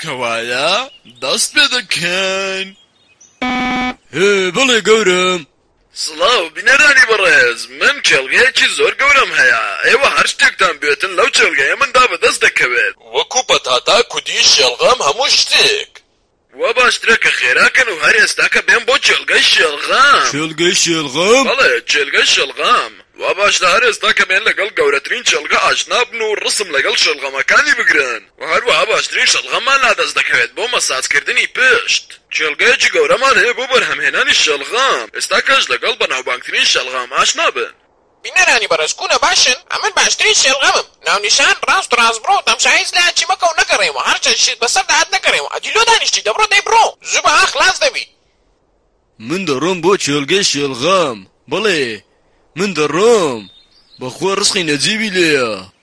کەوایە دەست پێ دەکەین. هێ بەڵێ گەورەم. سڵاو بینەرانی بەڕێز من کێڵگەیەکی زۆر گەورەم هەیە ئێوە هەر شتێکتان بوێتن لەو کێڵگەیە مندا بەدەست دەکەوێت. وەکو پەتاتا کودی شێڵغەم هەموو شتێک. وا باشترە کە خێرا کەن و هەر ئێستا کە بێم بۆ کێڵگەی شێڵغەم. کێڵگەی شێڵغەم؟ بەڵێ کێلگەی شێڵغەم. وا باشتە هەر ئێستا کە بێن لەگەڵ گەورەترین کێڵگە ئاشنا بن و ڕسم لەگەڵ شێڵغەمەکانی بگرن. و هەروەها باشترین شەڵغەممان لا دەست دەکەوێت بۆ مەساج کردنی پشت. کێڵگەیەکی گەورەمان هەیە بۆ بەرهەمهێنانی شەڵغەم، ئێستا کەش لەگەڵ بەناوبانگترین شەڵغەم ئاشنا بن. بینەرانی بەڕێز کوونە باشن؟ ئەمن باشترین شێڵغەمم. ناونیشان، ڕاست ڕاست بڕۆ و تەمشایی زلە چی مەکە و نەگەڕێوە، هەر چەند شت بەسەر دەهات نەگەڕێوە، ئەدی لۆ دانیشتی دەبڕۆ دەی بڕۆ، زوو بە ئاخلاس دەبی. من دەڕۆم بۆ کێڵگەی شێڵغەم. بەڵێ من دەڕۆم. بەخوا ڕزقی نەجیبی لێیە.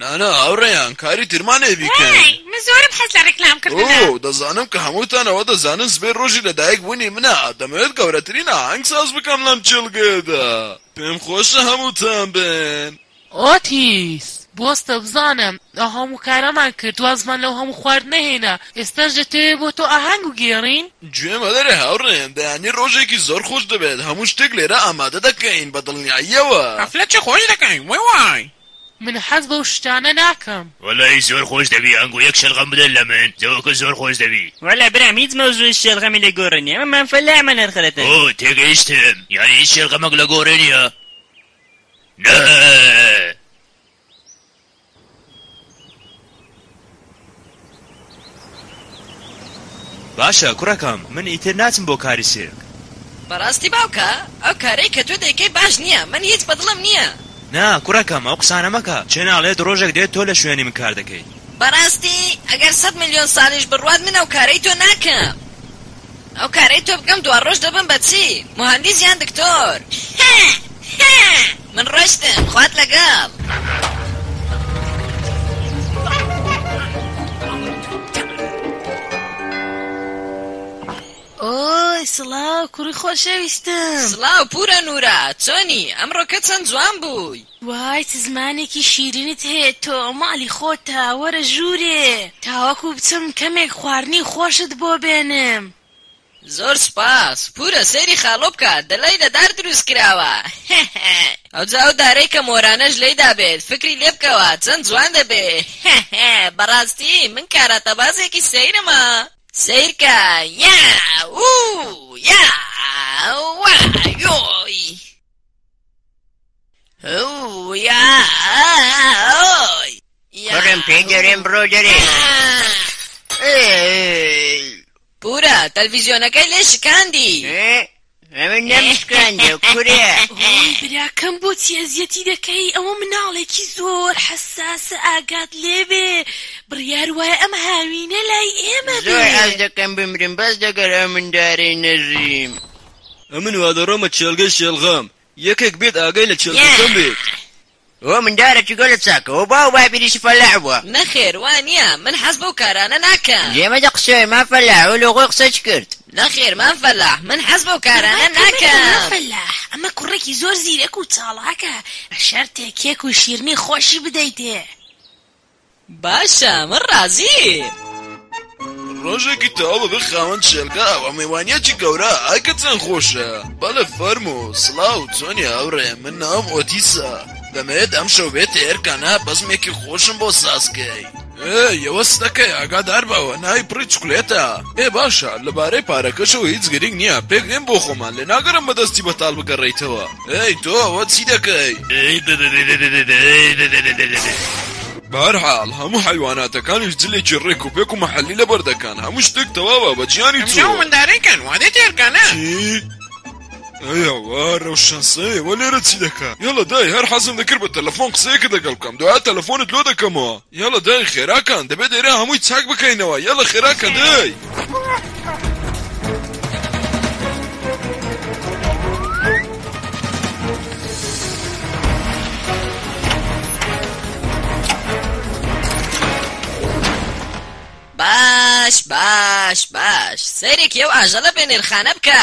نا نا هاوڕێیان کاری ترمان هەیە بیکەین. وای من زۆرم حەز لە ڕیکلام کردنە. ئۆو دەزانم کە هەمووتان ئەوە دەزانن سبەی ڕۆژی لەدایک بوونی منە دەمەوێت گەورەترین ئاهەنگ ساز بکەم لەم جێلگەیەدا پێم خۆشە هەمووتان بێن. ئۆتیس بۆستە بزانم ئەو هەموو کارەمان کرد وازمان لەو هەموو خواردنە هێنا ئێستاش دەتەوێ بۆ تۆ ئاهەنگ بگێڕین؟ گوێ مەدەرێ هاوڕێیان بەیانی ڕۆژێکی زۆر خۆش دەبێت هەموو شتێک لێرە ئامادە دەکەین بە دڵنیاییەوە. حەفلە چی خۆش دەکەین وەی وای. من حەز بەو شتانە ناکەم. وەللەهی زۆر خۆش دەبی ئەنگۆ یەک شەلغەم بدە لەمن جەوەکە زۆر خۆش دەبی. وەلا برام هیچ مەوزوعی شێلغەمی لە گۆڕێ نیە ئەمە مانفە لە ئەمە نرخرەتر. ئۆ تێگەیشتم یانی هیچ شێلغەمەک لە گۆڕێ نیە نەە. باشە کوڕەکەم من ئیتر ناچم بۆ کاری سیرک. بەڕاستی باوکە ئەو کارەی کە تۆ دەیکەی باش نییە من هیچ بەدڵم نییە. نا کوڕەکەم ئەو قسانە مەکە کێ ناڵێت ڕۆژێک دێت تۆ لە شوێنی من کار دەکەیت. بەڕاستی ئەگەر سەد ملیۆن ساڵیش بڕوات من ئەو کارەی تۆ ناکەم ئەو کارەی تۆ بکەم دواڕۆژ دەبم بە چی؟ موهەندیس یان دکتۆر. من ڕۆشتم خوات لەگەڵ. ئۆی سڵاو کوڕی خۆشەویستم. سڵاو پورە نورە چۆنی ئەمڕۆکە چەند جوان بووی. وای چ زمانێکی شیرینت هەیە تۆ ماڵی خۆتە وەرە ژوورێ تاوەکو بچم کەمێک خواردنی خۆشت بۆ بێنم. زۆر سوپاس پورە سەیری خاڵۆ بکە دەلای لە دار دروست کراوە هەهەئ ئەوجا ئەو دارەی کە مۆرانەش لێی دابێت فکری لێ بکەوە چەند جوان دەبێ هەهەئ بەڕاستی من کاراتەبازێکی سەیرمە سەیرکە یاا ووو یاا ووو وای یۆۆی. کوڕم پێی دەرێم بڕۆ دەرێ پورە تەلویزیۆنەکەی لێ شکاندی ئەمە نەمشکاندە کورێ براکەم بۆچی ئەزیەتی دەکەی ئەوە مناڵێکی زۆر حساسە ئاگات لێبێ بڕیار وایە ئەم هاوینە لای ئێمە زۆر ئەز دەکەم بمرم بەس دەگەر ئەمندارەی نەژیم. ئەمن وا دەڕۆمە کێڵگەی شێڵغام یەکێک بێت ئاگای لە کێڵگەکەم بێت. ئۆ مندارەکی گۆلە چاکە ئۆ باو بابیریشی فەلاح بوە. نەخێر وا نیە من حەز بەو کارانە ناکەم. جێ مەدە قسەی مام فەلاح ئۆ لۆغۆی قسەت کرد. نەخێر مام فەلاح من حەز بەو کارانە ناکەم. بڕوای پێ مەکە مام فەلاح ئەمە کوڕێکی زۆر زیرەک و چاڵاکە ئەشەرتێ کێک و شیرنی خۆشی بدەیتێ. باشە من ڕازیم. ڕۆژێکی تەواو بەبێ خاوەن چێلکە ئەوە مێوانیەکی گەورە ئاکە چەند خۆشە بەڵێ فەرموو سڵاو چۆنی هاوڕێ من ناوم ئۆتیسە دەمەوێت ئەم شەو بێتە ئێر کانا بەزمێکی خۆشم بۆ ساز کەی ئێ ئەوە ستەکەی ئاگادار بە ئەوە ناوی پڕی چکولێتە ئێ باشە لەبارەی پارەکەشەوە هیچ گرینگ نییە پێک دێم بۆ خۆمان لێ ناگەڕێم بە دەستی بەتاڵ بگەڕێیتەوە. ئەی تۆ ئەوە چی دەکەی؟ بەهەرحاڵ هەموو حەیواناتەکانیش جلێکی ڕێک و پێک و مەحەلی لەبەر دەکەن هەموو شتێک تەواوە بە جیانی ئەمجا چۆ مندارەی کەن وادێ تێرکانە چی؟ ئەی ئەوە ڕەوشەنسە ئێوە لێرە چی دەکا؟ یەڵە دای هەر حەزم دەکرد بە تەلەفۆن قسەیەکت لەگەڵ بکەم دوایە تەلەفۆنت لۆ دەکەمەوە. یەڵە دەی خێرا کەن دەبێت ئێرە هەمووی چاک بکەینەوە یەڵە خێرا کەن دەی. باش باش باش سەیرێکی ئەو ئاژەڵە بێ نرخانە بکە.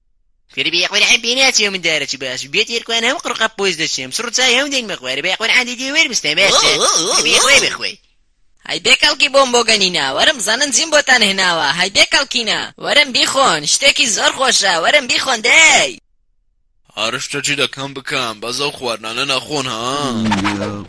کورە بێ قورعان پێ ناچێ من دارەچی باش بێت ئێرکوان هەم قڕقە پۆز دەچێم سڕ چای هەم دەنگ مەخوارە بێ قورعان دەی دێ وەرمستە باشە بێ خوێ بخوێ هەی بێ کەڵکی بۆم بۆ گەنینە وەرم بزانن جیم بۆتان هێناوە هەی بێ کەڵکینە وەرن بیخۆن شتێکی زۆر خۆشە وەرن بیخۆن دەی. هەر شتەکی دەکەم بکەم بەس ئەو خواردنانە نەخۆن ها.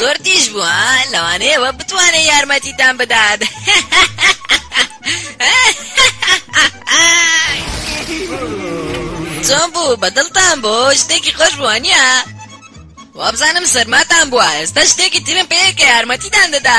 زۆر تیژ بووە لەوانەیە وە بتوانێ یارمەتیتان بدات چۆن بوو بەدڵتان بۆ شتێکی خۆش بووانە وابزانم سەرماتان بووە ئێستا شتێکی ترم پێ کە یارمەتیتان دەدا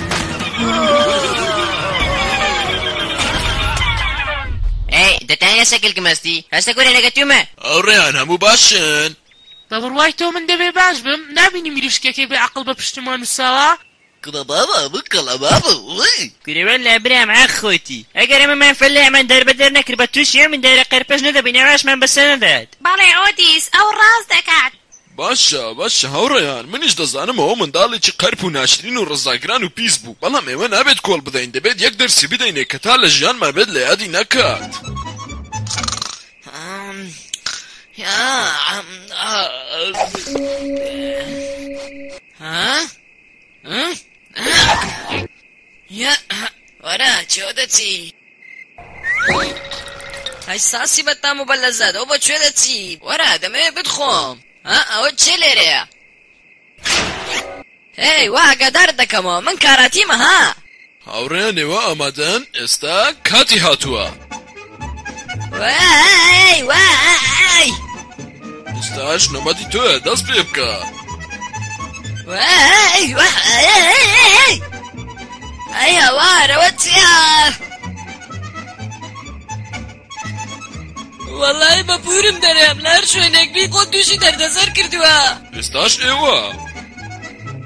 ئەی دەتان هەسە گلگمەستی هەسە گورە لەگە تومە هاوڕێیان هەموو باشن بە بڕوای تۆ من دەبێ باش بم نابینی مریشکەکەی بێ عەقڵ بە پشتما نووساوە. کوڕە بابە من کەڵە بابم ووی. کورە وەللە برام عاق خۆتی ئەگەر ئەمەمان فەللەعمان دەربەدەر نەکرد بە توشی ئەو مندارە قەرپەژنە دەبین ئەواشمان بەسەر نەدەهات. بەڵێ ئۆدیس ئەو ڕاست دەکات. باشە باشە هاوڕێیان منیش دەزانم ئەوە منداڵێکی قەرپ و ناشرین و ڕەزاگران و پیس بوو بەڵام ئێمە نابێت کۆڵ بدەین دەبێت یەک دەرسی بدەینێ کە تا لە ژیانما بێت لە یادی نەکات. وەرە چێوە دەچی هەی ساسی بەتام و بە لەزەت ئەو بە کوێ دەچی وەرە دەمەوێت بتخۆم ها ئەوە چێ لێرەیە هەی وا ئەگادار دەکەمەوە من کاراتیمە ها هاوڕێیان ئێوە ئامادەن ئێستا کاتی هاتووە. وای وای. ئێستاش نۆبەتی تۆیە دەست پێ بکە. وای وای. ئەی هەوارەوە چیە؟ وەڵای بە پورم دەرێم لە هەر شوێنێک بی خۆ تووشی دەردەسەر کردووە. ئێستاش ئێوە.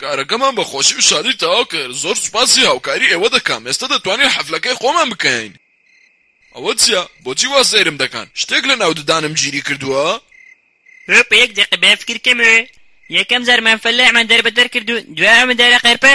کارەکەمان بە خۆشی و شادی تەواو کرد زۆر سوپاسی هاوکاری ئێوە دەکەم ئێستا دەتوانین حەفلەکەی خۆمان بکەین. ئەوە چیە بۆچی وا سەیرم دەکەن شتێک لەناو ددانم گیری کردووە؟ روپ یەک دەقە با فکر کەمەوە یەکەم جار مەنفەلەعمان دەربەدەر کرد و دوائەمن دارە قەرپە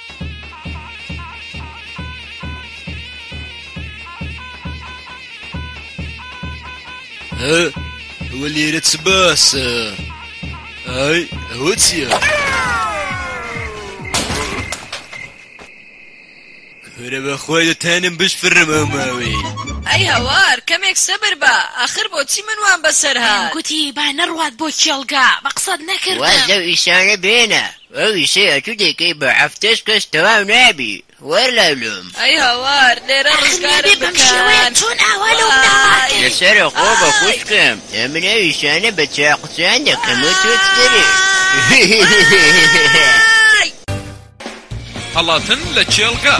ئەوە لێرە چ باسە ئای ئەوە چیە؟ کورە بەخوای دەتانم بشفرم ئەو ماوەی ئەی هەوار کەمێک سەبر بە ئەخر بۆچی من وان بەسەر هاات گوتی با نەڕوات بۆ کێڵگە بە قسەت واز نەکردم لەو ئیشانە بێنە ئەوی سێ ئەتو دەیکەی بە حەفتەش کەس تەواو نابی وەر لای لۆم. ئەی هاوار لێرە ڕزگارم بکەن وای. لە سەرە خۆ بە خوشکم ئەمن ئەوی شانە بە چا قسان دەکەم و تۆ تترێ. هەڵاتن لە کێڵگە.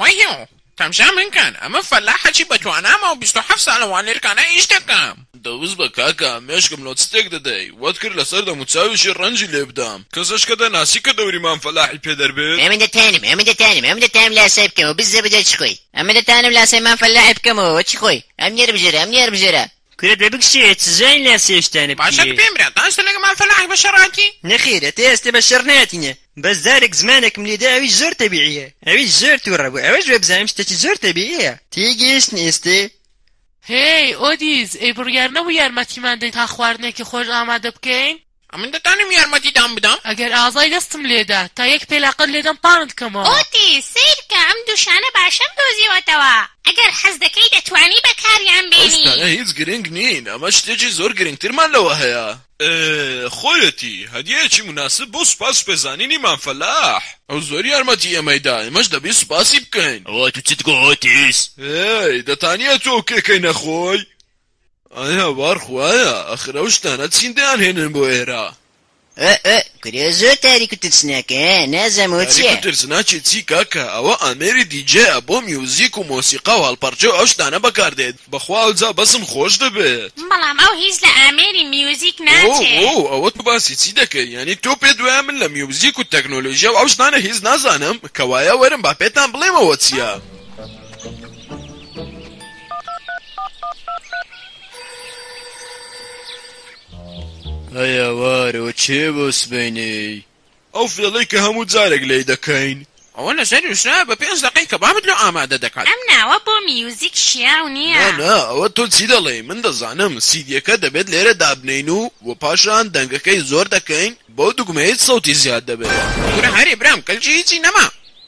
وەیۆ تەمشا من کەن ئەمن فەلاحەکی بەتوانامە و بیست و حەفت سالە وا لرکانە ئیش دەکەم. دەوس بە کاکە مێشکم لۆ چ تێک دەدەی وەت کرد لەسەر دەمو چاویشی ڕەنجی لێ بدەم کەسەش کە دەناسی کە دەوری مام فەلاحی پێ دەربێت. ئەمن دەتانم ئەمن دەتانم ئەمن دەتانم لاسای بکەم و بززە بە جەرگی خۆی. ئەمن دەتانم لاسای مام فەلاحی بکەمەوە وەکی خۆی ئەم نیەر بژێرە ئەم نیەر بژێرە. کورە دەبک شێ چ ژای لا سێشتانە باشە بکێ بێم برا دانسە لەگە مام فەلاح بە شەڕاتی نەخیر ئەتێ ئێستێ بە شەڕ ناتینە بەس جارێک زمانێکم لێدا ئەویش زۆر تەبیعیە ئەویش زۆر توڕە بوو ئەوەش وێ بزانم شتەکی زۆر تەبیعیە تێگەیشتن ئێستێ هێی ئۆدیز ئەی بڕیار نەبوو یارمەتیمان دەی تا خواردنێکی خۆش ئامادە بکەین؟ ئەمن دەتانم یارمەتیتان بدەم؟ ئەگەر ئازای دەستم لێدا تا یەک پێ لاقەت لێدەم پانت کەمەوە. ئۆتی، سەیرکە ئەم دوو شانە باشەم دۆزیوەتەوە. ئەگەر حەز دەکەی دەتوانی بەکاریان بێنی. ئەو شتانە هیچ گرنگ نین، ئەمە شتێکی زۆر گرنگترمان لەوە هەیە. خۆیەتی، هەدیەیەکی موناسب بۆ سوپاس و پێزانینی مام فەلاح. ئەو زۆر یارمەتی ئێمەی دا، ئێمەش دەبی سوپاسی بکەین. ئەوە تو چت گۆتیس؟ ئێ، دەتانیە تۆ و کێکەی نەخۆی؟ ئای هاوار خوایە ئاخر ئەو شتانە چین دەیانهێنن بۆ ئێرە. ئۆ ئۆ کورە زۆر تاریک و ترسناکە ها نازام ئەوە تاریک و چیە. ترسناکی چی کاکە ئەوە ئامێری دیجەیە بۆ میوزیک و مۆسیقا و هەڵپەڕکێ و ئەو شتانە بەکاردێت بەخوا ئەوجا بەسم خۆش دەبێت. بەڵام ئەو هیچ لە ئامێری میوزیک ناچێ. ئۆ ئۆ ئەوە تۆ باسی چی دەکەی یانی تۆ پێت وایە من لە میوزیک و تەکنۆلۆژیا و ئەو شتانە هیچ نازانم کەوایە وەرن با پێتان بڵێمەوە چیە. هەیە وارۆ چێ بۆ سبەینێی. ئەو فێڵەی کە هەموو جارێک لێی دەکەین. ئەوە لە سەر نوسراوە بە پێنج دەقەی کەبابت لۆ ئامادە دەکات. ئەم ناوە بۆ میوزیک شیاو نیە. نا نا ئەوە تۆ چی دەڵێی من دەزانم سیدیەکە دەبێت لێرە دابنێین و وە پاشان دەنگەکەی زۆر دەکەین بەو دوگمەیەی سەوتی زیاد دەبێت. کورە هەرێ برام کەلکی هیچی نەما.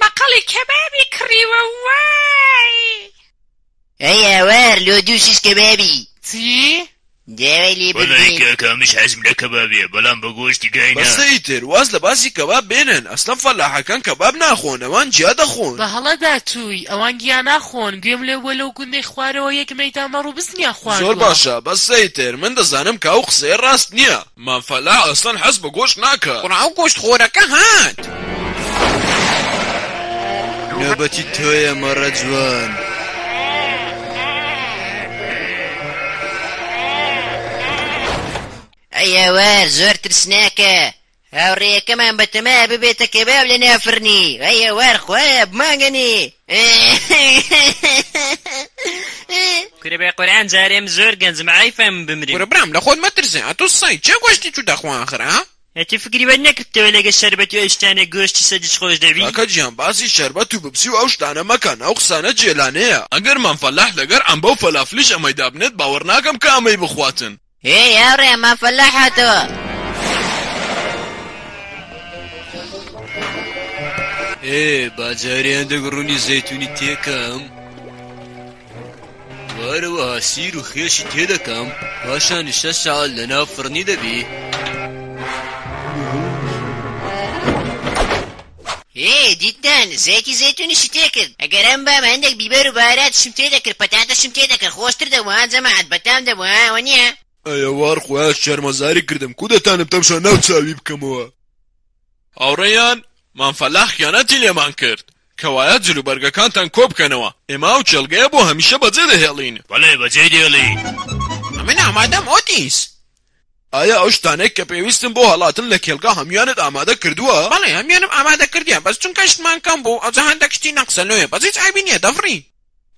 مەقەڵی کەبابی کڕیوە وای. ئەی ئاوار لۆ دوو شیش کەبابی. چی؟ داوای لێ بردین. وەلایی کاکە منیش حەزم لە کەبابیە بەڵام بە گۆشتی گای نا. بەسە ئیتر واز لە باسی کەباب بێنن ئەسلەن فەلاحەکان کەباب ناخۆن ئەوان جیا دەخۆن. بە هەڵە دا چووی ئەوان گیا ناخۆن گوێم لێ بووە لەو گوندەی خوارەوە یەک مەیدان مەڕو بزنیان خواردووە. زۆر باشە بەسە ئیتر من دەزانم کە ئەو قسەیە ڕاست نیە. مام فەلا ئەسڵەن حەز بە گۆشت ناکات. کوڕاو گۆشت خۆرەکە هات. نۆبەتی تۆیە مەڕە جوان. ئەی ئەوار زۆر ترسناکە هاوڕێیەکەمان بەتەما ببێتە کەباب لە نافرنی ئەی ئەوار خوایە بمانگەنی کورە بە قورعان جارێ من زۆر گەنجم عەیفە من بمرم کورە برام لە خۆت مەترسێ ئەتوو سەگ چێ گۆشتی چوو دەخوا ئاخر ها؟ ئە تۆ فکری وەت نەکردتەوە لەگە شەربەت و ئەو شتانە گۆشتی سەگیش خۆش دەبی. کاکە جیان باسی شەربەت و ببسی و ئەو شتانە مەکەن ئەو قسانە جێلانەیە. ئەگەر مام فەلاح لەگەر عەمبە و فەلافلیش ئەمەی دابنێت باوەڕناکەم کە ئەمەی بخواتن. هی هاوڕێ مە فەلاح هاتەوە. ئێ با جارێ هەندێک ڕوونی زەیتونی تێکەم دوارەوە هاسیر و خێشی تێدەکەم پاشان شە ساعت لە ناو فڕنی دەبی هێ دیتتان زەیتی زەیتونیشی تێ کرد ئەگەر ئەمبام هەندێک بیبەر و بەهاراتیشم تێ دەکرد پەتاتەشم تێ دەکرد خۆشتر دەبوو ها جەماعەت بەتام دەبوو ها وەنیە. ئەیەوار خۆیان شەرمەزاری کردم کو دەتانم تەمشا ناو چاوی بکەمەوە. هاوڕێیان مام فەلاح خیانەتی لێمان کرد کەوایە جل و بەرگەکانتان کۆ بکەنەوە ئێمە ئەو کێڵگەیە بۆ هەمیشە بەجێ دەهێڵین. بەڵێ بەجێی دێڵین. ئەمن ئامادەم ئۆتیس. ئایا ئەو شتانەی کە پێویستن بۆ هەڵاتن لە کێڵگە هەموویانت ئامادە کردووە؟ بەڵێ هەموویانم ئامادە کردیە بەس چونکە شتمان کەم بوو ئەوجا هەندەک شتی نەقسە لۆیە بەس هیچ عەیبی نیە دەفڕی.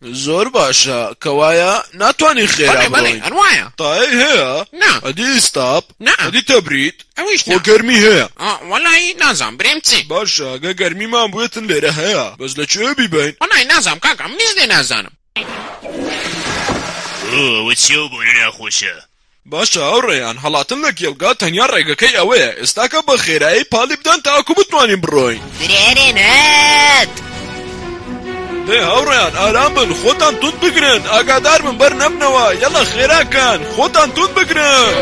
زۆر باشە کەوایە ناتوانین خێرا بڕۆین. بەڵێ بەڵێ هەروایە. تایەی هەیە؟ نا. ئەدی ئیستاپ؟ نا. ئەدی تەبرید؟ ئەویش نا. خۆ گەرمی هەیە. ئا وەلایی نازام برێم چی. باشە گە گەرمیمان بوێتن لێرە هەیە بەس لە کوێ بیبەین؟ وەلایی نازام کاکە منیش لێ نازانم. ئۆ ئەوە چیە ئەو بۆنە ناخۆشە. باشە هاوڕێیان هەڵاتن لە کێڵگا تەنیا ڕێگەکەی ئەوەیە ئێستاکە بە خێرایی پاڵی بدەن تاکو بتوانین بڕۆین. برێنێن هات. دەی هاوڕێیان ئارام بن خۆتان توند بگرن ئاگادار بن بەر نەبنەوە یەڵە خێراکەن خۆتان توند بگرن.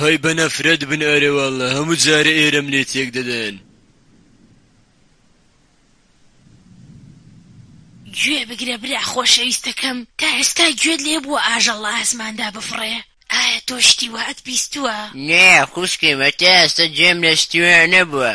هەی بە نەفرەت بن ئەرێ واللە هەموو جارێ ئێرەم لێ تێک دەدەن. گوێ بگرە برا خۆشەویستەکەم تا ئێستا گوێت لێ بووە ئاژەڵە ئاسماندا بفڕێ؟ ئایا تۆ شتی وات بیستووە؟ نا خوشکم هەتا ئێستا گوێم لە شتی وا نەبووە.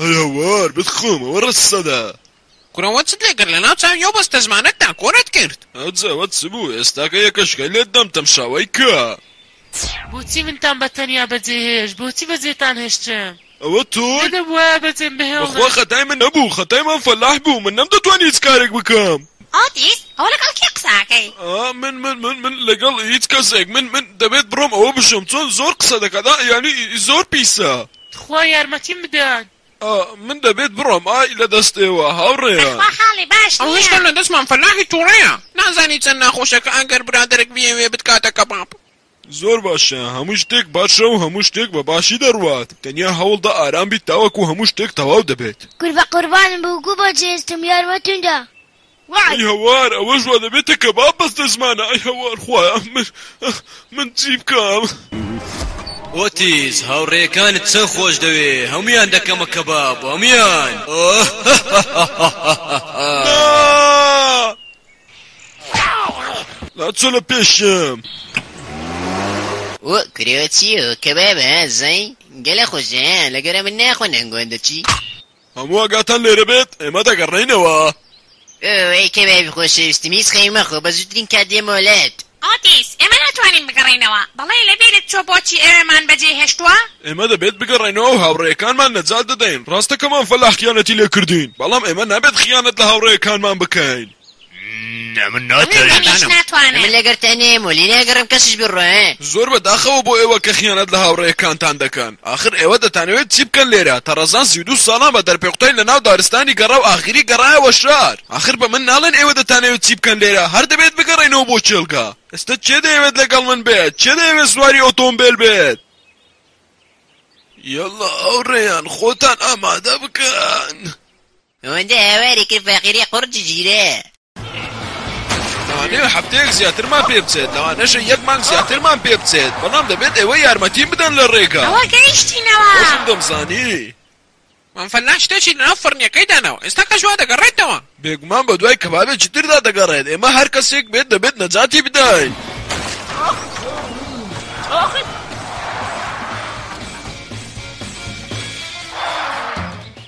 هەرەوار بت خۆمەوە ڕەسەدە. کورە وە چت لێکرد لەناو چاوی ئەو بەستەزمانەتدا کۆنت کرد. ئەو جەوە چ بوو ئێستاکە یەکەشکەی لێت دەم تەمشاوای کە. بۆچی منتان بە تەنیا بەجێ هێشت بۆچی بەجێتان هێشتم. ئەوە تۆی؟ نەدەم وایە بەجێم بهێڵن. بەخوا خەتای من نەبوو خەتای مام فەلاح بوو من نەمدەتوانی هیچ کارێک بکەم. ئۆتیس ئەوە لەگەڵ کێ قسە ئەکەی. ئا من من من من لەگەڵ هیچ کەسێک من من دەبێت بڕۆم ئەوە بشۆم چۆن زۆر قسە دەکات ئا یانی زۆر پیسە. تخوا یارمەتیم بدەن. ئا من دەبێت بڕۆم ئای لە دەست ئێوە هاوڕێیان. بەخوا خاڵی باش نیە. ئەوەش کەم لە دەستمان فەلاحی توڕەیە. نازانی چەند ناخۆشە کە ئەگەر برادەرەک بیەوێ بتکاتە کەباب. زۆر باشە هەموو شتێک باشە و هەموو شتێک بە باشی دەڕوات تەنیا هەوڵدە ئارام بیت تاوەکو هەموو شتێک تەواو دەبێت. کوربە قوربانم بوو گوو بۆ جێستم یارمەتیم دا. وە ئەی هەوار ئەوەش وا دەبێتە کەباب بەس لە زمانە ئەی هەوار خوایە من من چی بکەم. ئۆتیس هاوڕێیەکانت چەند خۆش دەوێ هەموویان دەکەمە کەباب هەموویان نا چۆ لە پێشم. وە کورەوە چیە کەبابە زەی گەلە خۆشە لەگەرە من ناخۆ نەنگۆن دەچی. هەموو ئاگاتان لێرە بێت ئێمە دەگەڕێینەوە. ئۆو ئەی کە بابی خۆشەویستم هیچ خەوی مەخۆ بە زووترین کات دێمەوە لات. ئۆتیس، ئێمە ناتوانین بگەڕێینەوە. بەڵێ لەبیرت چووە بۆچی ئێمەمان بەجێ هێشتووە؟ ئێمە دەبێت بگەڕێینەوە و هاوڕێیەکانمان نەجات دەدەین. ڕاستە کە مام فەلاح خیانەتی لێ کردین بەڵام ئێمە نابێت خیانەت لە هاوڕێیەکانمان بکەین. نە من ناتوانم. من لەگەر تە نیم و لینە گرم کەسیش بڕۆێ. زۆر بە داخەوە بۆ ئێوە کە خیانەت لە هاوڕێ کانتان دەکەن ئاخر ئێوە دەتانەوێت چی بکەن لێرە تەڕەزان سی و دوو ساڵان بە دەرپێقوتای لە ناو دارستانی گەڕا و ئاخیری گەڕایەوە شار ئاخر بە من ناڵێن ئێوە دەتانەوێت چی بکەن لێرە هەر دەبێت بگەڕێنەوە بۆ کێڵگە ئێستا کێ دەیەوێت لەگەڵ من بێت کێ دەیەوێت سواری ئۆتۆمبێل بێت یەڵا هاوڕێیان خۆتان ئامادە بکەن. ئەوەندە هاواری کرد فاخری قوڕگی گیرا. لەوانەیە هەفتەیەک زیاترمان پێ بچێت، لەوانەشە یەک مانگ زیاترمان پێ بچێت، بەڵام دەبێت ئێوە یارمەتیم بدەن لە ڕێگە. ئەوە گەیشتینەوە. خۆشم دەمزانی. مام فەلاح شتێکی لەناو فڕنییەکەی داناوە، ئێستا کەژوهەر دەگەڕێتەوە. بێگومان بەدوای کەبابێکی تردا دەگەڕێت، ئێمە هەر کەسێک بێت دەبێت نەجاتی بدەین.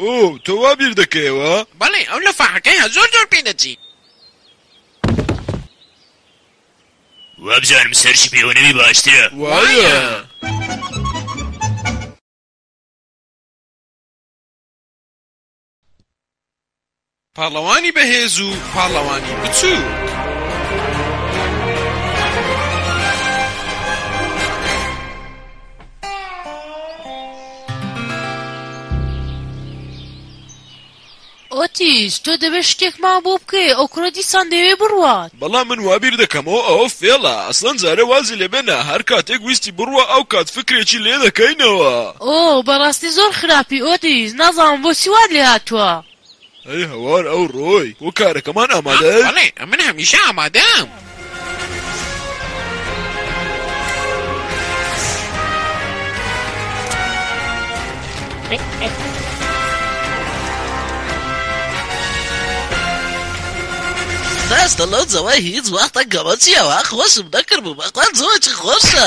ئۆ تۆ وا بیر دەکەیەوە؟ بەڵێ ئەو لە فەحەکەیا زۆر زۆر پێ دەچی. وابزانم سەرشی پێوە نەبی باشترە. وایە. پاڵەوانی بەهێز و پاڵەوانی بچووک. ئۆتیس، تۆ دەبێت شتێکمان بۆ بکەیت، ئەو کوڕە دیسان دەیەوێت بڕوات. بەڵام من وا بیر دەکەمەوە ئەوە فێڵە، ئەسڵەن جارێ وازی لێ بێنە، هەر کاتێک ویستی بڕوا ئەو کات فکرێکی لێ دەکەینەوە. ئۆ بەڕاستی زۆر خراپی ئۆدیس نازانم بۆچی وات لێ هاتوە. ئەی هەوار ئەو ڕۆی بۆ کارەکەمان ئامادەی؟ بەڵێ ئەمن هەمیشە ئامادەم. بەستە لەو جەوە هیچ وەختە گەمە چیە وا خۆشم نەکردبوو بەخوا جەوەکی خۆشە.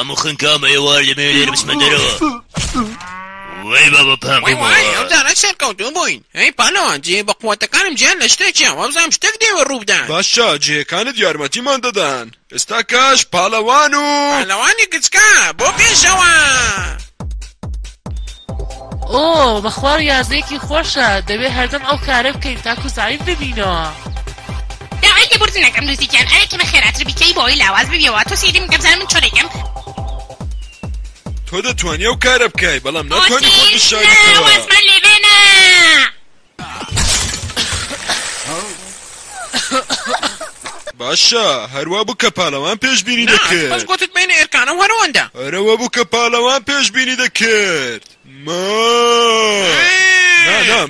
هەموو خنکام ئێوار دەبێ لێرە بچمە دەرەوە وەی بابە پام وای وای ئەم جارە سەرکەوتوو بووین هەی پانەوە جێ بە قووەتەکانم جیان لە شتە چیە وابزانم شتێک دێوە ڕووبدان باشە جێیەکانت یارمەتیمان دەدەن ئێستا کەش پاڵەوان و پالەوانی گچکە بۆ پێشەوە ئۆ بەخوا ریازەیەکی خۆشە دەبێ هەردەم ئەو کارە بکەین تاکو زعیف ببینەوە داوای لێبوردن نەکەم دوزی گیان ئەوێ کەمە خێراتر بیکەی بۆ ئەوەی لاواز ببیەوە تۆ سەیری من دەبزانم من چۆنێکم تۆ دەتوانی ئەو کارە بکەی بەڵام ناتوانی خۆت بشاریتەوە. باشە هەروا بوو کە پالەوان پێشببینی دەکرد گوتت بین ئێرکانە و هەرۆندە هەرەوە بوو کە پالەوان پێشببینی دەکرد ما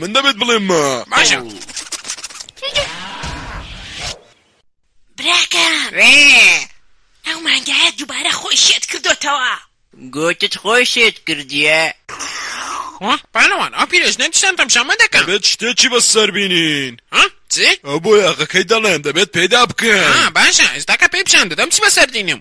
من دەبێت بڵێ ما باشە براکەم ئەو مانگایە دوبارە خۆی شێت کردۆتەوە. گوتت خۆی شێت کردیە؟ ها پەلوان ئەو پیرێژنە دشان تەمشا مە دەکە. دەبێت شتێکی بە سەر بینین. ها چی؟ ئەو بۆیاغەکەی دەڵێن دەبێت پێیدا بکەین. ها باشە ئێستاکە پێی پیشان دەدەم چی بە سەر دینم.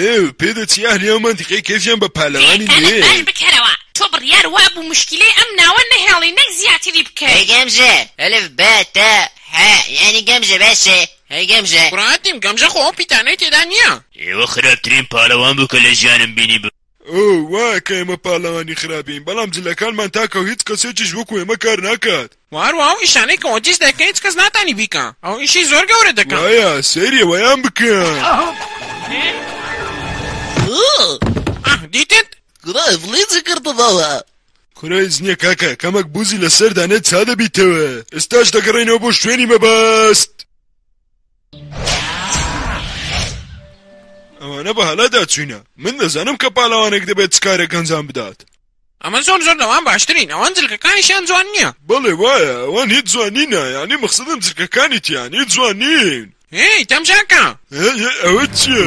ئێوە پێ دەچی ئەهلی ئەو مەنتیقەی کەیفیان بە پالەوانی لێ. تکایە دەنگت بکەرەوە تۆ بڕیار وابوو مشکیلەی ئەم ناوە نەهێڵی نەک زیاتری بکەی. هەی گەمژە الف بە تا ح یانی گەمژە باشە هەی گەمژە. کوڕە ئەتیم گەمژە خۆ ئەو پیتانەی تێدا نییە. ئێوە خراپترین پاڵەوان بوو کە لە ژیانم بینیبم. ئۆو وایە کە ئێمە پالەوانی خراپین بەڵام جلەکانمان تاکە و هیچ کەسێکیش وەکو ئێمە کار ناکات. وە هەروەها ئەو ئیشانەی کە ئۆتیس دەکەن هیچ کەس ناتانی بیکا ئەو ئیشی زۆر گەورە دەکەن وایە سەیری وەیان بکەن ئاه دیتت کورە ئیفلیجی کردمەوە کورە هیچ نییە کاکە کەمەک بوزی لەسەر دانێ چا دەبیتەوە ئێستاش دەگەڕێینەوە بۆ شوێنی مەبەست ئەوانە بە هەلادا چوینە من دەزانم کە پالاوانێک دەبێت چ کارێک ئەنجام بدات ئەمە زۆر زۆر لەوان باشترین ئەوان جلکەکانیشیان جوان نییە. بەڵێ وایە ئەوان هیچ جوان نینە یانی مەخسەدم جلکەکانی تیان هیچ جوان نین. هێی تەمشاکە. هێی ئەوە چیە.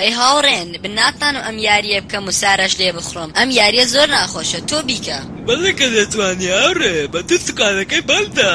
هەی هاوڕێیان بن ناتانم ئەم یاریە بکەم و ساراش لێ بخڕۆم ئەم یاریە زۆر ناخۆشە تۆ بیکە. بەڵێ کە دەتوانی هاوڕێ بە دوو سکانەکەی بەم دا.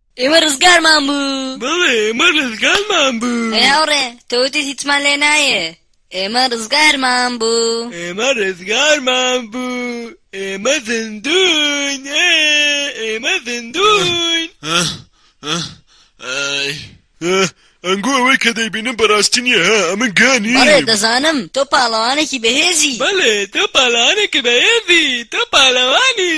ئێوە ڕزگارمان بوو. بەڵێ ئێمە ڕزگارمان بوو. ئەی هاوڕێ تۆ وتیت هیچمان لێ نایێ. ئێمە ڕزگارمان بوو. ئێمە ڕزگارمان بوو. ئێمە زیندووین. ئێمە زیندووین. ئەنگۆ ئەوەی کە دەیبینم بەڕاستی نییە ها ئەمن گانی بەڵێ دەزانم تۆ پاڵەوانێکی بەهێزی بەڵێ تۆ پاڵەوانێکی بەهێزی تۆ پاڵەوانی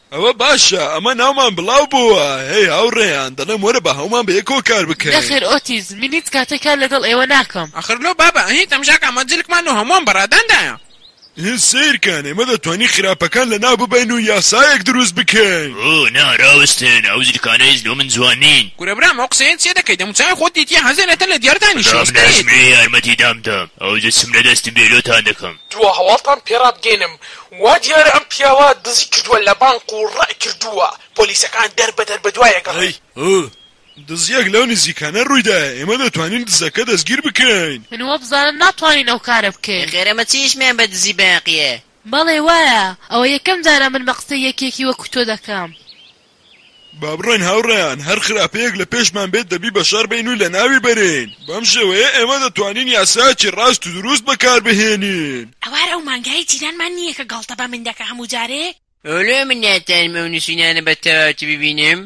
ئەوە باشە ئەمە ناومان بڵاو بووە هەی هاوڕێیان دەڵێم وەرە بە هەومان بە یەکەوە کار بکەین. نەخێر ئۆتیز من هیچ کاتێک کار لەگەڵ ئێوە ناکەم. ئەخر لۆ بابە ئەهی تەمشاک ئەمە جلکمان و هەمووان بە ڕادان دایە. هی سەیر کەن ئێمە دەتوانین خراپەکان لە ناو ببەین و یاسایەک دروست بکەین. ئۆ نا ڕاوەستن ئەو جلکانە هیچ لۆ من جوان نین. کورە برام ئەو قسەیە چیە دەکەی دەمو چاوی خۆت دیتیە هەزێ نەتە لە دیار دانیشە برام ئەستەیت. ناسمێ یارمەتی دام دەم ئەو جسم لە دەستم بێ لۆتان دەکەم. دوا هەواڵتان پێ ڕابگەینم. وا دیارە ئەم پیاوە دزی کردوە لە بانک و ڕئ کردوە پۆلیسەکان دەر بە دەر بەدوای ئەگەڕێن. ئەی ئۆ دزیەک لەو نزیکانە ڕویدایە ئێمە دەتوانین دزەکە دەستگیر بکەین. من وابزانم ناتوانین ئەو کارە بکەین. نەخێر ئەمە چ ئیشمان بە دزی بانقیە. بەڵێ وایە ئەوە یەکەم جارە من بە قسەی یەکێکی وەکو تۆ دەکەم. با بڕۆین هاوڕێیان، هەر خراپەیەک لە پێشمان بێت دەبی بەشەڕ بین و لەناوی بەرین، بەم شێوەیە ئێمە دەتوانین یاسایەکی ڕاست و دروست بەکار بهێنین. ئەوار ئەو مانگایە جیرانمان نییە کە گاڵتە بە من دەکا هەموو جارێک. ئۆلۆ من ناتانم ئەو نووسینانە بە تەواوتی ببینم.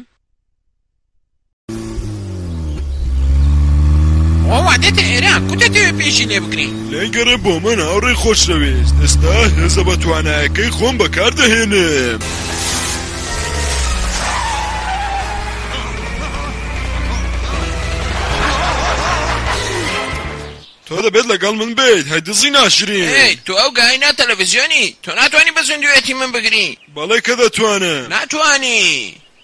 وڵا دێتە ئێران کو دەتەوێت پێشی لێ بگری لێگەرە بۆ من هاوڕێ خۆشەوێست ئێستا هێزە بە توانایەکەی خۆم بەکاردەهێنم. تۆ دەبێت لەگەڵ من بێت هەی دزی ناشرین تۆ ئەو گاینە تەلەڤزیۆنی تۆ ناتوانانی بە زیندوێتی من بگری بەڵێ کە دەتوانە ناتوانی.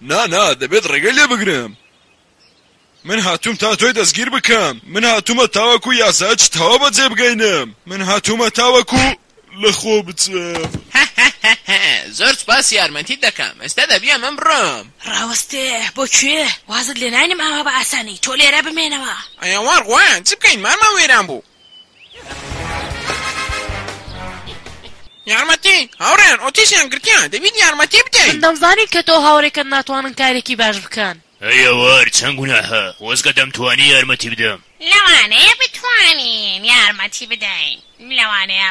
نا نا دەبێت ڕێگەی لێ بگرم من هاتووم تا تۆی دەستگیر بکەم من هاتوومە تاوەکو یاساچ تەوا بەجێ بگەینم من هاتوومە تاوەکو لە خۆ بچم. هەهەهەهە زۆر سوپاسی یارمەتیت دەکەم ئێستا دەبی ئەمن بڕۆم. ڕاوەستێ بۆ کوێ وازت لێ ناینم ئاوا بە ئاسانی تۆ لێرە بمێنەوە. ئەیوا ڕوان چ بکەین مارمان وێران بوو. یارمەتی! هاوڕێیان ئۆتیسیان گرتیە دەبیت یارمەتی بدەین. من دەمزانی کە تۆو هاوڕێکەت ناتوانن کارێکی باش بکەن. ئەی ئەوار چەند گوناحە. خۆزگە دەمتوانی یارمەتی بدەم. لەوانەیە بتوانین یارمەتی بدەین. لەوانەیە.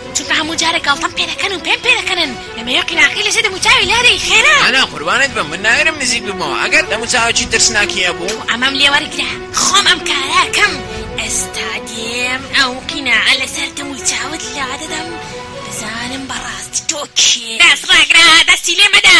چونکە هەموو جارێک گاڵتەم پێ دەکەن و پێم پێ دەکەنن لەمێوی قیناغی لەژێر دەموچاوی لادەی خێرا. ئەنا قوربانت بم من ناوێرم نزیک ببمەوە ئەگەر دەموچاوێکی ترسناکی هەبوو. تو ئەمەم لێ وەرگرە خۆم ئەم کارە ئەکەم ئێستا دێم ئەو قیناغە لەسەر دەموچاوت لادەدەم بزانم بەڕاستی تۆ کێی. دەست ڕاگرە دەستی لێ مەدە.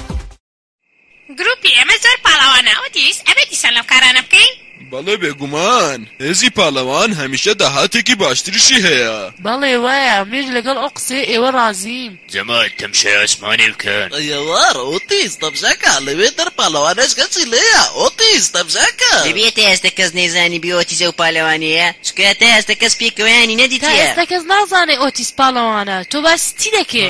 گروپی ئێمە زۆر پاڵەوانە ئەوتیش ئەبێ دیسان لەم کارانە بکەین. بەڵێ بێگومان هێزی پاڵەوان هەمیشە داهاتێکی باشتریشی هەیە. بەڵێ وایە ئەمنیش لەگەڵ ئەو قسەی ئێوە ڕازیم. جەمال تەمشای ئاسمانی بکەن. ئەیوار ئۆتیس تەمشاکە لەوێ دەر پالەوانەش کەچی لێیە ئۆتیس تەمشاکە. دەبیە تا ئێستا کەس نەیزانیبی ئۆتیس ئەو پالەوانەیە چونکە هەتا ئێستا کەس پێکەوەیانی نەدیتیە. تا ئێستا کەس نازانێ ئۆتیس پاڵەوانە تۆ باسی چی دەکەی.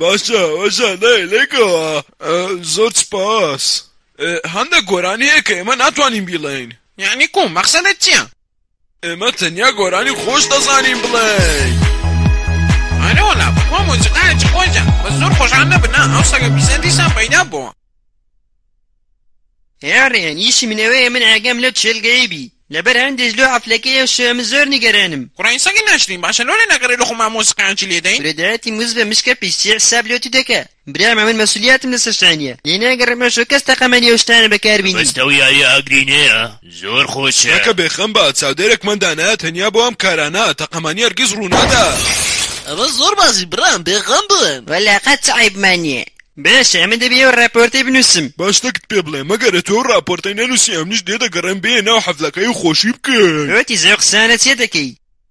باشە وەژە لەی لێکەوە زۆر سپاس هەندە گۆرانیەکە ئێمە ناتوانین بیڵین یعنی کوم مەخسەدە چییە؟ ئێمە تەنیا گۆرانی خۆش دەزانین بڵێین. ئەرێ وەڵا بەخوا مۆزیقایەکی خۆشە بەس زۆر خۆشان نەبن نا ئەو سەگە پیسە دیسان پەیدا بووە هێڕێن یشی منەوەیە من ئاگام لەو چێلگەی بی لەبەر هەندێک لۆ عفلەکەی شێم زۆر نیگەرانم کوڕی سەگی ناشرین باشە لۆ لە نەگەڕێ لۆ خۆمان مۆسیقایانچی لێدەین فرێدایەتی موز بە مشکە پیشچی حساب لۆ تو دەکە برام من مەسولیاتم لەسەر شانیە لێ ناگەڕێم ئەشۆ کەس تەقەمەنی ئەو شتانە بەکار بینی. مەبەست ئەو یاریە ئاگرینەیە زۆر خۆشە. کاکە بێخەم بە چاودێرێکمان دانایە تەنیا بۆ ئەم کارانە تەقەمانی هەرگیز ڕوونادات. ئەمە زۆر باشی برام بێغەم بن. وەلا قەت چ عەیبمان نیە. باشە ئەمن دەبێ ئەو ڕاپۆرتەی بنووسم. با شتەکت پێ بڵێم ئەگەر ئەتو ئەو ڕاپۆرتەی نەنووسی ئەمنیش لێ دەگەڕێم بێیە ناو حەفلەکەی و خۆشی بکەی. لۆتی زەوق سانە چێ دەکەی.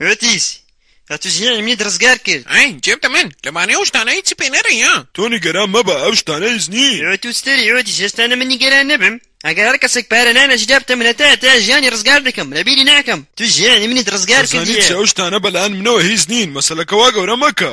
وتیش، کە توش هی عیمنیت ڕزگار کرد. عەین، جێ بدە من، لەبارەی ئەو شتانە هیچی پێ نەرێیە. تۆ نیگەران مەبە ئەو شتانە هیچ نین. وتوستری، وتیش، هێشتا نە من نیگەران نەبم، ئەگەر هەر کەسێک پارە نانەشی دا بتە من هەتا هەتایە ژیانی ڕزگار دەکەم، لەبیری ناکەم، توش هی عیمنیت ڕزگار کردیە. ئەزانیت چی ئەو شتانە بەلایەن منەوە هیچ نین، مەسەلەکە وا گەورە مەکە.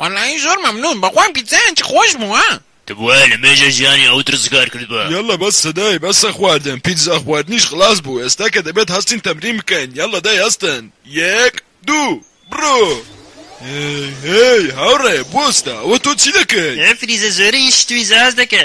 وەللەهی زۆر مەمنون بەخوام پیتزایان چ خۆش بوو ها. تبوایە لەمێژە ژیانی ئەوت رزگار کردبا. یەللە بەس سەدای بەسە خواردن پیتزا خواردنیش خلاس بوو ئێستا کە دەبێت هەستین تەمرین بکەین یەللە دەی هەستن یەک دوو بڕۆ هەی هەی هاوڕێ بوەستە ئەوە تۆ چی دەکەی. ئەم فریزە زۆرە هیچ شتوی زاز دەکە.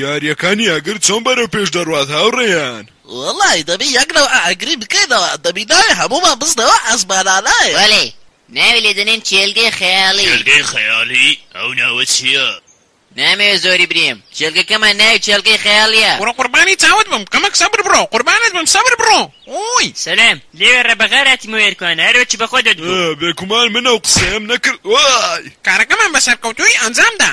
یاریەکانی ئاگر چۆن بەرەو پێش دەڕوات هاوڕێیان. وەڵای دەبی یەک لەو ئاگری بکەینەوە دەبی ناوی هەموومان بزنەوە ئەزمانانای. بەلی ناوی لێ دەنێن کێلگەی خەیاڵی. کێلگەی خەیاڵی؟ ئەو ناوە چیە؟ نامەوێ زۆری بریم کێلگەکەمان ناوی کێلگەی خەیاڵیە. کوڕە قوربانی چاوت بم کەمەک سەبر بڕۆ قوربانت بم سەبر بڕۆ ووی. سەلام لێوێ ڕە بەغار هاتیمە وێر کوانە ئەرۆ چ بەخۆ دەت گوو. بێکومان من ئەو قسەیەم نەکرد وای. کارەکەمان بەسەرکەوتوویی ئەنجامدا.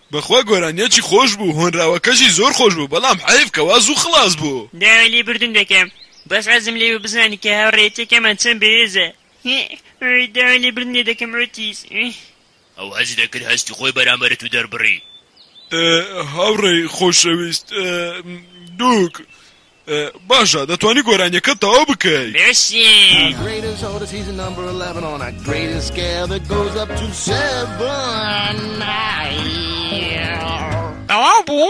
بەخوا گۆرانیەکی خۆش بوو هۆنراوەکەشی زۆر خۆش بوو بەڵام حەیف کە وا زوو خڵاس بوو. داوای لێ بوردن دەکەم بەس حەزم لێ بوو بزانی کە هاوڕێیەتیەکەمان چەند بەهێزە هیهی داوای لێ بوردن لێ دەکەم ئۆتیس هیهی. ئەو حەز دەکرد هەستی خۆی بەرامبەرت و دەربڕی. هاوڕێی خۆشەویست دووک باشە دەتوانی گۆرانیەکە تەواو بکەی. تەواو بوو؟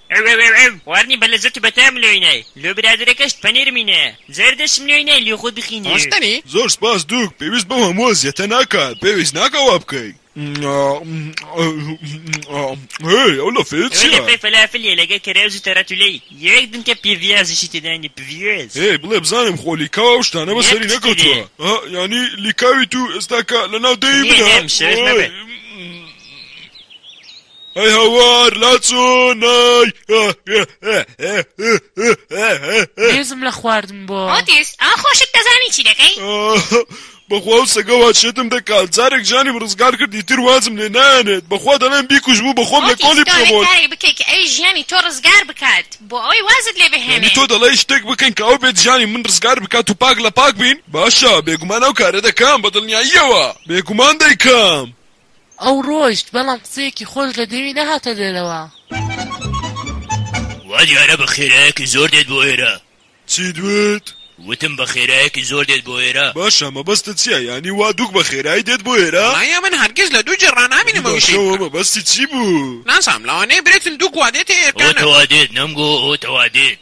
عووووو وارنی بە لەزەت و بەتام لۆینای لۆ برادەرەکەشت پەنیر مینێ جار دەشم لۆینای لۆ خۆت بخینێ. زۆر سپاس دوک پێویست بەو هەموو ئەزیەتە ناکات پێویست ناکا وا بکەی. هەی ئەو لەفەیە ئەوە چیە. لەفەی فەلافلیە لەگەل کەراوز و تەراتولەی یەک دنکە پیڤیازیشی تێدا نی پڤیێز. هەی بڵێ بزانم خۆ لیکاو ئەو شتانە بە سەری نەکەوتوە ها یانی لیکاویت و ئێستا کە لە ناو دەی بنە نیە نەم شەرت مەبە. هەی هاوار لا چۆنای. بێزم لە خواردن بۆ. ئۆتیس ئا خۆشت دەزانی چی دەکەی. بەخوا ئەو سەگە وا شێتم دەکات جارێک ژیانیم ڕزگار کرد ئیتر وازم لێ نایەنێت بەخوا دەڵێم بیکوژ بوو بەخۆم لە کۆڵی بکەمەوە. ئۆتیس تۆ دەڵێی کارێک بکەی کە ئەویش ژیانی تۆ ڕزگار بکات بۆ ئەوەی وازت لێ بهێنێت. یانی تۆ دەڵێی شتێک بکەین کە ئەو بێت ژیانی من ڕزگار بکات و پاک لە پاک بین؟ باشە بێگومان ئەو کارە دەکەم بە دڵنیاییەوە بێگومان دەیکەم ئەو ڕۆیشت بەڵام قسەیەکی خۆش لە دەمی نەهاتە دەرەوە. وا دیارە بە خێرایەکی زۆر دێت بۆ ئێرە. چی دوێت؟ وتم بە خێرایەکی زۆر دێت بۆ ئێرە. باشە مەبەستت چیە یانی وا دووک بە خێرایی دێت بۆ ئێرە؟ مایە من هەرگیز لە دووجێ ڕانامینم ئەوی باشە وا مەبەستی چی بوو؟ نازام لەوانەیە برێتن دووک وا دێتە ئێرکانە. ئۆتەوا دێت نەمگۆ ئۆتەوا دێت.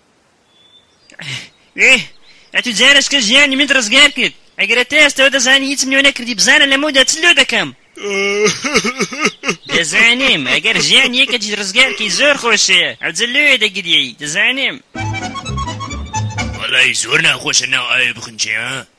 ئەتو جارش کە ژیانی منت ڕزگار کرد ئەگەرە تا ئێستەوە دەزانی هیچم لێو نەکردی بزانە لەمەودا چ لۆ دەکەم دەزانیم ئەگەر ژیان یەکەجی ڕزگارکی زۆر خۆشەیە ئەجە لێوێ دەگریایی دەزانیم وەڵی زۆر ناخۆشە ناو ئاوێ بخنچێ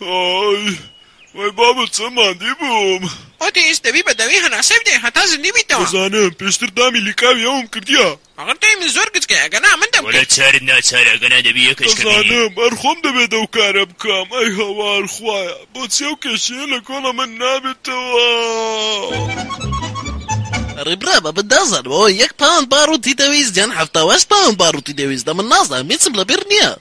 ئای وای بابە چەن ماندی بووم. ئۆتیس دەبی بە دەوی هەناسەی بدەی هەتا زیندی بیتەوە. دەزانم پێشتر دامی لکاوی ئەوم کردیە. مەگەر تۆی من زۆر گچکەی ئەگەنا من دەم وەلا کرد. چارت ناچارە ئەگەنا دەبی یەکەش کە بینی. دەزانم هەر خۆم دەبێت ئەو کارە بکەم ئەی هەوار خوایە بۆچی ئەو کێشەیە لە کۆڵە من نابێتەوە. ئەرێ برا بە من نازانمەوە یەک پاوەن باڕووتی دەویست یان حەفتا و هەشت پاوەن باڕووتی دەویست ئەمن نازانم هیچم لەبیر نیە.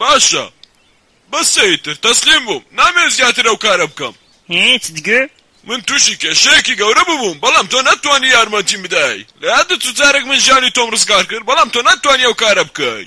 باشە بەسە ئیتر تەسلیم بووم نامەوێت زیاتر ئەو کارە بکەم هیچ دگە من تووشی کێشەیەکی گەورە ببووم بەڵام تۆ نەتوانی یارمەتیم بدای لە یادت جارێک من ژیانی تۆم ڕزگار کرد بەڵام تۆ نەتوانی ئەو کارە بکەی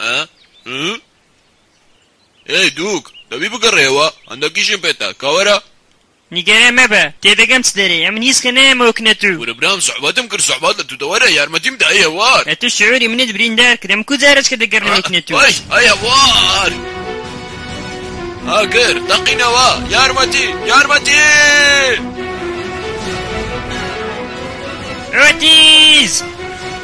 ئە ی ئەی دووک دەبی بگەڕێیەوە هەندەک ئیشم پێتە کە وەرە. نیگەران مەبە تێدەگەم چ دەرێی ئەمن هیچ کە نایەمە وەک نە تو. کورە برام سوعبەتم کرد سوعبات لە تو دە وەرە یارمەتیم دە ئەی هەوار. ئەتو شعوری منت بریندار کرد ئەمن کو جارەچ کە دەگەڕێم وەک نە تو. ئەی ئەی هەوار ئاگر تەقینەوە یارمەتی یارمەتی. ئۆتیز.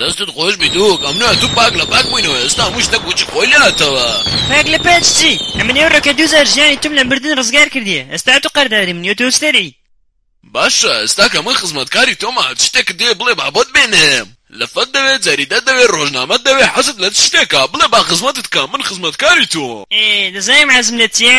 دەستت خۆش بیدووک ئەمن و ئەتوو پاک لە پاک بووینەوە ئێستا هەموو شتەک وچک خۆی لاتەوە. پاک لە پاچ چی ئەمن ئێوڕۆ کە دووجار ژیانی توم لە مردن ڕزگار کردیە ئێستا ئەتوو قەرداری من یۆتۆ سەرعی. باشە ئێستا کە من خزمەتکاری تۆم هەر شتێکت دەوێ بڵێ با بۆت بێنێم لفت دەوێ جەریدە دەوێ ڕۆژنامەت دەوێ حەزت لە چ شتێکە بڵێ با خزمەتت کەم من خزمەتکاری تۆم. ئێ دەزانم حەزم لە چیە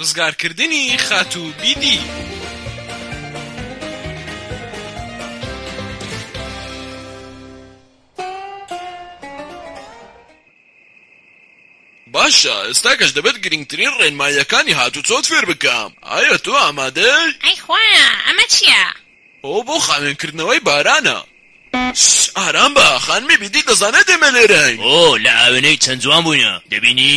ڕزگارکردنی خاتوو بیدی. باشە ئێستاکەش دەبێت گرنگترین ڕێنماییەکانی هاتوچۆت فێر بکەم ئایا تۆ ئامادەی؟ ئەی خوایە ئەمە چییە؟ ئەوە بۆ خاوێنکردنەوەی بارانە. ئارام بە، خانمی بیدی دەزانێت ئێمە لێرەین. ئۆ، لە ئاوێنەی چەند جوان بووینە، دەبینی؟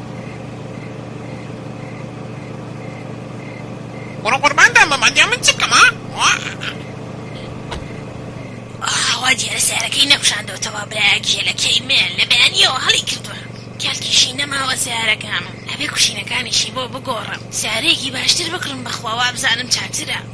بڕۆ قوربان دام بم ئەدی من چ بکەم ها ئاوا دیارە سیارەکەی نەکشاندۆتەوە برایە گێلەکەی مێن لە بەیانیەوە هەڵی کردووە کەلکیشی نەماوە سیارەکەم ئەبێ کوشینەکانیشی بۆ بگۆڕم سیارەیەکی باشتر بکڕم بەخوا وابزانم چاکترە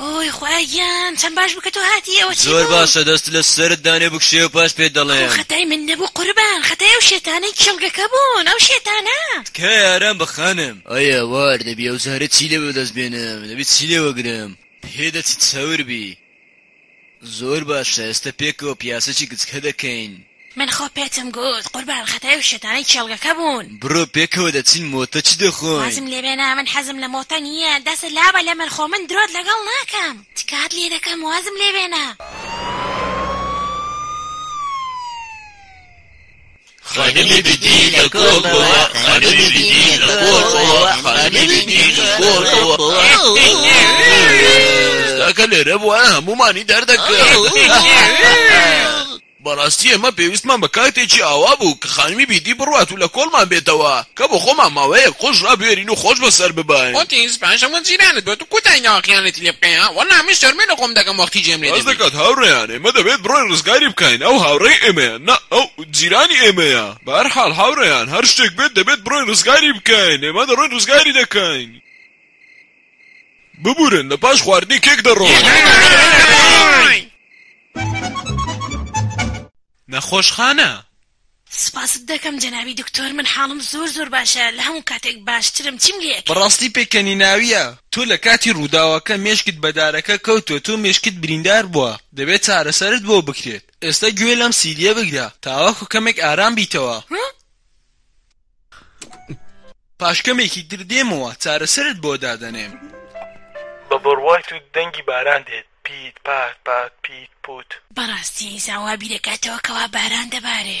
ئۆی خوایە گیان چەن باش بوو کە تۆ هاتی ئەوە چی بوو؟ زۆر باشە دەست لە سەرت دانێ بکشێ و پاش پێت دەڵێم. خۆ خەتای من نەبوو قوربان خەتای ئەو شێتانەی کێڵگەکە بوون ئەو شێتانە. تکایە ئارام بە خانم. ئای ئاوار دەبی ئەو جارە چی لێ بەدەست بێنم دەبی چی لێ وەگرم پێدەچی چەور بی. زۆر باشە ئێستە پێکەوە پیاسەچی گچکە دەکەین. من خۆ پێتم گووت قوربان خەتای و شێتانەی کێڵگەکە بوون. بڕۆ پێکەوە دەچین مۆتە چی دەخۆین. وازم لێبێ نا من حەزم لە مۆتە نییە دەست لابە لەمن خۆ من درۆت لەگەڵ ناکەم تکات لێ دەکەم وازم لێبێنە. خانمی بدی لە کۆکەوە خانمی بدی لە کۆکەوە خانمی بدی لە کۆکەوە ئێستاکە لێرە بووە هەمومانی دەردەکرد بەڕاستی ئێمە پێویستمان بە کاتێکی ئاوا بوو کە خانمی بیدی بڕوات و لە کۆڵمان بێتەوە کە بۆ خۆمان ماوەیەک خۆش ڕابوێرین و خۆش بەسەر ببەین ئۆتیس پاش ئەوە جیرانت بێت و کۆتایی ناوە خیانەتی لێ بکەی ها وەڵا من شەرمێ لە خۆم دەکەم وەختی جێم لێ باس دەبێ دەکات هاوڕێیان ئێمە دەبێت بڕۆین ڕزگاری بکەین ئەو هاوڕێی ئێمەیە نا ئەو جیرانی ئێمەیە بەهەرحاڵ هاوڕێیان هەر شتێک بێت دەبێت بڕۆین ڕزگاری بکەین ئێمە دەڕۆین ڕزگاری دەکەین ببورن لە پاش خواردنی کێک دەڕۆین. نەخۆشخانە. سوپاست دەکەم جەنابی دکتۆر من حاڵم زۆر زۆر باشە لە هەموو کاتێک باشترم چیم لێ ئەکرێ؟ بەڕاستی پێکەنیناویە تۆ لە کاتی ڕووداوەکە مێشکت بە دارەکە کەوتووە تۆ مێشکت بریندار بووە دەبێت چارەسەرت بۆ بکرێت ئێستا گوێ لەم سیدیە بگرە تاوەکو کەمێک ئارام بیتەوە پاش کەمێکی تر دێمەوە چارەسەرت بۆ دادەنێم بە بڕوای تو دەنگی باران دێت پیت پات پات پیت پوت. بەڕاستی ئینسان وا بیرەکاتەوە کەوا باران دەبارێ.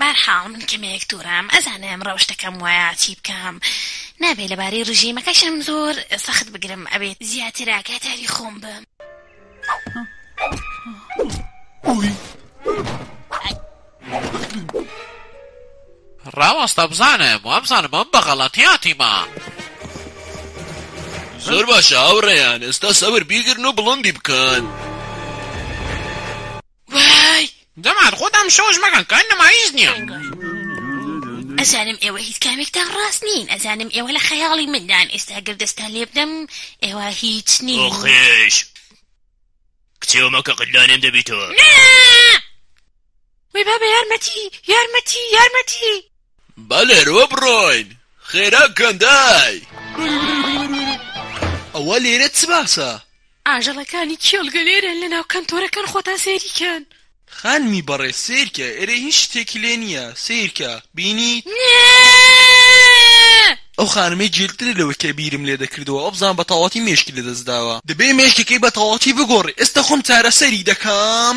بەرحاڵ من کەمێک توڕەم ئەزانم ڕەوشتەکەم وایە چی بکەم نابێ لەبارەی ڕژێمەکەشم زۆر سەخت بگرم ئەبێ زیاتر ئاگاداری خۆم بم. ڕاوەستە بزانم وابزانم ئەم بەغەڵەتی هاتیمە. زۆر باشە هاوڕێیان ئێستا سەبر بیگرن و بڵندی بکەن. وای. جەماعەت خۆتان شۆش مەکەن کە نمایش نییە. ئەزانم ئێوە هیچ کامێکتان ڕاست نین ئەزانم ئێوە لە خەیاڵی مندان ئێستا گەر دەستان لێ بدەم ئێوە هیچ نین ئۆخێش کچێ ئەمە کە قلانێم دەبیتەوە وی بابە یارمەتی یارمەتی یارمەتی با لێرەوە بڕۆین خێرا گەندای ئەوە لێرە چ باسە ئاژەڵەکانی کێڵگە لێرەن لەناو کەنتۆرەکان خۆتان سەیری کەن. خانمی بەڕێز سەیرکە ئێرە هیچ شتێکی لێ نییە سەیرکە بینیت. نێێێ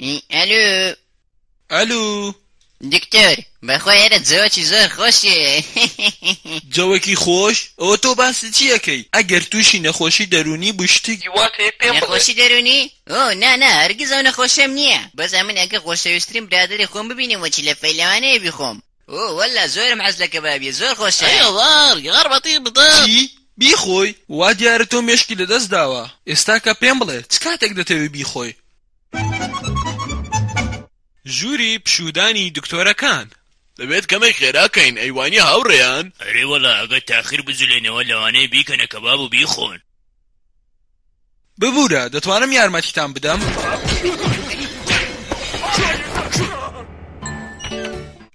ئی ئەلۆ. ئەلوو. دکتۆر بەخوای ئێرە جەوەکی زۆر خۆشیە. جەوەکی خۆش؟ ئەوە تۆ باسی چی ئەکەی؟ ئەگەر توشی نەخۆشی دەرونی بو شتیک دی وات هەیە پێم بڵێ. نەخۆشی دەرونی؟ ئۆ نا نا هەرگیز ئەو نەخۆشیەم نیە بەس ئەمن ئەگەر خۆشەویسترین برادەری خۆم ببینم وەکی لە فەی لەوانەیە بیخۆم. ئۆ وەللە زۆرم حەز لە کەبابیە زۆر خۆشە. ئەی هەزار یار بەتیک بدەن. چی؟ بیخۆی؟ وا دیارە تۆ مێشکی لەدەست داوە ئێستا کە پێم بڵێ چ کاتێک دەتەوێ بیخۆی؟ ژووری پشوودانی دکتۆرەکان. دەبێت کەمێک خێرا کەین ئەی وانیە هاوڕێیان؟ ئەرێ وەڵا ئەگەر تاخیر بجولێنەوە لەوانەیە بیکەنە کەباب و بیخۆن. ببورە دەتوانم یارمەتیتان بدەم؟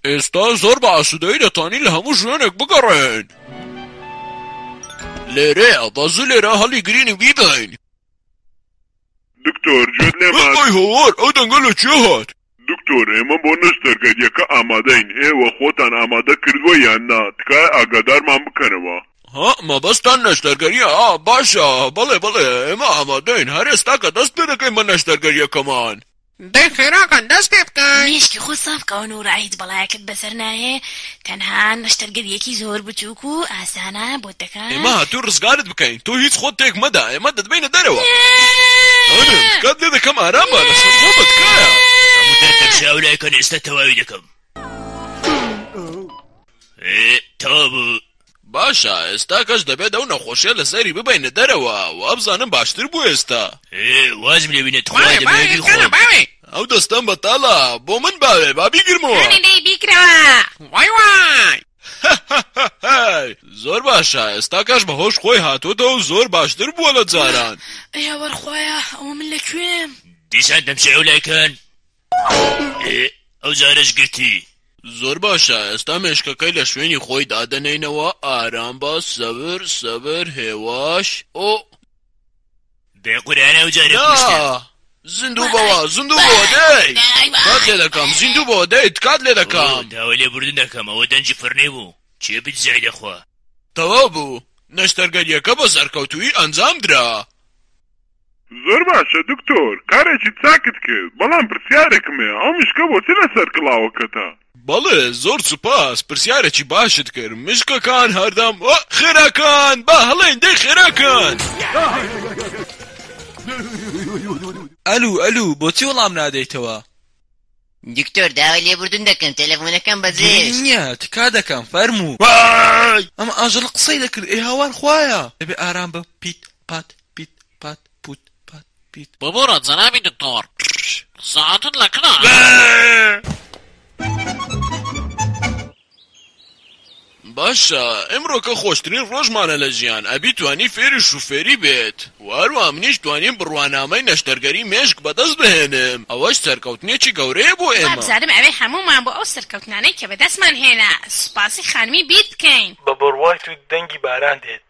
ئێستا زۆر بە ئاسوودەیی دەتوانین لە هەموو شوێنێک بگەڕێن لێرەیە با زوو لێرە هەڵیگرین و بیبەین دکتۆر گوێت لێ ماچ. ئای هاوار ئەو دەنگە لە کوێ هات. دکتۆر ئێمە بۆ نەشتەرگەریەکە ئامادەین ئێوە خۆتان ئامادە کردوە یان نا تکایە ئاگادارمان بکەنەوە. ها مەبەستتان نەشتەرگەریە ئا باشە بەڵێ بەڵێ ئێمە ئامادەین هەر ئێستا کە دەست پێدەکەین بە نەشتەرگەریەکەمان. دەی خێراکان دەست پێ بکەن. مێشکی خۆت ساف کە ئەو نوورە عەید بەڵایەکەت بەسەر نایێ تەنها نەشتەرگەریەکی زۆر بچووک و ئاسانە بۆت دەکات. ئێمە هاتووین ڕزگارت بکەین تۆ هیچ خۆت تێک مەدە ئێمە دەتبەینە دەرەوە. هانم تکات لێ دەکەم ئارام بە لەسەر خۆ بە تکایە. هەموو تان تەرشا و لایکەن ئێستا تەواوی دەکەم. ئێ تەوا بوو. باشە ئێستا کەش دەبێت ئەو نەخۆشیە لە سەری ببەینە دەرەوە وابزانم باشتر بوو ئێستا. ئێ وازم لێ بینە تخوا دەمەوێ بیخۆم. ئەو دەستەم بەتاڵە بۆ من باوێ با بیگرمەوە. هەنێ لێی بیگرەوە وای وای. هەهەهەهەی زۆر باشە ئێستا کەش بە هۆش خۆی هاتۆتەوەو زۆر باشتر بووە لە جاران. ئەی یاوەر خوایە ئەوە من لە کوێم. دیسان دەمچێ ئەو لای کەن. ئێ ئەو جارەش گرتی. زۆر باشە ئێستا مێشکەکەی لە شوێنی خۆی دادەنێینەوە ئارام بە سەبر سەبر هێواش ئۆ. بێ قورئان ئەو جارە نا کوشتم. زیندوو بەوە زیندوو بەوە دەی تکات لێ دەکەم زیندوو بەوە دەی تکات لێ ئۆ دەکەم. داوای لێ بوردن دەکەم ئەوە دەنگی فڕنی بوو چێ بت زای دەخوا. تەواو بوو نەشتەرگەریەکە بە سەرکەوتوویی ئەنجام درا. زۆر باشە دکتۆر کارێکی چاکت کرد بەڵام پرسیارێکم هەیە ئەو مشکە بۆچی لەسەر کڵاوەکەتە؟ بەڵێ زۆر سوپاس پرسیارێکی باشت کرد مشکەکان هەردەم ئۆ خێراکان با هەڵێین دەی خێراکان. ئەلوو ئەلوو بۆچی وەڵام نادەیتەوە. دکتۆر داوای لێبوردن دەکەم تەلەفۆنەکەم بەجێ گرینگ هێشت. نیە تکا دەکەم فەرموو. وای ئەم ئاژەڵە قسەی دەکرد ئێ هاوار خوایە. دەبێ ئارام بم پیت پات پیت پات پوت پات پیت. ببورە جەنابی دکتۆر سەعاتت لە کنا؟ باشە ئمڕۆکە خۆشترین ڕۆژمانە لە ژیان ئەبی توانی فێری شوفێری بێت و هەروەها منیش توانیم بڕوانامەی نەشتەرگەری مێشک بەدەست بهێنم ئەوەش سەرکەوتنێکی گەورەیە بۆ ئێمە. وابزانم ئەوێ هەموومان بۆ ئەو سەرکەوتنانەی کە بەدەستمان هێنا سوپاسی خانمی بیر بکەین. بە بڕوای تو دەنگی باران دێت.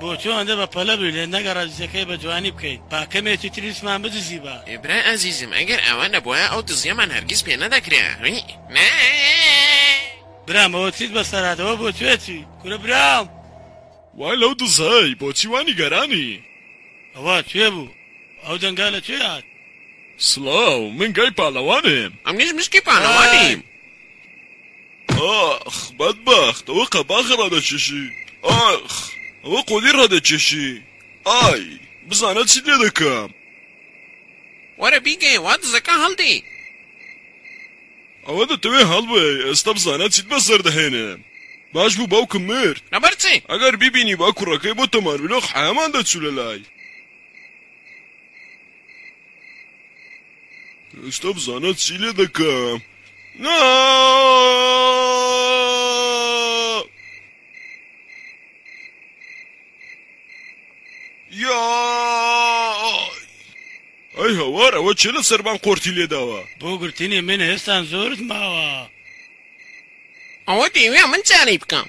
بۆ تۆ ئەندە بە پەلە بووی لێ نەگەڕە دزەکەی بە جوانی بکەیت با کەمێتی تریسمان بدزی بە برای ئازیزم ئەگەر ئاوا نەبوایە ئەو دزیەمان هەرگیز پێ نەدەکرا هوی نا برام ئەوە چیت بەسەراتەوە بۆ توێتی کورە برام وای لەو دزەی بۆچی وا نیگەرانی ئەوە توێ بوو ئەو دەنگە لە کوێ هات؟ سڵاو، من گای پاڵەوانم. ئەمنیش مشکی پاڵەوانیم. ئاخ، بەدبەخت، ئەوە قەباخە ڕادەکێشی. ئاخ، ئەوە قۆلی ڕادەکێشی. ئای، بزانە چیت لێ دەکەم. وەرە بیگەیە وا دزەکە هەڵدێ. ئەوە دەتەوێ هەڵبێی، ئێستە بزانە چیت بەسەر دەهێنم. باش بوو باوکم مرد. لەبەر چی؟ ئەگەر بیبینیبا کوڕەکەی بۆتە مارملۆخ حەیامان دەچوو لە لای. ئێستا بزانە چی لێ دەکەم نا ئەی هەوار ئەوە چێ لە سەربان قۆرتی لێداوە بۆ گرتنی من هێستان زۆرت ماوە. ئەوە دەیوێ من چارەی بکەم.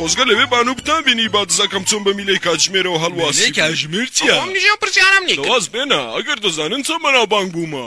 خۆزگە لەوێ بان و بتان بینی با دزەکەم چۆن بە میلەی کاتژمێرەوە هەڵواسی لێ کاژمێر چییە؟ ئەوم نژێ و پرسیارم نیکرد. واز بێنە ئەگەر دەزانن چەند بەناوبانگ بوومە.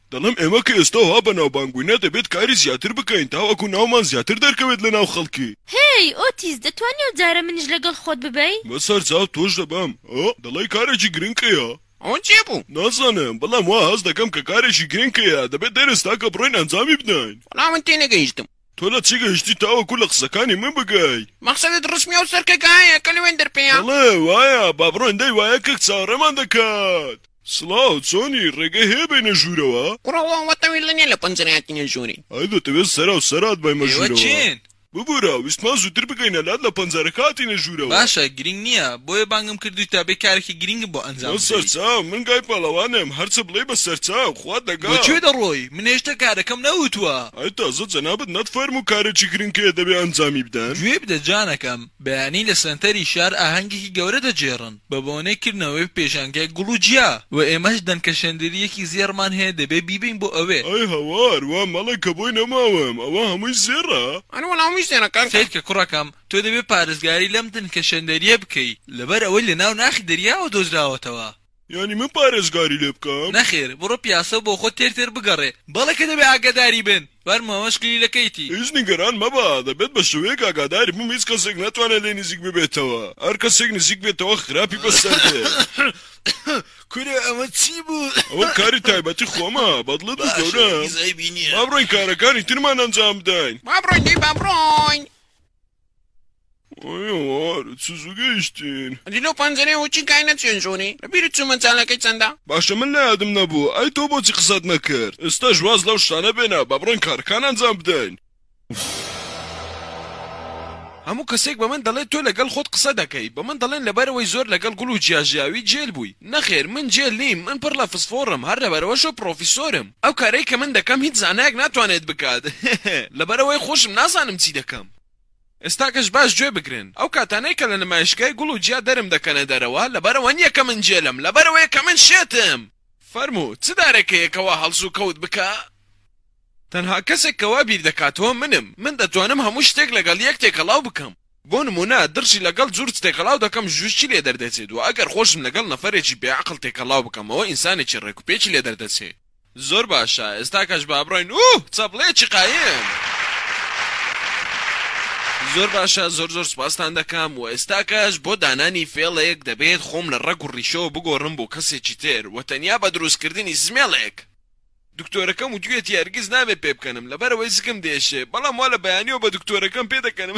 دەڵێم ئێمە کە ئێستا وا بەناوبانگ بووینە دەبێت کاری زیاتر بکەین تاوەکو ناومان زیاتر دەرکەوێت لە ناو خەڵکی. هێی ئۆتیس دەتوانی ئەو جارە منیش لەگەڵ خۆت ببەی؟ بە سەرچاو تۆش دەبەم. ئۆ دەڵێی کارێکی گرنکەیە؟ ئەوە چی بوو؟ نازانم بەڵام وا هەست دەکەم کە کارێکی گرنکەیە دەبێت دەرس تاکە بڕۆین ئەنجامی بدەین. وەڵا من تێنەگەیشتم. تۆ لە چی گەیشتی تاوەکو لە قسەکانی من بگەی؟ مەقسەدت ڕسمیە و سەرکە گایە کە لوێن دەرپێیە؟ بەڵێ وایە با بڕۆین دەی وایە کەک چاوەڕێمان دەکات. سڵاو چۆنی؟ ڕێگەی هەیە بێینە ژوورەوە؟ کوڕە ئەوە ئەوە تەویلە نیە لە پەنجەرەیا تینە ژووری. ئەی دەتەوێت سەرا و سەرات بەیمە ژوورەوە؟ ئێوە کێن؟ ببورە ویستمان زووتر بگەینە لات لە پەنجەرەکە هاتینە ژوورەوە. باشە گرینگ نیە بۆیە بانگم کردووی تا بێی کارێکی گرینگم بۆ ئەنجام بدەی. بەسەر چاو من گای پاڵەوانم هەرچ بڵێی بەسەر چاو خوا دەگا. بۆ کوێ دەڕۆی من هێشتا کارەکەم نەوتوە. ئەی تازە جەنابت نەتفەرموو کارێکی گرنگ هەیە دەبێ ئەنجامی بدەن؟ گوێ بدە جانەکەم، بەیانی لە سەنتەری شار ئاهەنگێکی گەورە دەگێڕن بە بۆنەی کردنەوەی پێشانگای گوڵ و گیا و ئێمەش دەنکە شەندەلییەکی زێڕمان هەیە دەبێ بیبەین بۆ ئەوێ. ئەی هاوار، وا مەڵێ کە بۆی نەماوم، ئەوە هەمووی زێڕە؟ ئەرێ وەڵا هەمووی زێڕە کاکە. سەیرکە کوڕەکەم، تۆ دەبێ پارێزگاری لەم دەنکە شەندەلییە بکەی، لەبەر ئەوەی لە ناو ناخی دەریاوە دۆزراوەتەوە. یانی من پارێزگاری لێ بکەم؟ نەخێر بڕۆ پیاسەو بۆ خۆت تێر تێر بگەڕێ. بەڵێ کە دەبێ ئاگاداری بن. فەرموو ئەمەش کلیلەکەیتی. هیچ نیگەران مەبە دەبێت بە شێوەیەک ئاگاداری بم هیچ کەسێک ناتوانێت لێی نزیک ببێتەوە هەر کەسێک نزیک بێتەوە خراپی بەسەر دێت. کورە ئەمە چی بوو. ئەوە کاری تایبەتی خۆمە بەدڵت بوو گەورەم؟ با بڕۆین کارەکانی ترمان ئەنجام بدەین. با بڕۆین دەی با بڕۆین. ئۆیۆ ئۆر چ زوو گەیشتین. ئەدی لەو پەنجەرەیە وەچی کاینە چێن ژووری؟ لەبیرت چوو مەجالەکەی چەندە؟ باشە من لە یادم نەبوو ئەی تۆ بۆچی قسەت نەکرد. ئێستاش واز لەو شتانە بێنە با بڕۆین کارەکان ئەنجام بدەین. هەموو کەسێک بەمن دەڵێت تۆ لەگەڵ خۆت قسە دەکەی بەمن دەڵێن لەبەرئەوەی زۆر لەگەڵ گوڵ و جیا ژیاوی جێل بووی نەخێر من جێل نیم من پڕ لە فسفۆڕم هەر لەبەرئەوەشە پڕۆفیسۆرم ئەو کارەی کە من دەکەم هیچ زانایەک ناتوانێت بکات هه لەبەرئەوەی خۆشم نازانم چی دەکەم. ئێستاکەش باش گوێ بگرن، ئەو کاتانەی کە لە نمایشگای گوڵ و گیا دەرم دەکەنە دەرەوە، لەبەر ئەوە نییە کە من گێلم، لەبەر ئەوەیە کە من شێتم! فەرموو، چ دارێک هەیە کە وا هەڵس و کەوت بکا؟ تەنها کەسێک کە وا بیر دەکاتەوە منم، من دەتوانم هەموو شتێک لەگەڵ یەک تێکەڵاو بکەم. بۆ نموونە، دڕشی لەگەڵ جورج تێکەڵاو دەکەم، جورج چی لێ دەردەچێت؟ وە ئەگەر خۆشم لەگەڵ نەفەرێکی بێعەقڵ تێکەڵاو بکەمەوە، ئینسانێکی ڕێکوپێکی لێ دەردەچێت. زۆر باشە ئێستاکەش با بڕۆین اوه چەپڵەیەکی قایم. زۆر باشە زۆر زۆر سوپاستان دەکەم وە ئێستاکەش بۆ دانانی فێڵێک دەبێت خۆم لە ڕەگ و ڕیشەوە بگۆڕم بۆ کەسێکی تر وە تەنیا بە دروست کردنی سمێڵێک دکتۆرەکەم وتویەتی هەرگیز نابێت پێبکەنم لەبەرئەوەی سکم دێشێ بەڵام وا لە بەیانیەوە بە دکتۆرەکەم پێدەکەنم.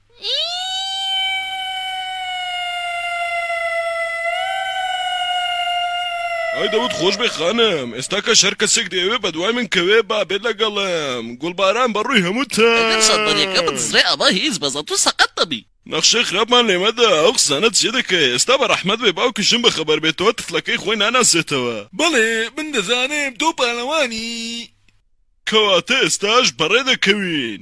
ئای دەوت خۆش بێ خانم ئێستا کە شەر کەسێک دەیەوێ بە دوای من کەوێ با بێت لەگەڵم گوڵباران بە ڕووی هەمووتە ئەگەر شەربەرێکە بدزرێ ئەمە هیچ بەزە تو سەقەت دەبی نەخشەی خراپمان لێ مەدە ئەو قسانە چیە دەکەی ئێستا بە ڕەحمەت بێ باوکی ژن بە خەبەر بێتەوە تفلەکەی خۆی ناناسێتەوە. بەڵێ من دەزانم تۆ پاڵەوانی. کەواتە ئێستاش بەڕێ دەکەوین.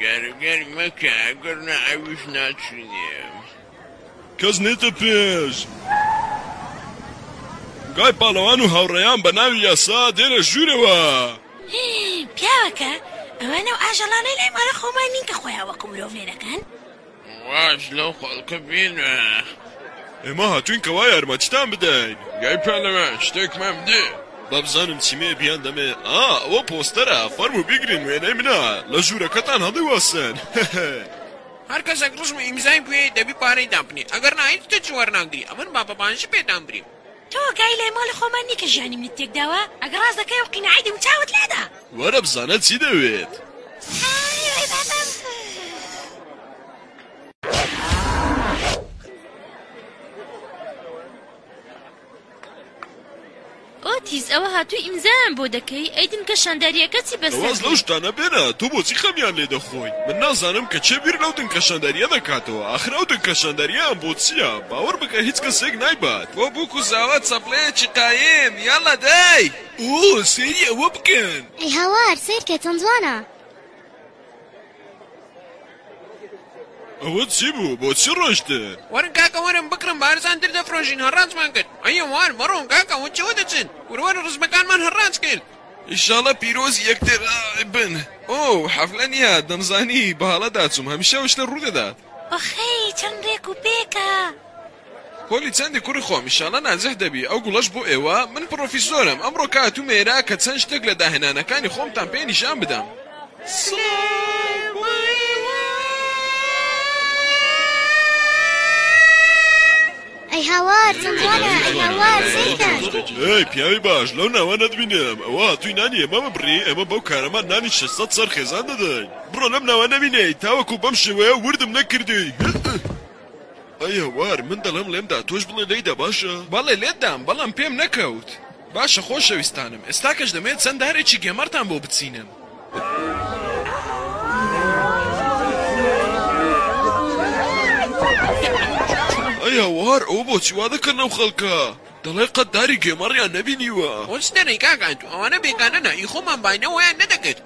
گەرگەر مەکە گەر نا ئەویش ناچینێ. کەس نێتە پێش گای پاڵەوان و هاوڕێیان بە ناوی یاسا دێنە ژوورەوە. هی پیاوەکە ئەوانە و ئاژەڵانەی لای مارە خۆمان نین کە خۆیان وەکو مرۆڤ لێ دەکەن. واش لەو خەڵکە بینە. ئێمە هاتووین کەوا یارمەتیتان بدەین. گەر پێدەمێ شتێکمان بدێ. با بزانم چیمێ بیان دەمێ. ئا ئەوە پۆستەرە فەرموو بیگرن وێنەی منە لە ژوورەکەتان هەڵیوەسن هەهە. هەر کەسێک ڕسم و ئیمزای بوێ دەبی پارەی دابنێ ئەگەر نا هیچ کەچی وەرناگری ئەمن با بە بانجی پێتان بریم. تۆ ئاگای لای ماڵی خۆمان نی کە ژیانی منت تێک داوە ئەگە ڕاست دەکەی ئەو قیناعەی دەم چاوت لادا. وەرە بزانە چی دەوێت. ئۆتیس ئەوە هاتوی ئیمزایان بۆ دەکەی ئەیدن کە شانداریەکە چی بەسەر بێ. واز لەو شتانە بێنە تۆ بۆچی خەمیان لێ دەخۆی من نازانم کە کێ بیر لەو دنکە شانداریە دەکاتەوە ئاخر ئەو دنکە شانداریە ئەم بۆ چیە. باوەڕ بکە هیچ کەسێک نایبات بۆ بوک و زاوا چەپڵەیەکی قایم یاڵا دای. ئۆۆ سەیری ئەوە بکەن. ئەی هاوار سەیرکە چەند جوانە. ئەوە چی بوو بۆچی ڕۆشتن. وەرن کاکە وەرن بکڕن بە ئەرزانتر دەفرۆشین هەڕاجمان کرد ئەی هەوار مەڕۆن کاکە وە چەوە دەچن کورە وەرن ڕزمەکانمان هەڕاج کرد. ئیشاڵە پیرۆزی یەکتر بن. ئۆو حەفلە نیە دەمزانی بەهەڵەدا چوم هەمیشە ئەوشتە ڕوو دەدات. ئۆخەی چەند رێک و پێکە. پۆلی چەندی کوڕی خۆم ئیشاڵا ناجح دەبی ئەو گوڵەش بۆ ئێوە من پڕۆفیسۆرم ئەمڕۆ کاتوم ئێرە کە چەند شتێک لە داهێنانەکانی خۆمتان پێ نیشان بدەم. ئەی هاوار چەند جوانە ئەی هاوار سەیر کەن. ئەی پیاوی باش لەو ناوە نەتبینم ئەوە هاتووی نانی ئێمە ببڕی ئێمە بەو کارەمان نانی شەش سەد سەر خێزان دەدەین. بڕۆ لەم ناوە نەمینێی تاوەکو بەم شێوەیە وردم نەکردێی هئ. ئەی هەوار من دەڵێم لێم دا تۆش بڵێ لێی دا باشە. بەڵێ لێت دام بەڵام پێم نەکەوت. باشە خۆشەویستانم ئێستاکەش دەمەوێت چەند دارێکی گێمەڕتان بۆ بچینم. ئەی هەوار ئەوە بۆچی وا دەکەن ئەو خەڵکە دەڵێ قەت داری گێمەڕیان نەبینیوە. بۆچی دەرێی کاکە ئەتوو ئەوانە بێگانەنە ئی خۆمان باینەوەیان نەدەکرد.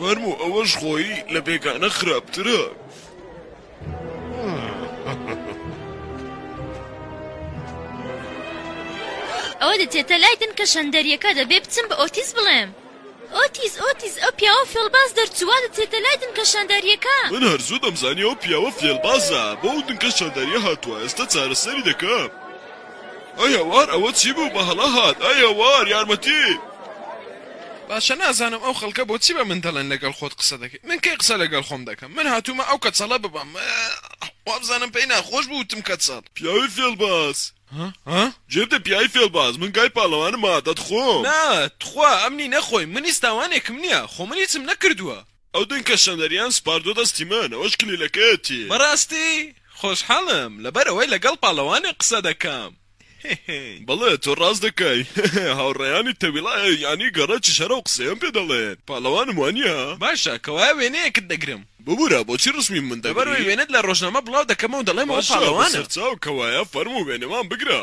فەرموو ئەوەش خۆی لە بێگانە خراپترە. ئەوە دەچێتە لای دنکە شەندەریەکە دەبێ بچم بە ئۆتیس بڵێم. ئۆتیس ئۆتیس ئەو پیاوە فێڵباز دەرچووە دەچێتە لای دنکە شەندەریەکە. من هەر زوو دەمزانی ئەو پیاوە فێڵبازە بۆ ئەو دنکە شەندەریە هاتووە ئێستا چارەسەری دەکەم. ئەی هەوار ئەوە چی بوو بەهەڵە هات ئەی هەوار یارمەتی. باشە نازانم ئەو خەڵکە بۆچی بە من دەڵێن لەگەڵ خۆت قسە دەکەی من کەی قسە لەگەڵ خۆم دەکەم من هاتوومە ئەو کەچەڵە ببەم وابزانم پێی ناخۆش بوو وتم کەچەڵ. پیاوی فێڵباز. ها ها. جێبدە پیاوی فێڵباز من گای پاڵەوانم ها دەتخۆم. نا تخوا ئەمنی نەخۆی من هیچ تاوانێکم نیە خۆ من هیچم نەکردووە. ئەو دنکە شەنەریان سپاردوە دەستی من ئەوەش کلیلەکەیەتی. بەڕاستی خۆشحاڵم لەبەر ئەوەی لەگەڵ پاڵەوانێک قسە دەکەم هههه. بەڵێ تۆ ڕاست دەکەی هههه هاوڕێیانی تەویڵا ئێ یەعنی گەڕەکیش هەر ئەو قسەیەم پێ دەڵێن پاڵەوانم وانیە؟ باشە کەوایە وێنەیەکت دەگرم. ببورە بۆچی ڕسمی من دەگری؟ لەبەر ئەوەی وێنەت لە ڕۆژنامە بڵاو دەکەمەوە دەڵێمەوە باشە پاڵەوانە. بەسەرچاو کەوایە فەرموو وێنەمان بگرە.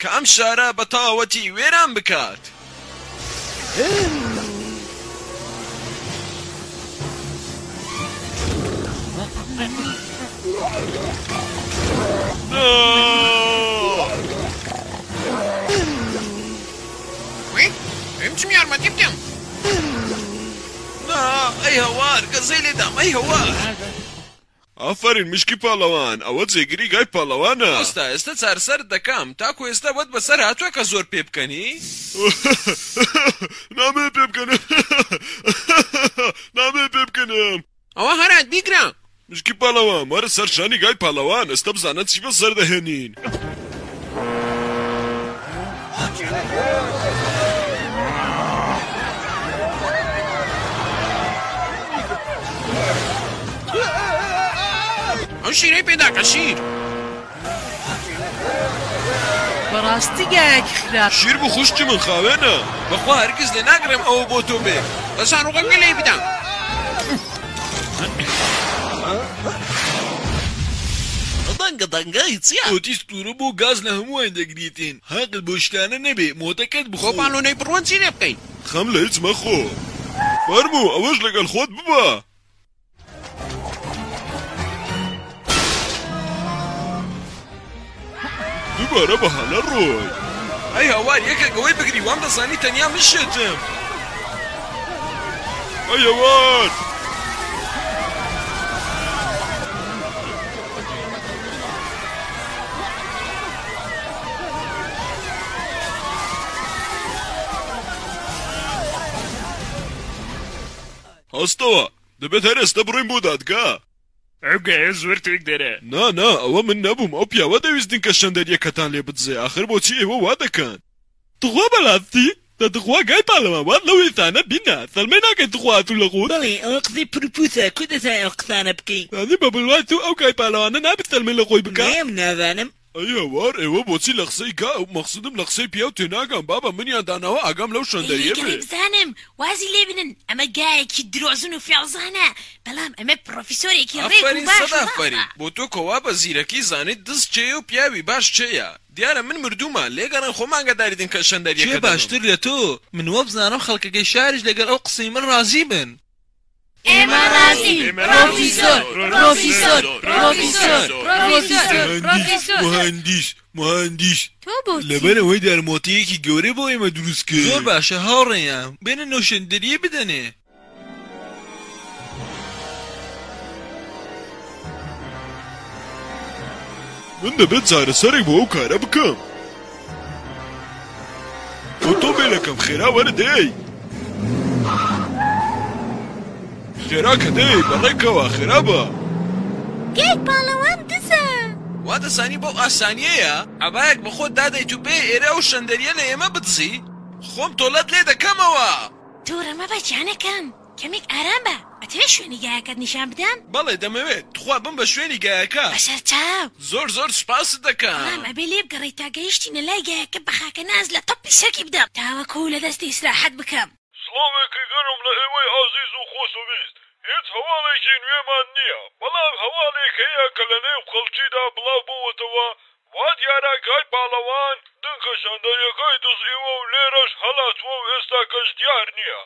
کە ئەم شارە بە تاوەتی وێران بکات. نا، ئەی هەوار، گەزەی لێ دام، ئەی هەوار. ئافەرین مشکی پاڵەوان ئەوە جێگری گای پاڵەوانە. مامۆستا ئێستا چارەسەرت دەکەم. تاکو ئێستا وەت بەسەر هاتوە کە زۆر پێ بکەنی؟ نامەوێ پێ بکەنم نامەوێ پێ بکەنم. ئەوە هەرات بیگرە. مشکی پاڵەوان وەرە سەر شانی گای پاڵەوان ئێستا بزانە چی بەسەر دەهێنین. ئەو شیرەی پێداکە شیر بەڕاستی گایەکی خراپ شیر بۆ خوشکی من خاوێنە بەخوا هەرگیز لێ ناگرم ئەوە بۆ تۆ بێ بەسان ڕوغەکە لێی بدە دەنگە دەنگە ی چیە. ئۆتیست کورە بۆ گاز لە هەمووان دەگریتین هەقت بۆ شتانە نەبێ مۆتەکەت بخۆ. خۆمان لۆ نەیبڕوە چی لێ بکەین. خەم لە هیچ مەخۆ فەرموو ئەوەش لەگەڵ خۆت ببە. دوبارە بە هەڵە ڕۆی ئەی هاوار یەکێک ئەوەی بگری وام دەزانی تەنیا من شێتم ئەی هاوار هەستەوە دەبێت هەر ئێستە بڕۆین بۆ دادگا ئەو گایە زۆر تێک دەرە. نا نا ئەوە من نەبووم ئەو پیاوە دەویستن کە شەندەریەکەتان لێ بدزێ ئاخر بۆچی ئێوە وا دەکەن. تخوا بەراستی؟ دە تخوا گای پالەوان واز لەو هێزانە بینە سەلمەی ناکەی تخوا ئەتو لە قوت. بەڵی ئەوە قسەی پروپوسە کو دەزانی ئەو قسانە بکەی. رازیم بە بروای تو ئەو گای پالەوانە نابی سەلمەی لە خۆی بکا. نەیەم نازانم. ئەی هەوار ئێوە بۆچی لە قسەی گا مەقسودم لە قسەی پیاو تێناگەم بابە منیان داناوە ئاگام لەو ئەی شەندەییە بێ. گەرەکزانم وازی لێ بنن ئەمە گایەکی درۆزن و فێڵزانە بەڵام ئەمە پڕۆفیسۆرێکی ڕێک و ئافەرین باش سەد و باڵا. ئافەرین بۆ تۆ کە وا بە زیرەکی زانیت دز کێیە و پیاوی باش کێیە دیارە من مردوومە لێگەڕێن خۆم ئاگاداری دنکە شەندەریەکە کێ دەبم. باشتر لە تۆ من وەبزانم خەڵکەکەی شاریش لەگەڵ ئەو قسەی من ڕازی بن. ئێمە ڕازین پڕۆفیسۆر پڕۆفیسۆر پڕۆفیسۆر پڕۆفیسۆر پڕۆفیسۆر مهندیس مهندیس تۆ بۆچی لەبەر ئەوەی دارمۆتییەکی گەورەی بۆ ئێمە دروست کرد زۆر باشە هاوڕێیان بێنە نۆشێندەریی بدەنێ. من دەبێت چارەسەرێک بۆ ئەو کارە بکەم. ئۆتۆمبێلەکەم خێرا وەرە دێی. خێرا کە دێی بەڕێکەوە خێرا بە. گەی پاڵەوان دزە. وادەزانی بەو ئاسانیەیە عەبایەک بەخۆت دادەیت و بێی ئێرە ئەو شەندەریە لە ئێمە بدزی؟ خۆم تۆلەت لێ دەکەمەوە. توڕە مەبە گیانەکەم. کەمێک ئارام بە، ئەتەوێ شوێنی گایەکەت نیشان بدەم؟ بەڵێ دەمەوێت، توخوا بم بە شوێنی گایەکە. بەسەر چاو. زۆر زۆر سوپاست بەڵام دەکەم. ئەبێ لێبگەڕێی تا گەیشتینە لای گایەکە بە خاکە ناز لە تەپی سەری بدەم تاوەکو لە دەستی ئیسراحەت بکەم. سڵاوێکی گەرم لە ئێوەی ئازیز و خۆشەویست. هیچ هەواڵێکی نوێمان نییە، بەڵام هەواڵێک هەیە کە لە نێو خەڵکیدا بڵاو بۆوەتەوە، وا دیارە گای پاڵەوان، دنکە ژەندەیەکەی دز ئێوە و لێرەش هەڵاتووە و ئێستاکەش دیار نییە.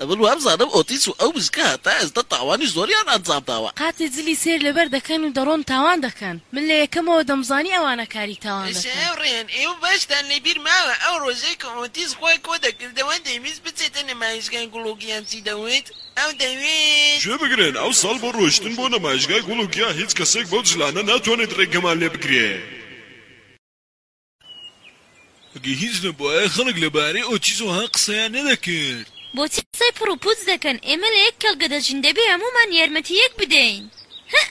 ئەمن وابزانم ئۆتیس و ئەو بزکە هەتا ئێستا تاوانی زۆریان ئەنجام داوە. قاتی جلی سیر لەبەر دەکەن و دەڕۆن تاوان دەکەن من لە یەکەمەوە دەمزانی ئەوانە کاری تاوان دەکەن. ئەشێ ڕێن ئێوە باشتان لەبیر ماوە ئەو ڕۆژەی کە ئۆتیس خۆی کۆ دەکردەوە دەیویست بچێتە نەمایشگای گوڵ و گیان چی دەوت ئەو دەوێت. گوێ بگرن ئەو ساڵ بۆ ڕۆیشتن بۆ نەمایشگای گوڵ و گیا هیچ کەسێک بەو جلانە ناتوانێت ڕێگەمان لێ بگرێ. ئەگەر هیچ نەبوایە خەڵک لە بارەی ئۆتیزم وەها قسەیان نەدەکرد. بۆچی قسەی پڕ و پوچ دەکەن ئێمە لە یەک کێڵگە دەژین دەبێ هەموومان یارمەتی یەک بدەین هئ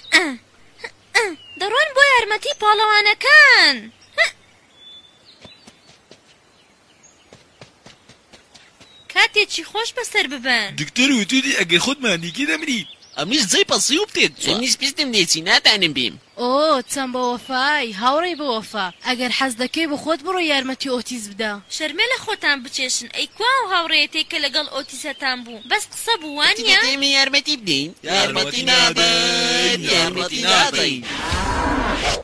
هئ دەڕۆن بۆ یارمەتی پاڵەوانەکان هئ. کاتێکی خۆش بەسەر ببەن. دکتۆر وتووتی ئەگەر خۆت ماندی کەی دەمری. ئەمنیش جێی پەسیو بتێت چوە. ئەمنیش پشتم دێچی ناتانم بێم. ئۆ چەند بە وەفای هاوڕێی بە وەفا ئەگەر حەز دەکەی بە خۆت بڕۆ یارمەتی ئۆتیس بدە. شەرمێ لە خۆتان بکێشن ئەی کوا ئەو هاوڕێیەتەی کە لەگەڵ ئۆتیسەتان بوو بەس. قسە بوو وا نیە؟ دەتەوێ یارمەتی بدەین؟ یارمەتی نادەین یارمەتی نادەین.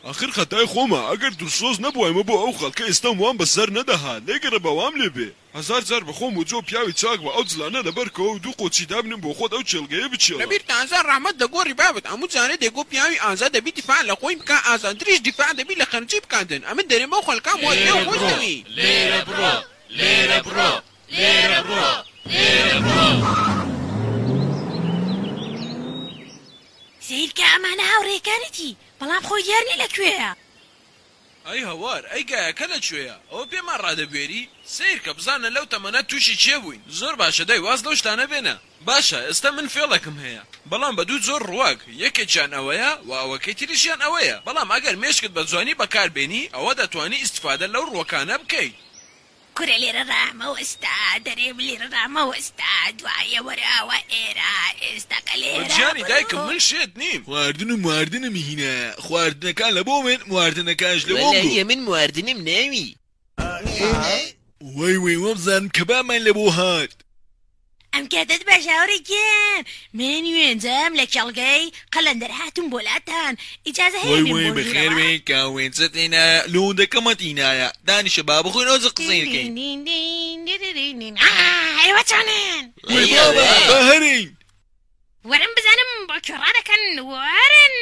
ئاخر خەتای خۆمە ئەگەر دلسۆز نەبوایمە بۆ ئەو خەلکە ئێستەم وام بە سەر نەدەهات لێگەرەبا وام لێ بێ هەزار جار بە خۆم وتوە پیاوی چاک بە ئەو جلانە لە بەر کەوە و دوو قۆچی دابنێ بۆ خۆت ئەو کێلگەیە بکێڵە. لەبیرت ئازا ڕەحمەت لە گۆڕی بابت ئەموو جارە دێ گۆ پیاوی ئازا دەبی دفاع لە خۆی بکا ئازا دریش دفاع دەبی لە خەرجی بکا دن ئەمن دەرێم ئەو خەلکام وا پیاو خۆش دەوێی. لێرە بڕۆ لێرە بڕۆ لێرە بڕۆ، لێرە بڕۆ. سەیر کە ئەمانە هاوڕێکانتی، بەڵام خۆی دیار نیە لە کوێیە. ئەی هەوار، ئەی گایەکە لە کوێیە؟ ئەوە پێمان ڕادەبوێری؟ سەیر کە، بزانە لەو تەمەنە تووشی چێ بووین. زۆر باشە دای، واز لەو شتانە بێنە. باشە، ئێستا من فێڵێکم هەیە، بەڵام بە دوو جۆر ڕوواک، یەکێکیان ئەوەیە و ئەوەکەی تریشیان ئەوەیە. بەڵام ئەگەر مێشکت بە جوانی بەکار بێنی، ئەوە دەتوانی ئیستیفادە لەو ڕووەکانە بکەی. کورە لێرە رامەوەستە دەرێم لێرە رامەوەستە دوایە وەرە وە ئێرە ئێستەکە لێرە برۆ. گیانی دایکم من شێت نیم. خواردن و مواردنم هینا خواردنەکان لە بۆ من مواردنەکانش لە بۆم گۆ. وەللە من مواردنم ناوی. وەی وەی وەبزانم کە بامان لە بۆ هات. ئەم کاتەت باش هاوڕێ گیان من وێنجام لە کێڵگەی قەلەندەر هاتوم بۆ لاتان ئیجازە هەیە وەی بێم وەی بۆ بە خێر ژوورەوە بێی کە وێنجت هێنایە لووندەکەمت هینایە دانیشە با بخۆین ئەوجە دین قسەی دین کەین دین دین دیریرین دین. ئا، ئێوە چۆنن وەی وەی بابە ئەوە. با هەرین وەرن بزانم بۆ کوێ ڕادەکەن وەرن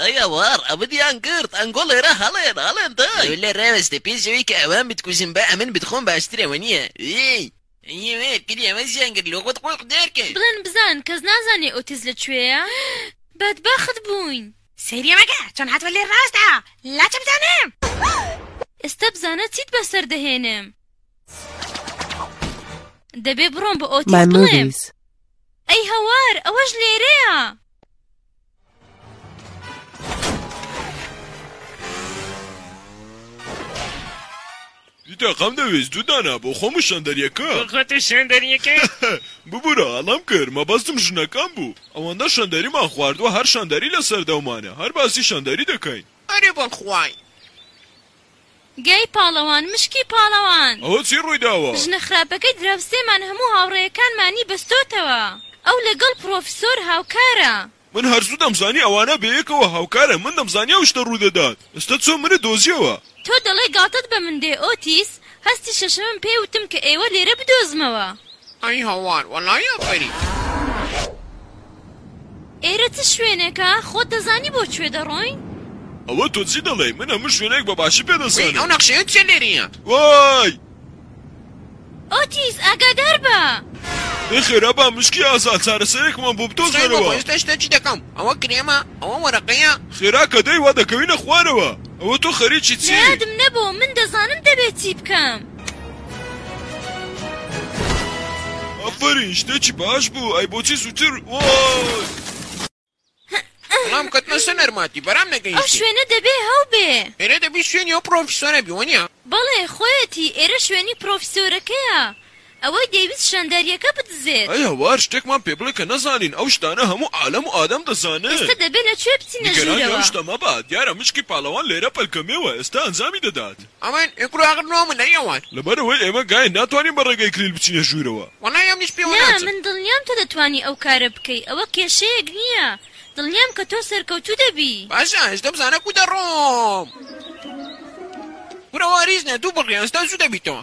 ئەی ئەوار ئەمن یان گرت ئەنگۆ لێرە هەڵێن هەڵێن دای لەولە ڕاوەستە پێش ئەوەی کە ئەوان بتکوژن با ئەمن بتخۆم باشترە وە نییە ئیی. ئیوێ کری ئەوە زیان گرت لۆ خۆت خۆی خودار کەر. بڵێن بزان کەس نازانێ ئۆتیز لە کوێیە؟ بەدبەخت بووین. سەیری مەکە چۆن هاتوە لێ ڕاستە لاچە بزانم. ئێستا بزانە چیت بەسەر دەهێنم. دەبێ بڕۆم بە ئۆتیز بڵێم. My movies. ئەی هەوار ئەوەش لێرەیە. تاقام دەوێت دوو دانا بۆ خۆم و شەندەریەکە بۆ خۆت و شەندەریەکە ببورە هەڵەم کرد مەبەستم ژنەکان بوو ئەوەندە شەندەریمان خواردووە هەر شەندەری لەسەر دەمانە هەر باسی شەندەری دەکەین. ئەرێ بەخوای. گیای پاڵەوان مشکی پاڵەوان. ئەوە چی ڕووی داوە؟ ژنە خراپەکەی دراوسێمان هەموو هاوڕێیەکانمانی بەستۆتەوە. ئەو لەگەڵ پڕۆفیسۆر هاوکارە. من هەر زوو دەمزانی ئەوانە بەیەکەوە هاوکارن من دەمزانی ئەو شتە ڕوودەدات ئێستا چۆن منت دۆزیەوە. تۆ دەڵێی گاڵتەت بە من دێ ئۆتیس هەستی شەشەمم پێ وتم کە ئێوە لێرە بدۆزمەوە. ئەی هاوار وەلای ئەفەرین. ئێرە چ شوێنێکە؟ خۆت دەزانی بۆ کوێ دەڕۆین؟ ئەوە تۆ چی دەڵێی؟ من هەموو شوێنێک بە باشی پێ دەزانم. ئەی ئەو نەخشەیە چیە لێرەیە؟ وای. ئۆتیس ئاگادار بە. ئێ خێرا با مشکی ئازا چارەسەرێکمان بۆ بدۆزەرەوە. تکایە بابە ئێستا شتە چی دەکەم؟ ئەوە کرێمە؟ ئەوە وەرەقەیە؟ خێرا کە دێی وا دەکەوینە خوارەوە. ئەوە تۆ خەریکی چی؟ لەیادم نەبۆ من دەزانم دەبێ چی بکەم. ئافەرین شتێکی باش بوو ئەی بۆچی زووتر وای. بەڵام کەتنە سە نەرماتی بەرام نەگەیشتی. ئەو شوێنە دەبێ هەو بێ. ئێرە دەبی شوێنی ئەو پڕۆفیسۆرە بی وەنیە. بەڵێ خۆیەتی ئێرە شوێنی پڕۆفیسۆرەکەیە ئەوەی دەیویست شانداریەکە بدزێت. ئەی هەوار شتێکمان پێ بڵێ کە نەزانین ئەو شتانە هەموو عالەم و ئادەم دەزانن. ئێستە دەبێ لە کوێ بچینە ژوورەوە. نیگەرانی ئەو شتە مەبە دیارە مشکی پاڵەوان لێرە پەلکەمێوە ئێستە ئەنجامی دەدات. ئەمن ئێکرو ئاغر نۆمن لای ئەوان. لەبەر ئەوەی ئێمە گاین ناتوانین بە ڕێگەی کلیل بچینە ژوورەوە. وەڵای ئەمنیش پێوە نا ناچم. من دڵنیام تۆ دەتوانی ئەو کارە بکەی ئەوە کێشەیەک نیە دڵنیام کە تۆ سەرکەوتوو دەبی. باشە ئێستە بزانە کوو دەڕۆم. کورە واریز نە دوو بڕی ئێستە زوو دەبیتەوە.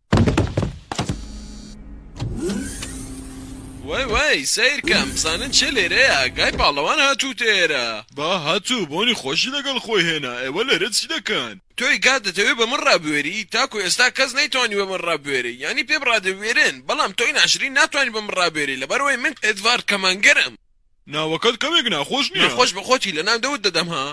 وای وای سەیر کەم بزانن چێ لێرەیە گای پاڵەوان هاتووتە ئێرە. با هاتوو بۆنی خۆشی لەگەڵ خۆی هێنا ئێوە لێرە چی دەکەن. تۆی گا دەتەوێ بە من ڕابوێری تاکو ئێستا کەس نەیتوانی بە من ڕابوێرێ یانی پێم ڕادەبوێرێن بەڵام تۆی ناشرین ناتوانی بە من ڕابوێری لەبەرئەوەی من ئێدڤارد کەمانگەرم. ناوەکەت کەمێک ناخۆش نیە. ناخۆش بە خۆتی لە ناو دەوت دەدەم ها.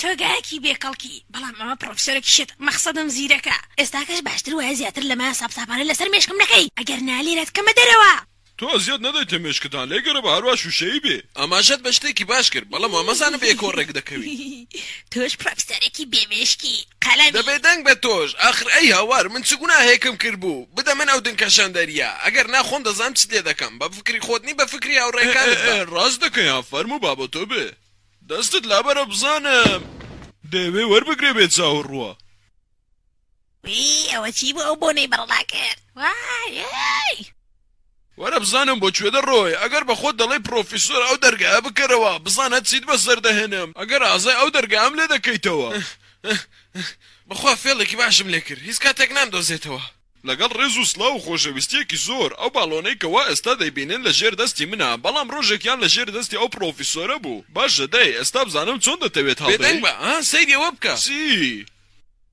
تۆ گاکی بێ کەڵکی بەڵام ئەمە پڕۆفیسۆرێکی شێتە مەخسەدم زیرەکە. ئێستاکەش باشتر وایە زیاتر لەمە ساپ ساپانە لەسەر مێشکم نەکەی ئەگەر نا لێرەت کەمە دەرەوە. تۆ ئەزیەت نەدەیتە مێشکتان لێ گەرە بە هەروا شوشەیی بێ. ئاماژەت بە شتێکی باش کرد بەڵەم وامەزانم بە یەکەوە ڕێک دەکەوین. تۆش پڕۆفسۆرێکی بێ مێشکی قەڵەمی. دەبێ دەنگ بە تۆش ئاخر ئەی هاوار من چ گوناهێکم کرد بوو بدە من ئەو دنکە شەندەریە ئەگەر نا خۆم دەزانم چت لێ دەکەم بە فکری خۆت نی بە فکری هاوڕێکانت بە. ڕاست دەکەی ها فەرموو با بۆ تۆ بێ دەستت لابەرە بزانم. دەیەوێ وەربگرێ بێ چاو و ڕووە. وی ئەوە چی بوو ئەو بۆنەی بەڕەڵا کرد وای. وەرە بزانم بۆ کوێ دەڕۆی ئەگەر بە خۆت دەڵێی پڕۆفیسۆر ئەو دەرگایە بکەرەوە بزانە چیت بەسەر دەهێنم ئەگەر ئازای ئەو دەرگایەم لێ دەکەیتەوە. بەخوا فێڵێکی باشم لێ کرد هیچ کاتێک نامدۆزێتەوە. لەگەڵ ڕێز و سڵاو و خۆشەویستیەکی زۆر، ئەو باڵۆنەی کە وا ئێستا دەیبینن لە ژێر دەستی منە بەڵام ڕۆژێکیان لە ژێر دەستی ئەو پڕۆفیسۆرە بوو باشە دەی ئێستا بزانم چۆن دەتەوێت هەڵبێی؟ بێدەنگ بە ها سەیری ئەوە بکە. چی؟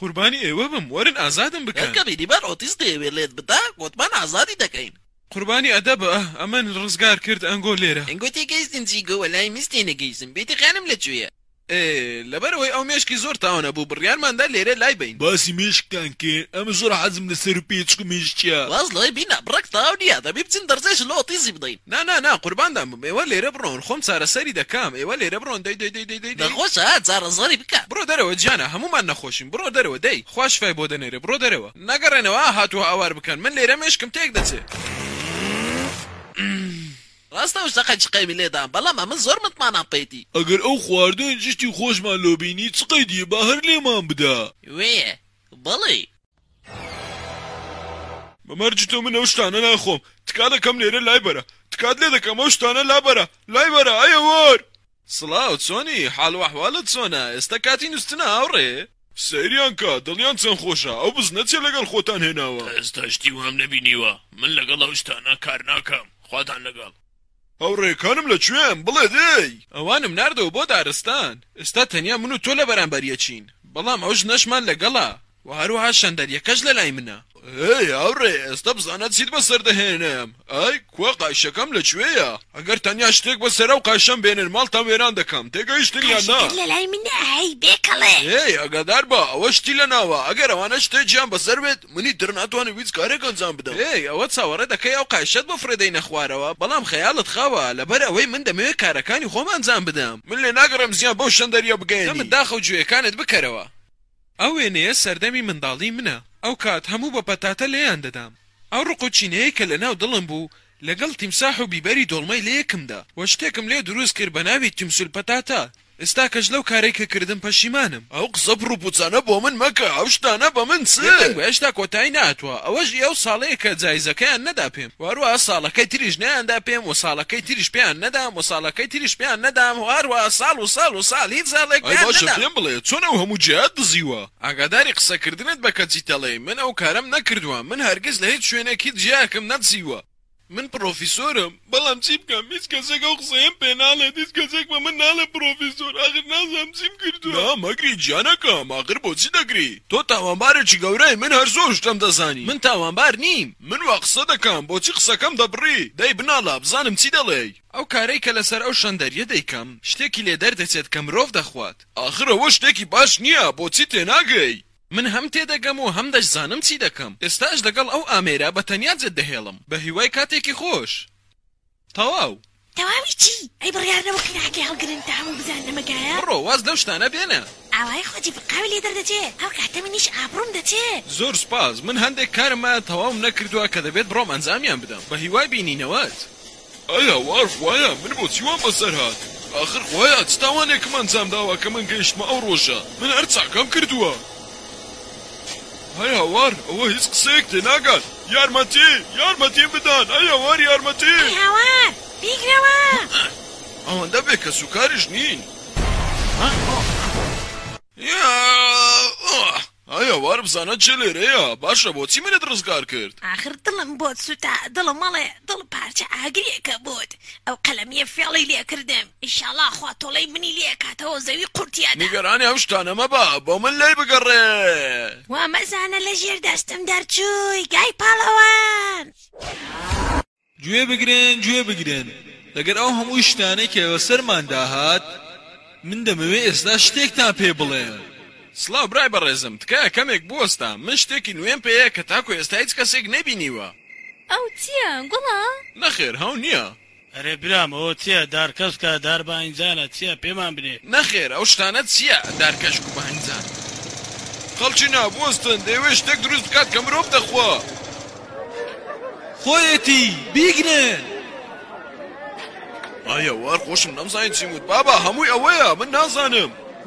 قوربانی ئێوە بم وەرن ئازادم بکەن. کە بینیمان ئۆتیست دەیەوێ لێت بدا گۆتمان ئازادی دەکەین. قوربانی ئەدە بئ ئەمن ڕزگار کرد ئەنگۆ لێرە. ئەنگۆ تێگەیستن جی گۆ وەلای منش تێنەگەیشم بێتی خانم لە کوێیە. ئێ لەبەر ئەوەی ئەو مێشکی زۆر تاونە بوو بڕیارمان دا لێرە لای بەین. باسی مێشکتان کرد ئەمن زۆر حەزم لە سەرو پێچک و مێشکە. واز لێ بینە بڕەک تاو نیە دەبی بچین دەرزێش لۆ ئۆتیزی بدەین. نا نا نا قوربانتان بم ئێوە لێرە بڕۆن خۆم چارەسەری دەکەم ئێوە لێرە بڕۆن دەی دەی دەی دەی دەی دەی. نەخۆشە چارەسەری بکە. بڕۆ دەرەوە گیانە هەموومان نەخۆشین بڕۆ دەرەوە دەی خوا شفای بۆ دەنێرێ بڕۆ دەرەوە. نەگەڕێنەوە ئا هاتووە ئاوار بکەن من لێرە مێشکم تێک دەچێ. ڕاستە وشەقە جقێوی لێدام بەڵام ئەمن زۆر متمانەم پێیتی. ئەگەر ئەو خواردن جشتی خۆشمان لۆ بینی چ قەیدیە با هەر لێمان بدا. وێ بڵی. بە مەرجی تۆ من ئەو شتانە ناخۆم. تکا دەکەم لێرە لای بەرە. تکات لێ دەکەم ئەو شتانە لا بەرە. لای بەرە ئەی هەوار. سڵاو چۆنی؟ حال و ئەحوالت چۆنە؟ ئێستا کاتی نوستنە هاوڕێ. سەیریان کە دڵیان چەند خۆشە. ئەو بزنە چیە لەگەڵ خۆتان هێناوە؟ تا ئێستا شتی وام نەبینیوە. من لەگەڵ ئەو شتانە کار ناکەم. خواتان لەگەڵ. هاوڕێیەکانم لە کوێن؟ بڵێ دێی. ئەوانم ناردەوە بۆ دارستان. ئێستا تەنیا من و تۆ لە بەرامبەر یەکین. بەڵام ئەو ژنەشمان لەگەڵە. وە هەروەها شەندەلیەکەش لەلای منە. هەی هاوڕێ ئێستە بزانە چیت بەسەر دەهێنم ئای کوا قایشەکەم لەکوێیە ئەگەر تەنیا شتێک بەسەر ئەو قایشەم بێنن ماڵتان وێران دەکەم تێگەیشتن یان نا؟ قایشەکەت لەلای منە هەی بێکەڵێ. هێی ئاگادار بە ئەوە شتی لەناوە ئەگەر ئەوانە شتێکیان بەسەر بێت منی تر ناتوانم هیچ کارێک ئەنجام بدەم. هێی ئەوە چاوەڕێ دەکەی ئەو قایشەت بۆ فڕێ دەینە خوارەوە بەڵام خەیاڵت خاوە لەبەر ئەوەی من دەمەوێ کارەکانی خۆم ئەنجام بدەم. من لێ ناگەڕێم زیان بەو شەندەلیە بگەیەنی. دەمت داخە و گوێیەکانت بکەرەوە. ئەو وێنەیە سەردەمی منداڵی منە، ئەو کات هەموو بە پەتاتە لێیان دەدام. ئەو ڕق و چینەیەی کە لە ناو دڵم بوو لەگەڵ تیمساح و بیبەری دۆڵمەی لە یەکم دا و شتێکم لێ دروست کرد بە ناوی تیمسول پەتاتە. ئێستاکەش لەو کارەی کە کردم پەشیمانم. ئەو قسە پڕ و پوچانە بۆ من مەکە، ئەو شتانە بە من چ؟ پێم دەنگە هێشتا کۆتایی نەهاتووە، ئەوەش ی ئەو ساڵەیە کە جایزەکەیان نەدا پێم. وە هەروەها ساڵەکەی تریش نەیاندا پێم وە ساڵەکەی تریش پێیان نەدام وە ساڵەکەی تریش پێیان نەدام وە هەروەها ساڵ و ساڵ و ساڵ هیچ زاڵێک ئەی پێیان باشە نەدام. پێم بڵێ چۆن ئەو هەموو جێیات دزیوە؟ ئاگاداری قسە کردنت بە کەجی تەڵێی من ئەو کارەم نەکردوە من هەرگیز لە هیچ شوێنێک هیچ جیاکم نەدزیوە. من پڕۆفیسۆرم بەڵام چی بکەم هیچ کەسێک ئەو قسەیەم پێ ناڵێت هیچ کەسێک بە من ناڵێت پڕۆفیسۆر ئاخر نازانم چیم کردوە. نا مەگری گیانەکەم ئاخر بۆچی دەگری تۆ تاوانبارێکی گەورەی من هەر زۆر شتم دەزانی من تاوانبار نیم. من وا قسە دەکەم بۆچی قسەکەم دەبڕی دەی بناڵە بزانم چی دەڵێی. ئەو کارەی کە لەسەر ئەو شەندەریە دەیکەم شتێکی لێ دەردەچێت کە مرۆڤ دەخوات. ئاخر ئەوە شتێکی باش نیە بۆچی تێناگەی. من هەم تێدەگەم و هەم دەشزانم چی دەکەم ئێستاش لەگەڵ ئەو ئامێرە بە تەنیا جێت دەهێڵم بەهیوای کاتێکی خۆش. تەواو. تەواوی چی؟ ئەی بڕیار نەبوو قیراکەی هەڵگرن تا هەموو بزانن ئەمە گایە؟ بڕۆ واز لەو شتانە بێنە. ئاوایی خۆجی بڕقاوی لێ دەردەچێ ئەو کاتە منیش ئابڕووم دەچێ. زۆر سوپاس من هەندێک کارم مایە تەواوم نەکردووە کە دەبێت بڕۆم ئەنجامیان بدەم بە هیوای بینینەوەت. ئایا وا خوایە من بۆچی وام بەسەر هات ئاخر خوایە چ تاوانێکم ئەنجام داوە کە من گەیشتمە ئەو ڕۆژە من هەر چاکەم کردووە. ئای هاوار ئەوە هیچ قسەیەک تێناگات یارمەتی یارمەتیم بدەن ئەی هاوار یارمەتی. ئەی هاوار بیگرەوە. ئەوەندە بێ کەس و کاریش نین. ئای هاوار بزانە چێ لێرەیە باشە بۆچی منت ڕزگار کرد. ئاخر دڵم بۆت سوتا دڵم مەڵێ دڵ پارچە ئاگرێکە بۆت ئەو قەلەمیە فێڵی لێکردم. ئیشاڵا خوا تۆڵەی منی لێ ئەکاتەوەو زەوی قورتیادا. نیگەرانی ئەم شتانە مەبە بۆ من لێی بگەڕێ. وا مەزانە لە ژێر دەستم دەرچووی گای پاڵەوان. گوێ بگرن گوێ بگرن لەگەر ئەو هەمووی شتانەی کە بە سەرمان دا هات من دەمەوێ ئێستا شتێکتان پێ بڵێم. سڵاو برای بەڕێزم تکایە کەمێک بوەستە من شتێکی نوێم پێیە کە تاکو ئێستا هیچ کەسێک نەیبینیوە. ئەو چیە گوڵە؟ نەخێر هەو نیە ئەرێ برام ئەوە چیە دارکەش کە دار بە هەینجانە چیە پێمان بلێ. نەخێر ئەو شتانە چیە دارکەش گو بە هەنجان. خەڵکی نا بوەستن دەیەوێت شتێک دروست بکات کە مرۆڤ دەخوا. خۆیەتی بیگرن. ئای ئەوار خۆشم نەمزانی چیم وت بابا هەمووی ئەوەیە من نازانم.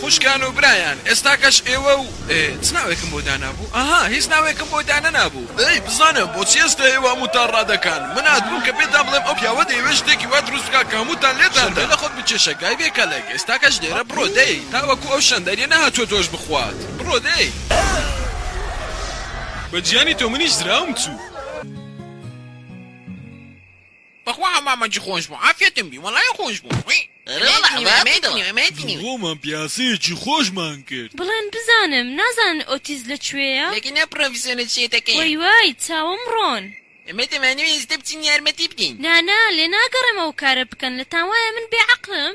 خوشکان و برایان ئێستاکەش ئێوە و چ ناوێکم بۆ دانابوو ئەها هیچ ناوێکم بۆ دانەنابوو ئەی بزانم بۆچی ئێستا ئێوە هەمووتان ڕادەکان من هاتبووم کە پێتان بڵێم ئەو پیاوە دەیەوێت شتێکی وا دروست بکات کە هەمووتان لێتان دێت شەرمەی لە خۆت بکێشە گای بێ کەلک ئێستاکەش لێرە بڕۆ دەی تاوەکو ئەو شەندەریە نەهاتووە تۆش بخوات بڕۆ دەی بە گیانی تۆ منیش زراوم چوو. بەخوا هەمامەکی خۆش بوو عافیەتم بی وەڵای خۆش بوو ڕی دڵۆمان پیاسەیەکی خۆشمان کرد. بڵێن بزانم نازانن ئۆتیز لە کوێیە؟ لە کنا پرۆفیسۆنە چێتەکەیە. وای وای چاوم ڕۆن. ئێمە دەمانەوێ ئێستا بچین یارمەتی بدەین. نانا لێناگەڕێمەوە کارە بکەن لەتان وایە من بێ عەقلم.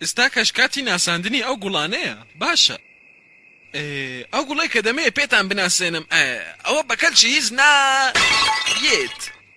ئستا کەش کاتی ناساندنی ئەو گوڵانەیە باشە ئەو گوڵەی کە دەمەیە پێتان بناسێنم ئەوە بەکەلچی هیچ نا یت.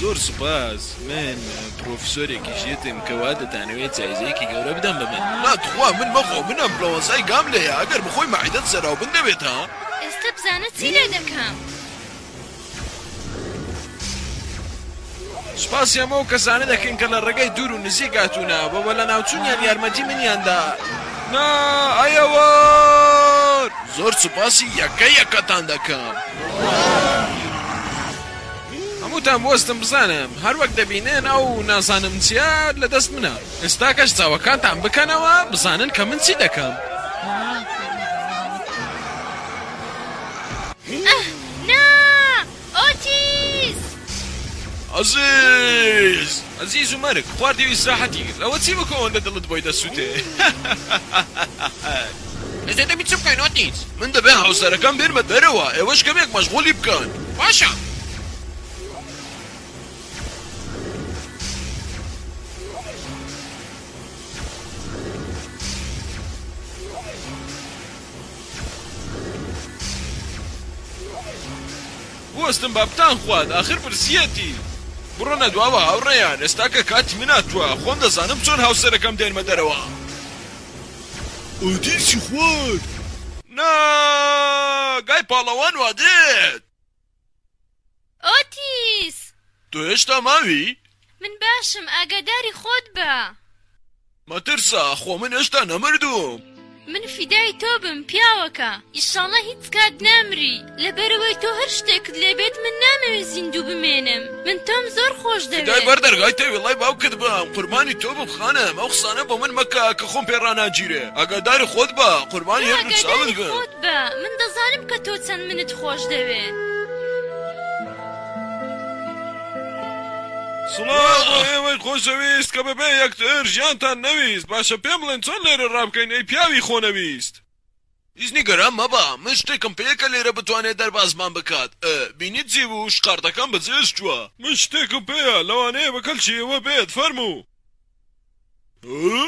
زۆر سوپاس من پرۆفسۆرێکیش یتم کەوا دەتانەوێت جایزەیەکی گەورە بدەم بە من. نا تخوا من مەخۆ من ئەنفلەوەنسای گام لێیە ئەگەر بخۆی مەعیدەت سەراو بن دەبێت ها. ئێستە بزانە چی لێ دەکەم. سوپاسی هەموو ئەو کەسانە دەکەین کە لە ڕێگای دوور و نزیک هاتوونە بۆ بەلەناوچوونیان یارمەتی منیان دا نا ئەیەوەر. زۆر سوپاسی یەکە یەکەتان دەکەم. هەمووتان بوەستن بزانم هەر وەک دەبینن ئەو نازانم چیە لە دەست منە ئێستاکەش چاوەکانتان بکەنەوە بزانن کە من چی دەکەم. ئەزیز ئەزیز و مەرگ خواردی و ئیسراحەتی کرد ئەوە چی بوو کە ئەوەندە دڵت بۆی دەسوتێ. ئێس دەتەوێ چ بکەین وەک هیچ. من دەبێ هاوسەرەکەم بێنمە دەرەوە ئێوەش کەمێک مەشغولی بکەن. باشە. بوەستن با بتانخوات ئاخر پرسیەتی. بڕۆ نەدواوە هاوڕێیان ئێستا کە کاتی منە توا خۆم دەزانم چۆن هاوسەرەکەم دێنمە دەرەوە. ئەدی چی خوارد؟ نا گای پاڵەوان وا دێت. ئۆتیس! تۆ هێشتا ماوی؟ من باشم ئاگاداری خۆت بە. مەترسە خۆ من هێشتا نەمردووم. من فیدای تۆ بم پیاوەکە. ئیشاڵە هیچ کات نامری. لەبەرئەوەی تۆ هەر شتێکت لێ بێت من نامەوێ زیندوو بمێنم من تۆم زۆر خۆش دەوێ. فیدای بەر دەرگای تەویڵەی باوکت بم قوربانی تۆ بم خانم ئەو قسانە بۆ من مەکە کە خۆم پێ ڕاناگیرێ ئاگاداری خۆت بە قوربانی هەر دوو چاوت بم. تۆ ئاگاداری خۆت بە من دەزانم کە تۆ چەند منت خۆش دەوێ. سڵاو بۆ ئێوەی خۆشەویست کە بەبێ یەکتر ژیانتان نەویست باشە پێم بڵێن چۆن لێرە ڕابکەین ئەی پیاوی خۆنەویست. هیچ نیگەران مەبە من شتێکم پێیە کە لێرە بتوانێت دەربازمان بکات ئە بینیت چی بوو شقارتەکەم بەجێش چوە. من شتێکم پێیە لەوانەیە بە کەلکی ئێوە بێت فەرموو. هە؟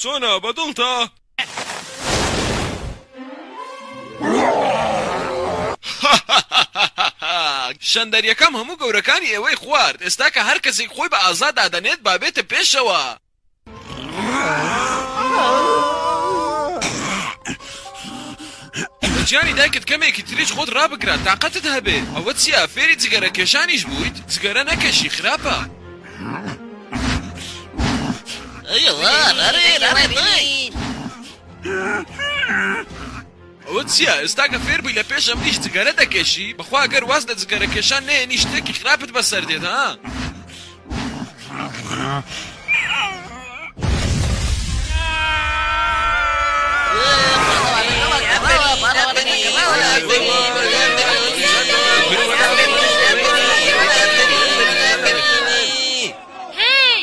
چۆنە بە دڵتە؟ هەهەهەهەهەهەهە شەندەریەکەم هەموو گەورەکانی ئێوەی خوارد ئێستا کە هەر کەسێک خۆی بە ئازا دادەنێت با بێتە پێشەوە. گیانی دایکت کەمێکی تریش خۆت ڕابگرە تااقەتت هەبێ ئەوە چیە فێری جگەرە کێشانیش بوویت جگەرە نەکەشی خراپە. ئەیوە ئەرێ ئەرێ ئەوە چیە ئێستا کە فێر بووی لە پێش ئەمنیش جگەرە دەکێشی بەخوا گەر واز لە جگەرە کێشان نەهێنی شتێکی خراپت بەسەر دێت ها. هێی!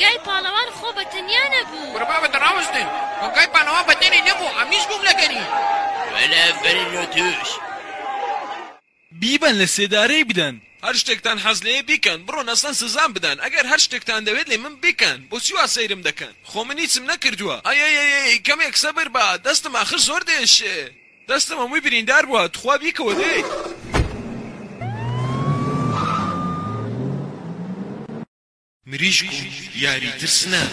گای پاڵەوان خۆ بە تەنیا نەبوو. کورە بابە دڕاوستن خۆ گای پاڵەوان بە تەنێ نەبوو ئەمنیش بووم لەگەری. وەلا بەرن لۆ توش. بیبەن لە سێدارەی بدەن. هەر شتێکتان حەز لێیە بیکەن بڕۆن ئەسڵەن سزام بدەن ئەگەر هەر شتێکتان دەوێت لە من بیکەن بۆچی وا سەیرم دەکەن خۆ من هیچم نەکردووە ئەیەیەیەی کەمێک سەبر بە دەستم ئاخر زۆر دێشێ. دەستم هەمووی بریندار بوە تخوا بیکەوە دەی. مریشک و یاری ترسناک.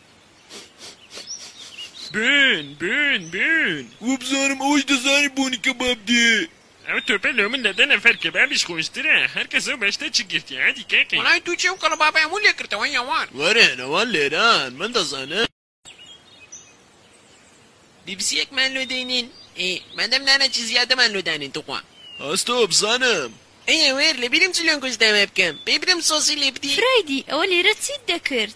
بوون بوون بوون. وابزانم ئەوەش دەزانی بۆنی کەباب دێ. ئەو تۆپە لۆ من دە دە نەفەر کەبابیش خۆشترە هەرکەس ئەو بەشتە چ گرتی عادی کاکە. وەڵای توو چێو کەڵە بابی هەمووی لێ کردەوە ئەوان. وەرن ئەوان لێرەن من دەزانم. بیبسیەکمان لۆ دەینێن ئێ مادام نانە چی زیادەمان لۆ دانێن توخوا. هەستە وابزانم. ئەی هاوار لەبیرم چ لۆنگۆش داوا بکەم پێی بدەم سۆسی لێ بدی. فرایدی ئەوە لێرە چیت دەکرد.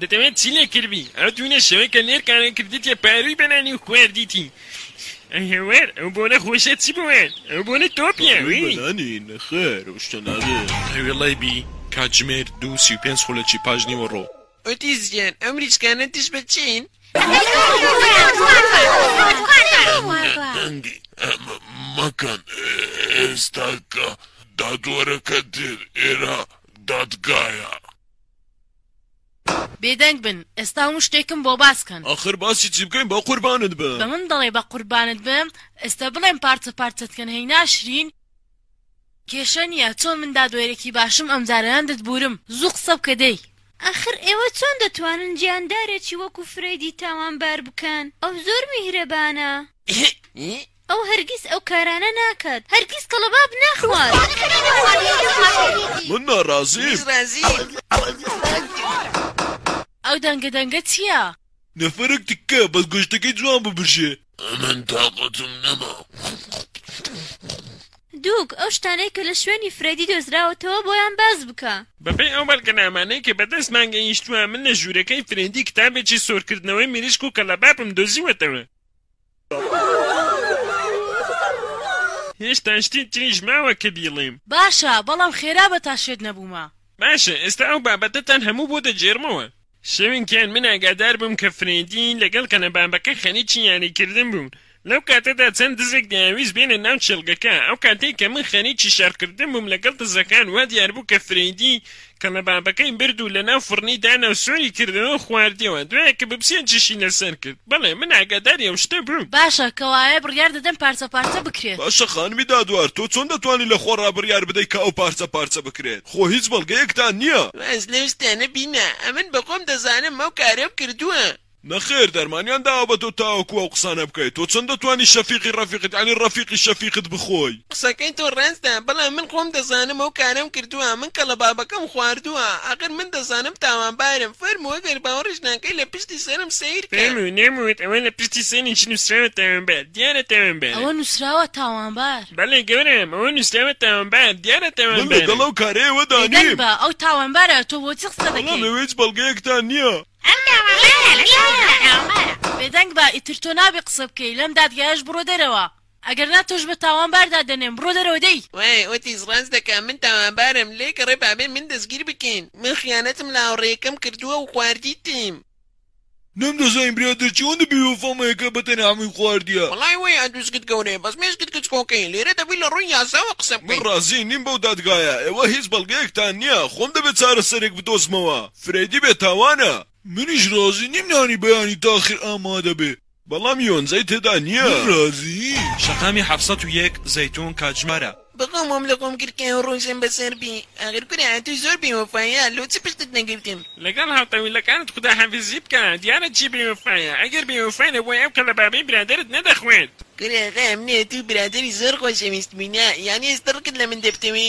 دەتەوێت چی لێ کردبی ئەو دوونە شەوەی کە لێرکانە کردتیە پارووی بەنانی و خواردیتی ئەی هاوار ئەو بۆنە خۆشە چی بووێت ئەو بۆنە تۆ پارووی پیاوی. بەنانی نەخێر ئەو شتە نابێت. ئەی وەڵای بی کاتژمێر دوو سی و پێنج خولەکی پاش نیوەڕۆ. ئۆتیس گیان ئەم مریشکانە دژ بە چین؟ دەنگی ئەمە مەکەن ئێستا کە دادوەرەکە دێت ئێرە دادگایە. بێدەنگ بن ئێستا هەموو شتێکم بۆ باس کەن. ئاخر باسی چی بکەین با قوربانت بم. بە من دەڵێی بە قوربانت بم ئێستا بڵێم پارچە پارچەت کەن هەی ناشرین. کێشە نیە چۆن من دادوەرێکی باشم ئەم جارە نەندت بورم زوو قسە بکە دەی. ئاخر ئێوە چۆن دەتوانن گیاندارێکی وەکو فرەیدی تاوانبار بکەن ئەو زۆر میهرەبانە. ئەو هەرگیز ئەو کارانە ناکات. هەرگیز کەڵەباب ناخوات. من ناڕازیم. ئەو دەنگە دەنگە چیە؟ نەفەرەک تککە بەس گۆشتەکەی جوان ببژێ. ئەمن تاقەتم نەما. دووک، ئەو شتانەی کە لە شوێنی فرێدی دۆزراوەتەوە بۆیان باس بکە. بەپێی ئەو بەڵگەنامانەی کە بەدەستمان گەیشتووە، من لە ژوورەکەی فرێدی کتابێکی سۆرکردنەوەی مریشک و کەڵەبابم دۆزیوەتەوە. هێشتا شتێک تریش ماوە کە بیڵێم. باشە، بەڵام خێرا بە تا شێت نەبوومە. باشە، ئێستا ئەو بابەتەتان هەموو بۆ دەگێڕمەوە. شەوێکیان من ئاگادار بووم کە فرێدی لەگەڵ قەنەبابەکە خەریکی یاریکردن بوون. لەو کاتەدا چەند دزێک دەیانویست بێنە ناو کێڵگەکە. ئەو کاتەی کە من خەریکی شەڕکردن بووم لەگەڵ دزەکان، وا دیار بوو کە فرێدی کەڵەبابەکەی برد و لەناو فڕنی دانا و سوڕی کردەوە و خواردیەوە، دوای کە بپسێ جشی لەسەر کرد، بەڵێ من ئاگاداری ئەو شتە بووم. باشە، کەوایە بڕیار دەدەم پارچە پارچە بکرێت. باشە خانمی دادوەر، تۆ چۆن دەتوانی لە خۆڕا بڕیار بدەی کە ئەو پارچە پارچە بکرێت، خۆ هیچ بەڵگەیەکتان نییە؟ واز لەو شتانە بینە، ئەمن بەخۆم دەزانم ئەو کارەم کردووە. نەخێر دەرمانیان داوە بە تۆ تاوەکو ئەو قسانە بکەیت تۆ چەند دەتوانی شەفیقی ڕەفیقت یانی ڕەفیقی شەفیقت بخۆی. قسەکەی تۆ ڕاستە بەڵام من خۆم دەزانم ئەو کارەم کردووە من کەڵەبابەکەم خواردووە ئاخر من دەزانم تاوانبارم فەرموو ئەگەر باوەڕیش ناکەی لە پشتی سەرم سەیرکە. فەرموو نەموت ئەوە لە پشتی سەری چ نووسراوە تاوانبار دیارە تاوانبارە. ئەوە نووسراوە تاوانبار. بەڵێ گەورەم ئەوە نووسراوە تاوانبار دیارە تاوانبارە. من لەگەڵ ئەو کارەیەوەدا نیم. بێدەنگ بە ئەو تاوانبارە تۆ بۆچی قسە دەکەی. بەڵام ئێوە هیچ بەڵگەیەکتان نییە. ئەم داوا مایە لە شاری زاراوە مارە. بێدەنگ بە ئیتر تۆ نابێ قسە بکەی لەم دادگایەش بڕۆ دەرەوە ئەگەر نا تۆش بە تاوانبار دادەنێم بڕۆ دەرەوە دەی. وای ئۆتیس ڕاست دەکا من تاوانبارم لێ گەڕێ بابێ من دەستگیر بکەین من خیانەتم لە هاوڕێیەکەم کردووە و خواردیتیم. نەم دەزانی برادەر چەوەندە بێ وەفا مایە کە بە تەنها من خواردیە. وەڵای وەیە دوزگت گەورەیە بەس مێشکت گچکۆکەیە لێرە دەبی لە ڕووی یاساوە قسە من بکەی. ڕازی نیم بەو دادگایە ئێوە هیچ بەڵگەیەکتان نیە خۆم دەبێ چارەسەرێک بدۆزمەوە. فرەیدی بێ تاوانە. منیش رازی نیم نانی بەیانی تاخیر ئامادە بێ. بەڵام یۆنزەی تێدا نیە. من رازیم. شەقامی حەڤت سەد و یەک زەیتون کاتژمارە. بەخۆم وام لە خۆم کرد کەئەو ڕۆژەم بەسەر بی ئاخر کورە ئەتوو زۆر بێ وەفایە لۆچی پشتت نەگرتم. لەگەڵ هاوتەویلەکانت خودا حافیزی بکا دیارە چی بێ وەفایە ئەگەر بێ وەفای نەبوای ئەو کەلەبابەی برادەرت نەدەخوێند. کورە ئاخا ئەمنێ تۆ برادەری زۆر خۆشەویست بووینە یانی ئێستا ڕقت لەمن دەبتەوێ؟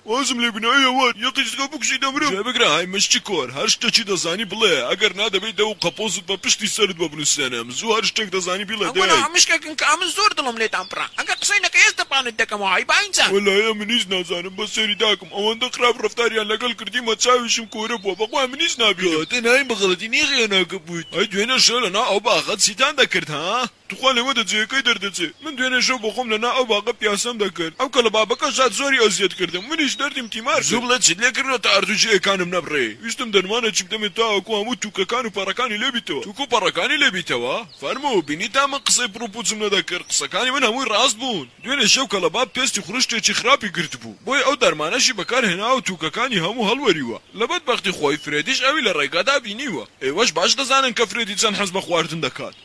وازم لێ گوناحی ئەوەت یە قیزگە بکوژی دەمرم. گوێ بگرە های مشکی کۆر هەر شتەکی دەزانی بڵێ ئەگەر نا دەبێی دەو و قەپۆ زوت بە پشتی سەرت بۆ بنوسێنم زوو هەر شتەک دەزانی بیڵێ دەی. ئەگونا مشکەکن کە ئەمن زۆر دڵم لێتان پڕە ئەگەر قسەی نەکەی هێستە پانت دەکەمەوە هەی با ئینجا. وەلایی ئەمن هیچ نازانم بەس سەیری داکم ئەوەندە خراپ ڕەفتاریان لەگەڵ کردیمە چاویشم کورە بوە بەخوای من هیچ نابینم. کەواتە ناویم بە غەڵەتی نیغیە ناوکە بویت. ئەی دوێنێ شەو لەناو ئەو باخە چیتان دەکرد ها؟ توخوا لەوە دە جێگەکەی دەردەچێ من دوێنێ شەو بۆخۆم لە نا ئەو باغە پیاسەم دەکرد ئەو کەڵەبابەکە شاد زۆری ئەزیەت کردم منیش دەردیم تیمار کرد. زوو بڵێ چت لێ کردوە تا ئەرد و جێیەکانم نەبڕێ ویستم دەرمانەکی بدەمێ تاوەکو هەموو توکەکان و پەڕەکانی لێ بیتەوە توک و پەڕەکانی لێ بیتەوە فەرموو بینیتان من قسەی پڕ و پوچم نەدەکرد قسەکانی من هەمووی ڕاست بوون دوێنێ شەو کەڵەباب پێستی خرۆشتێکی خراپی گرتبوو بۆیە ئەو دەرمانەشی بەکار هێناوەو توکەکانی هەموو هەڵوەریوە لە بەد بەختی خۆی فرێدیش ئەوی لە ڕێگادا بینیوە ئێوەش باش دەزانن کە فرێدی چەند حەز بە خواردن دەکات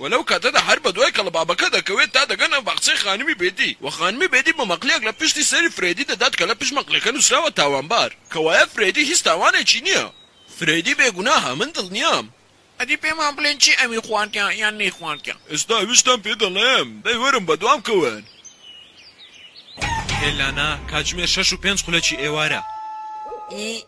و لەو کاتەدا هەر بەدوای کەڵەبابەکە دەکەوێت تا دەگەنە باخچەی خانمی بێدی و خانمی بێدی بە مەقلێک لە پشتی سەری فرێدی دەدات کە لە پشت مەقلەکە نووسراوە تاوانبار، کەوایە فرێدی هیچ تاوانێکی نییە. فرێدی بێگوناهە، من دڵنیام. ئەدی پێمان بڵێن چی ئەوی خواردیان یان نەیخواردیان؟ ئێستا ئەویشتان پێ دەڵێم، دەی وەرن بەدوام کەون. ئێلانا، کاتژمێر شەش و پێنج خولەکی ئێوارە. ئی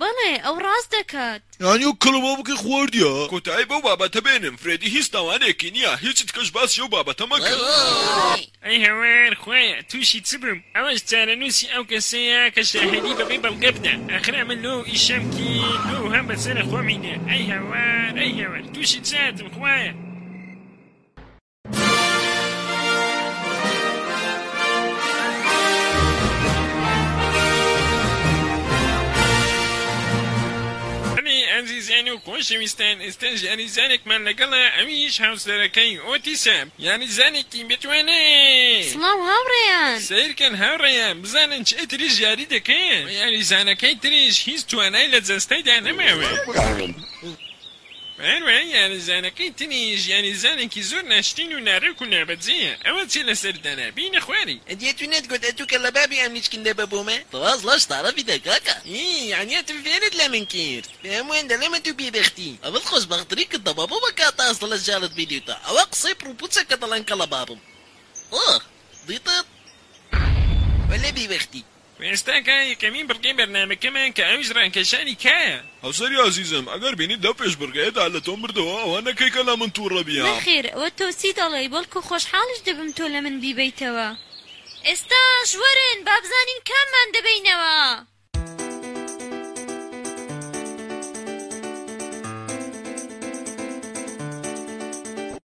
بەڵێ ئەو ڕاست دەکات. یانی وەک کەڵەمامەکەی خواردیە. کۆتایی بەو بابەتە بێنن فرێدی هیچ تاوانێکی نیە هیچ دکەش باسی ئەو بابەتە مەکەن. ئەی هاوار خوایە توشی چ بم ئەوەش چارەنوسی ئەو کەسەیە کە شاهێدی بەبێ بەڵگە بدا ئاخر ئەمە لۆ و ئیشەم کرد لۆ و هەم بەسەرە خۆمی دا ئەی هاوار ئەی هاوار توشی چاتم خوایە. ئەزیزان و خۆشەویستان ئێستاژ ئەریزانێکمان لەگەڵە ئەویش هاوسەرەکەی ئۆتیسە یاریزانێکی بتوانێ سڵاو هاوڕێیان سیرکەن هاوڕێیان بزانن چ ئەتریش یاری دەکەن یاریزانەکەی تریش هیچ توانای لە جەستەیدا نەماوە هەروەها یاریزانەکەی تری یاریزانێکی زۆر ناشرین و ناڕێک و نابەجێیە ئەوە چی لەسەر دانا بینە خواری. ئەدیە تو نەت گۆت ئەتو کەللە بابی ئەم لیچکندە بە بۆمە. تواز لەش تارە بیدە کاکە. ئی یانە تف فێرت لە من کرد بە هەموان دەلێم ئەتو بێ بەختی ئەڤت خۆش بەختری کردە بابە وە کاتە ئەستە لە ژیانت بیدیوتە ئەوە قسەی پڕو پوچە کە دەلێن کەلە بابم ئۆه دیتت. وەللە بێ بەختی وێستاکە یەکەمین بڕگەی بەرنامەکەمان کە ئەویش ڕاکێشانی کایە. هاوسەری ئازیزم ئەگەر بینیت لەو پێش بڕگەیەدا لە تۆم بردەوە ئەوە نەکەی کە لە من توڕە بیە. نەخێر ئەوە تۆ چی دەڵێی بەڵکو خۆشحاڵیش دەبم تۆ لە من بیبەیتەوە. ئێستاش وەرن با بزانین کاممان دەبەینەوە.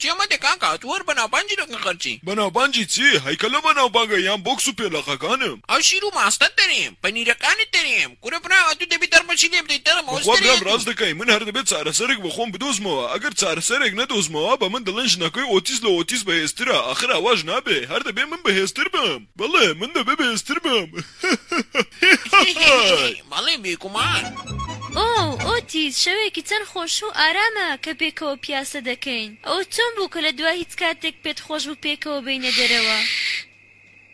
جیە مەدە کاکە تۆ هەر بەناوبانجی دەکەی خەرچی. بەناوبانجی چی هەیکە لە بەناوبانگە یان بۆکس و پێلەقەکانم. ئەو شیر و ماستەت دەرێم پەنیرەکانت دەرێم کورە برا ئەتوو دەبی دەربەشی لێ بدەی دەرم ئەوە بەخوا ستەرەی برام ئەتوو. راست دەکەی من هەر دەبێت چارەسەرێک بۆ خۆم بدۆزمەوە ئەگەر چارەسەرێک نەدۆزمەوە بە من دەڵێن ژنەکەی ئۆتیس لە ئۆتیس بەهێزترە ئاخر ئاواش نابێ هەر دەبێ من بەهێزتر بم. بەڵێ من لە بەبێزتر بم هیهیهیهیهی. بەڵێ بێگومان. ئۆ ئۆتیس شەوێکی چەن خۆش و ئارامە کە پێکەوە پیاسە دەکەین ئەوە چۆن بوو کە لە دوا هیچ کاتێک پێت خۆش بوو پێکەوە بێینە دەرەوە.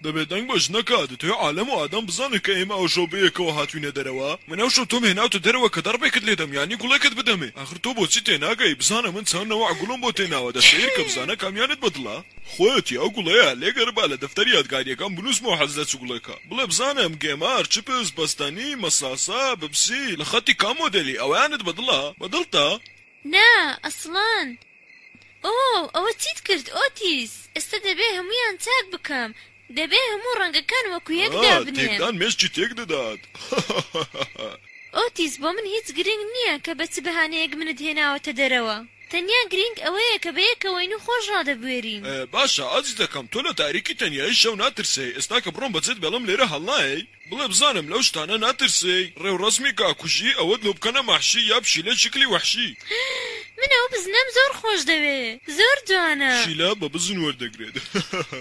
دەبێ دەنگ بە ژنەکە دەتەوێ عالەم و ئادەم بزانن کە ئێمە ئەو شەو بەیەکەوە هاتوینە دەرەوە من ئەو شەو تۆم هێناوتە دەرەوە کە دەڕپێکت لێدەم یانی گوڵێکت بدەمێ ئاخر تۆ بۆچی تێناگەی بزانە من چەن نەوەع گوڵم بۆ تێناوە دە سەیرکە بزانە کامیانت بە دڵە خۆیەتی ئەو گوڵەیە لێ گەر با لە دەفتەری یادگاریەکەم بنوسمەوە حەز لە چ گوڵێکە بڵێ بزانم گێمار چپس بەستەنی مەساسە ببسی لە خەتی کام مۆدێلی ئەوەیانت بە دڵە بە دڵتە؟ نا ئەسڵان. ئۆۆ ئەوە چیت کرد ئۆتیس ئێستا دەبێ هەموویان چاک بکەم دەبێ هەموو ڕەنگەکان وەکو یەک ئا دابنێم. تێکدان مێشکی تێک دەدات هەهەهەهە. ئۆتیس بۆ من هیچ گرینگ نییە کە بە چ بەهانەیەک منت هێناوەتە دەرەوە تەنیا گرینگ ئەوەیە کە بەیەکەوەین و خۆش ڕادەبوێرین. باشە ئازیزەکەم تۆ لە تاریکی تەنیایی شەو ناترسێی ئێستا کە بڕۆم بەجێت بێڵم لێرە هەڵنایەی؟ بڵێ بزانم لەو شتانە ناترسێی ڕێوڕەسمی کا کوژی ئەوەت لۆ بکەنە مەحشی یا پشیلەی شکلی وەحشی. من ئەو بزنەم زۆر خۆش دەوێ زۆر جوانە. پشیلە بە بزن وەردەگرێت هەهەهە.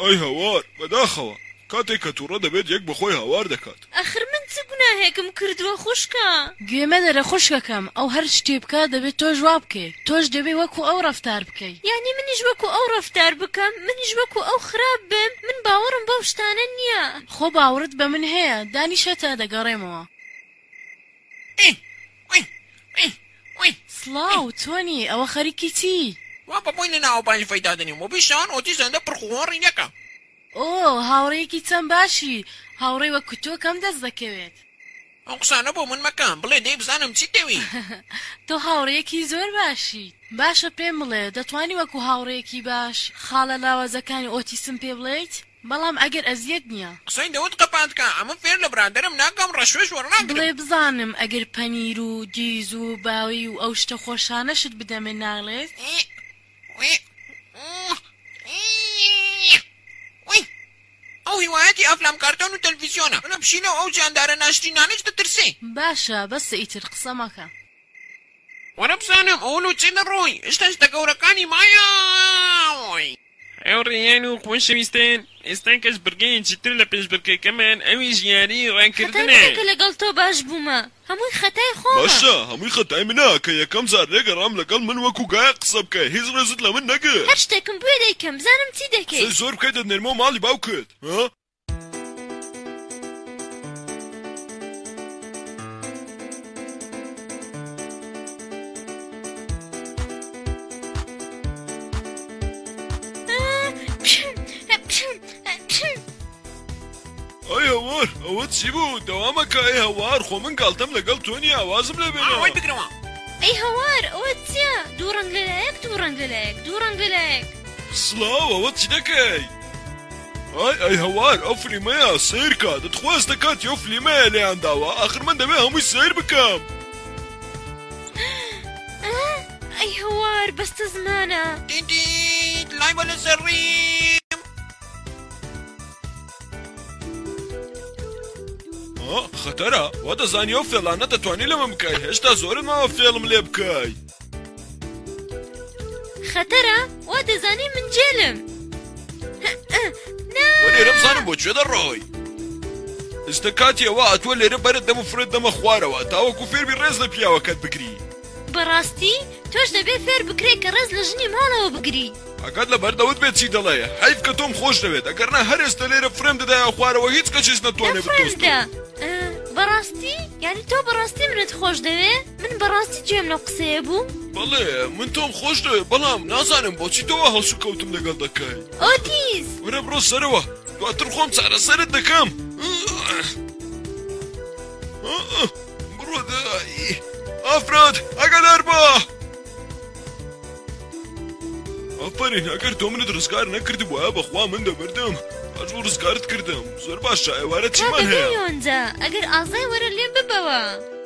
ئای هاوار، بەداخەوە. کاتێک کە توڕە دەبێت یەک بەخۆی هاوار دەکات. ئەخر من چ گوناهێکم کردووە خوشکە؟ گوێ مەدەرە خوشکەکەم، ئەو هەر شتێ بکات دەبێت تۆش وا بکەی. تۆش دەبێت وەکو ئەو ڕەفتار بکەی. یانی منیش وەکو ئەو ڕەفتار بکەم؟ منیش وەکو ئەو خراپ بم؟ من باوەڕم بەو شتانە نییە. خۆ باوڕت بە من هەیە. دانیشە تا دەگەڕێمەوە. سڵاو تۆنی ئەوە خەریکی چی؟ وا بە بوونی ناوەبانی فەیدا دەنێم و بی شەوان ئۆتی زەندە پرخ و هۆڕی دەکەم. ئۆ هاوڕێیەکی چەند باشی هاوڕێی وەک تۆ کەم دەست دەکەوێت. ئەو قسانە بۆ من مەکە بڵێ دەی بزانم چیت دەوێی. تۆ هاوڕێیەکی زۆر باشی. باشە پێم بڵێ دەتوانی وەکو هاوڕێیەکی باش خاڵە لاوازەکانی ئۆتیسم پێ بڵێیت؟ بەڵام ئەگەر ئەزیەت نیە. قسەی دەوت قەپات کا ئەمە فێر لە برادەرم ناکەم ڕەشوێش وەرناگرم. بڵێ بزانم ئەگەر پەنیر و گیز و باوی و ئەو شتە خۆشانەشت بدەمێ ناڵێت؟ ئەو هیوایەتی ئەفلام کارتۆن و تەلفیزیۆنە لە پشیلە و ئەو جاندارە ناشرینانەش دەترسێ. باشە بەسە ئیتر قسە مەکە. وەرە بزانم ئوولو چی دەڕۆی. شتە شتە گەورەکانی مایە وەی. ئەو ڕێیان و خۆشەویستەن، ئێستا کەشبڕکێیەکی تر لە پێشبڕکێکەمان ئەویش یاریی خەتای ڕاکردنە. منە کە لەگەڵ تۆ باش بوومە، هەمووی خەتای خۆمە. باشە هەمووی خەتای منە کە یەکەم جار لێگەڕام لەگەڵ من وەکو گایا قسە بکە هیچ ڕێزت لە من نەگرت. هەر شتێکم بوێ دەیکەم بزانم چی دەکەی. قسەی زۆر بکەی دەتنێرمەوە ماڵی باوکت. هەوار ئەوە چی بوو دەوامەکە ئەی هەوار خۆ من گالتەم لەگەڵ تۆنی ئاوازم لێ بێنەوەی بگرەوە ئەی هەوار ئەوە چیە دوو ڕنگ لەلایەک دوو ڕنگ لەلایەک دوو ڕنگ لەلایەک سڵاو ئەوە چی دەکەی؟ ئای ئای هەوار ئەو فلیمەیە سەیرکە دەتخوا ئێستا کاتی ئەو فلیمەیە لێیان داوە ئاخر من دەبێ هەمووی سەیر بکەم. ئەی هەوار بەستە زمانە دیدیت لای بە لە زەڕیم خەتەرە وا دەزانی ئەو فێڵانە دەتوانی لەمە بکای هێشتا زۆرت ماوە فێڵم لێ بکەی خەتەرە وا دەزانی من جێلم لێرە بزانم بۆ کوێ دەڕۆی ئستە کاتیەوە ئەتوە لێرە بەرت دەم و فرێت دەمە خوارەوە تاوەکو فێربی ڕێز لە پیاوەکەت بگری بەڕاستی تۆش دەبێ فێر بکرێت کە ڕێز لە ژنی ماڵەوە بگری ئەگەر لە بەردەوت بێت چی دەڵێ حیف کە تۆم خۆش دەوێت ئەگەرنا هەرێستە لێرە فرم دەدایە خوارەوە هیچ کەچش نەتوانێت بەڕاستی یعنی تۆ بەڕاستی منت خۆش دەوێت من بەڕاستی جێم لەو قسەیە بوو؟ بەڵێ من تۆم خۆش دەوێ بەڵام نازانم بۆچی تۆ وا هەڵسو کەوتم لەگەڵ دەکەی ئۆتیس ورە بڕۆ سەرەوە دواتر خۆم چارەسەرت دەکەم بڕۆ دایی ئافرەت ئەگەدار بە ئەفەرین ئەگەر تۆ منت ڕزگار نەکردبووە بەخوا من دەبردم ئەجوو ڕزگارت کردم زۆر باشە ئێوارە چیمان هەیە کاکەگەیۆنجا ئەگەر ئازای وەرە لێم ببەوە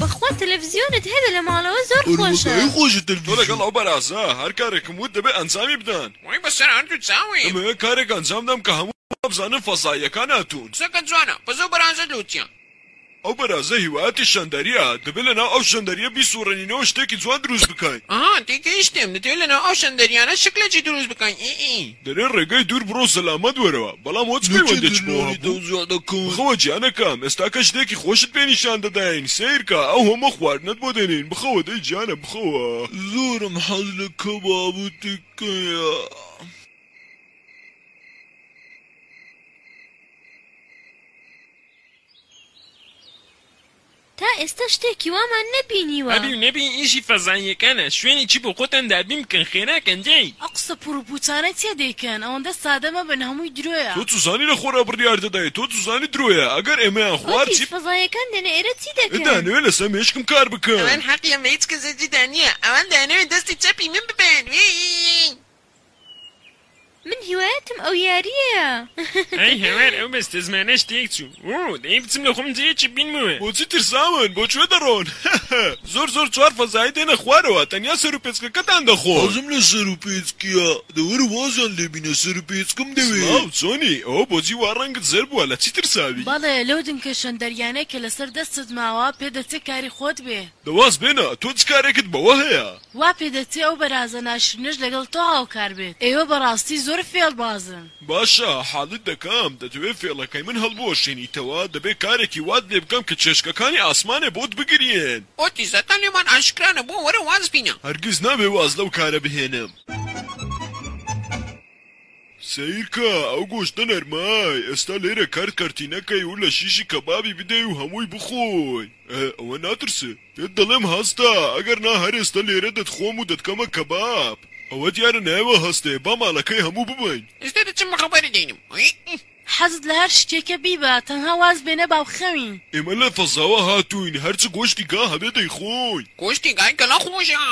بەخوا تەلەفزیۆنت هەبێ لە ماڵەوە زۆر خۆشە. ئەرێ وەڵایی خۆشە تەلەفزیۆن. تۆ لەگەڵ ئەو بەرازە هەر کارێکم وت دەبێ ئەنجامی بدەن. وەی بەسەر هەردوو چاویم. دەمەوێ کارێک ئەنجام دەم کە هەموو وابزانن فەزاییەکان هاتوون. قسەکەت جوانە بەس ئەو بەرازەت لوتیە. ئەو بەرازە هیوایەتی شەندەریە دەبێ لەناو ئەو شەندەریە بیسوڕێنینەوە شتێکی جوان دروست بکەین. ئەها تێگەیشتم دەتەوێ لەناو ئەو شەندەریانە شکلەکی دروست بکەین ئی ئی. دەرێ ڕێگای دوور بڕۆ زەلامەت وەرەوە بەڵام هۆچ پەیوەندێکی بەوە هەبوو بخەوە جیانەکەم ئێستا کە شتێکی خۆشت پێ نیشان دەداین سەیرکە ئەو هەموو خواردنەت بۆ دێنین بخەوە دەی جیانە بخەوە. زۆرم حەز لە کەباب و تکەیە. تا ئێستا شتێکی وامان نەبینیوە. ئەبی و نەبی ئیشی فەزاییەکانە شوێنێکی بۆ خۆتان دابین بکەن خێرا کەن دەی. ئە قسە پوڕ و پوچانە چیە دەیکەن ئەوەندە سادە مەبن هەمووی درۆیە. تۆ چزانی لە خۆرا بڕیار دەدای تۆ چزانی درۆیە ئەگەر ئێمەیان خوارد چی. ئەزیز فەزاییەکان دێنە ئێرە چی دەکەن. دانەوێ لەسەر مێشکم کار بکەن. ئەوان حەقیان بە هیچ کەسێکی دا نیە ئەوان دانەوێ دەستی چەپی من ببەن ویی. من هیوایەتم ئەو یاریەیە. ئای هاوار ئەو بەستەزمانەش تێک چوو ووو دەی بچم لە خۆم جێیەکی بینمەوە. بۆچی ترساون بۆ کوێ دەڕۆن هەهە. زۆر زۆر چوار فەزایی دێنە خوارەوە تەنیا سەروپێچکەکەتان دەخۆن. حەزم لە سەروپێچکیە دە وەرە وازیان لێ بینە سەروپێچکم دەوێ. سڵاو چۆنی ئەوە بۆجی وا ڕەنگت زەرد بوە لەچی ترساوی. بەڵێ لەو دمکە شەندەریانەی کە لەسەر دەستت ماوە پێدەچێ کاری خۆت بێ. دە واز بێنە تۆ چ کارێکت بەوە هەیە. وا پێ دەچێ ئەو بەرازە ناشرینەش لەگەڵ تۆ هاوکار بێت. ئێوە بەڕاستی زۆر فێڵبازن. باشە حالت دەکەم دەتەوێ فێڵەکەی من هەڵبوەشێنیتەوە دەبێ کارێکی وات لێ بکەم کە چێشکەکانی ئاسمانێ بۆت بگریێن. ئۆتی زەکە لێمان ئاشکرا نەبووە وەرە واز بینە. هەرگیز نابێ واز لەو کارە بهێنم. سەیرکە ئەو گۆشتە نەرمەی ئێستا لێرە کەرت کەرتی نەکەی و لە شیشی کەبابی بدەی و هەمووی بخۆی ئە ئەوە ناترسێ. پێت دەڵێم هەستە، ئەگەر نا هەر ئێستە لێرە دەتخۆم و دەتکەمە کەباب. ئەوە دیارە نایەوە هەستێ، با ماڵەکەی هەموو ببەین. ئێستە دەچم بە خەبەرت دێنم. ئویی. حەزت لە هەر شتێکە بیبە، تەنها واز بێنە با بخەوین. ئێمە لە فەزاوە هاتووین، هەرچ گۆشتی گا هەبێ دەیخۆین. گۆشتی گای گەلە خۆشە.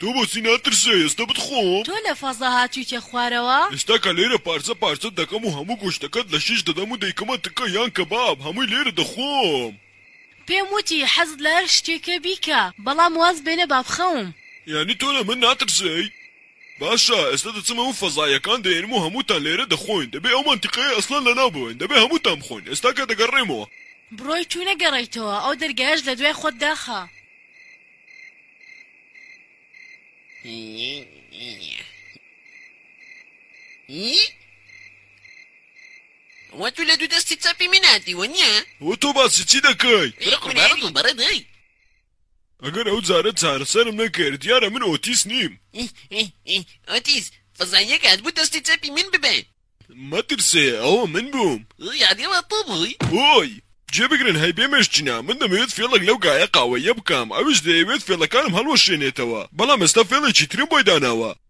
تۆ بۆچی ناترسێ ئێستە بتخۆم؟ تۆ لە فەزا هاتوویتە خوارەوە؟ ئێستا کە لێرە پارچە پارچەت دەکەم و هەموو گۆشتەکەت لە شیش دەدەم و دەیکەمە تکە یان کەباب، هەمووی لێرە دەخۆم. پێم وتی حەزت لە هەر شتێکە بیکە بەڵام واز بێنە با بخەوم. یانی تۆ لە من ناترسێی؟ باشە ئێستا دەچمە و فەزاییەکان دەهێنم و هەمووتان لێرە دەخۆین دەبێ ئەو مەنتیقەیە ئەسڵەن لەناو ببەین دەبێ هەمووتان بخۆین ئێستا کە دەگەڕێمەوە. بڕۆیت و نەگەڕێیتەوە ئەو دەرگایەش لە دوای خۆت داخە. ئەوە تۆ لە دوو دەستی چەپی من ناردیوە نیە؟ ئەوە تۆ باسی چی دەکەی؟ برۆ قوربانی دڵبەرە دەی. ئەگەر ئەو جارە چارەسەرم نەکرد دیارە من ئۆتیس نیم. ئیهئیهئیه ئۆتیس فەزاییەک هاتبوو دەستی چەپی من ببێ. مەترسێ ئەوە من بووم. ئۆ یەعنی ئەوە تۆ بووی. ئۆی. گوێبگرن هەی بێمێشکینە من دەمەوێت فێڵێک لەو گایە قاوەییە بکەم ئەویش دەیەوێت فێڵەکانم هەڵوەشێنێتەوە بەڵام ئێستا فێڵێکی ترم بۆی داناوە.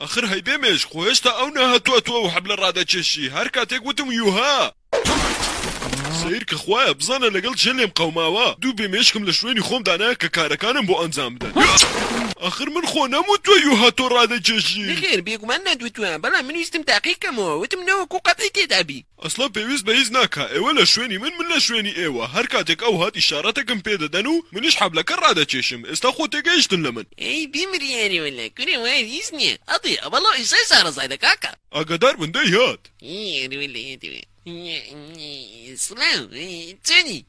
ئاخر هەی بێ مێشک خۆ هێشتا ئەو نەهاتوە تۆ ئەو حەبلە ڕادەکێشی هەر کاتێک وتم یوها سەیر کە خوایە بزانە لەگەڵ کێ لێم قەوماوە دوو بێ مێشکم لە شوێنی خۆم دانایە کە کارەکانم بۆ ئەنجام بدەن ئاخر من خۆ نەموتوە یوها تۆ ڕادەکێشی. نەخێر بێگومان نەتوتوە بەڵام من ویستم تاقی کەمەوە وتم نەوەکو قەتعی تێدابی. ئەسڵەن پێویست بە هیچ ناکا ئێوە لە شوێنی من من لە شوێنی ئێوە هەر کاتێک ئەو هات ئیشارەتەکم پێ دەدەن و منیش حەبلەکە ڕادەکێشم ئێستا خۆ تێگەیشتن لە من. ئەی بمریەێ وەلا کورە وای هیچ نیە ئەدی ئەوە لۆ ئیشای شارەزایدە کاکە. ئاگادار بن دەیهات. ی ئەرێ وەلا هاتەوە. سڵاو چۆنی.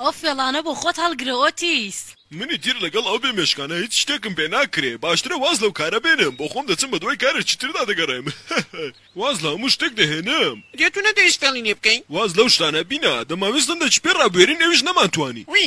ئەو فێڵانە بۆ خۆت هەڵگرە ئۆتیس. من ئیتر لەگەڵ ئەو بێ مێشکانە هیچ شتێکم پێ ناکرێ باشترە واز لەو کارە بێنم بۆ خۆم دەچم بە دوای کارێکی تردا دەگەڕێم واز لە هەموو شتێک دەهێنم. جا تو ناتوانیت فێڵی لێ بکەی. واز لەو شتانە بینە دەمانویست هەندێکی پێ ڕابوێرین ئەویش نەمانتوانی. وی.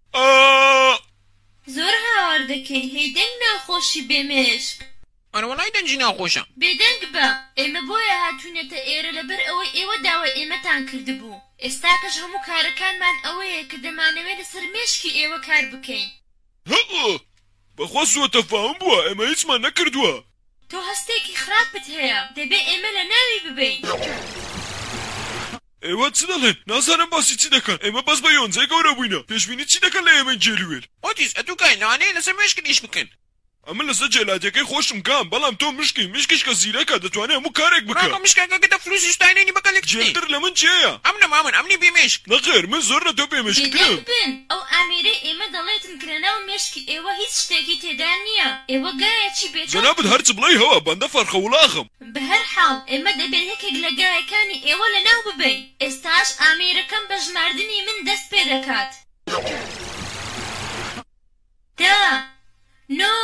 ئۆۆۆ بێدەنگ بە، ئێمە بۆیە هاتووینەتە ئێرە لەبەر ئەوەی ئێوە داوای ئێمەتان کردبوو، ئێستاکەش هەموو کارەکانمان ئەوەیە کە دەمانەوێ لەسەر مێشکی ئێوە کار بکەین. هەئە! بەخوا زۆر تەفاهم بووە، ئێمە هیچمان نەکردووە. تۆ هەستێکی خراپت هەیە، دەبێ ئێمە لەناوی ببەین. ئێوە چ دەڵێن؟ نازانم باسی چی دەکەن ئێمە بەس بە یۆنجەی گەورە بووینە پێشبینی چی دەکەن لە ئێمەی گێلوێل. ئۆتیس ئەتوو کای لەوانەیە لەسەر مشکت ئیش بکەن. ئەمن لەسەر جەلادیەکەی خۆشم کام بەڵام تۆ مشکی مشکیش کە زیرەکە دەتوانێ هەموو کارێک بکە. بڕۆ بە مشکەکە کە دە فلوسی ستاینێنی بە گەلێک شتی. جێلتر لەمن کێیە؟ ئەمنە مامن ئەمنی بێ مێشک. نەخێر من زۆر لە تۆ بێ مشکترم. جێلەک بن ئەو ئامێرەی ئێمە دەڵێتن کە لەناو مێشکی ئێوە هیچ شتێکی تێدا نیە ئێوە گایە چی بێ تۆ. جەنابت هەرچ بڵێی هەوە بەندە فەرخە وڵاخم. بەهەر حاڵ ئێمە دەبێت یەکێک لە گایەکانی ئێوە لەناو ببەین. ئێستاش ئامێرەکەم بە ژماردنی من دەست پێ دەکات. دە. نۆ.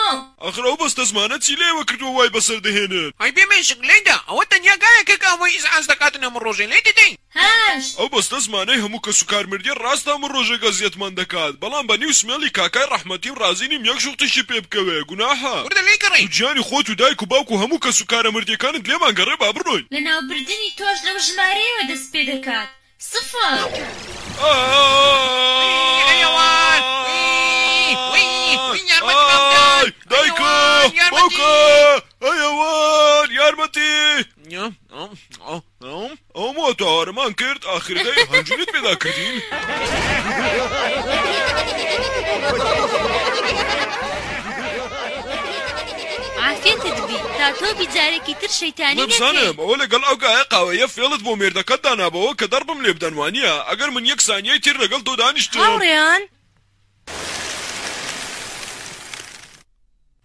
ئاخر ئەو بەستەزمانە چی لە ئێوە کردووە وای بەسەر دەهێنن؟ هەی بێ مێشک لەیدا ئەوە تەنیا گایەکە کە ئەوە ئیزعاج دەکات نەمڕۆژێ لێی دەدەین. هەشت. ئەو بەستەزمانەی هەموو کەسوکار مردی ڕاستە هەموو ڕۆژێک ئەزیەتمان دەکات بەڵام بە نیو سمێڵی کاکای ڕەحمەتی و ڕازی نیم یەک شوقتیشی پێ بکەوێ گوناحە کوردە لێی گەڕێین. تو گیانی خۆت و دایک و باوک و هەموو کەس و کارە مردیەکانت لێمان گەڕێ با بڕۆین. لەناوبردنی تۆش لەو ژمارەیەوە دەست پێ دەکات سفر. وی ئەی ئەوان وی وی وی یارمەتیمان بدەن ئای ئەی دایکە ئەوان یارمەتی. باوکە ئەی ئەوان یارمەتی. ئەم ئەم وتارەمان کرد ئاخرەکەی هەنجونت پێدا کردین. عافێتت بی تا تۆ بی جارێکی تر شەیتانی نەکەی. بزانم ئەوە لەگەڵ ئەو گایە قاوەییە فێڵت بۆ مێردەکەت دانابەوە کە دەڕبم لێ بدەن وانیە ئەگەر من یەک سانیەی تر لەگەڵ تۆ دانیشتم. هاوڕێیان.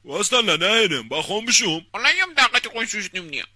وازتان لە ناهێنم با خۆم بشۆم. وەڵا یەم داقەتی خۆی شوشتنم نیە.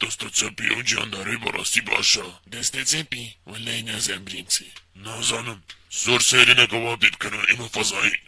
دەستە چەپی ئەو گیاندارەی بەڕاستی باشە. دەستە چەپی وەلای نازان بریم چی. نازانم زۆر سەیرینە کە وا بیر بکەنەوە ئێمە فەزایین.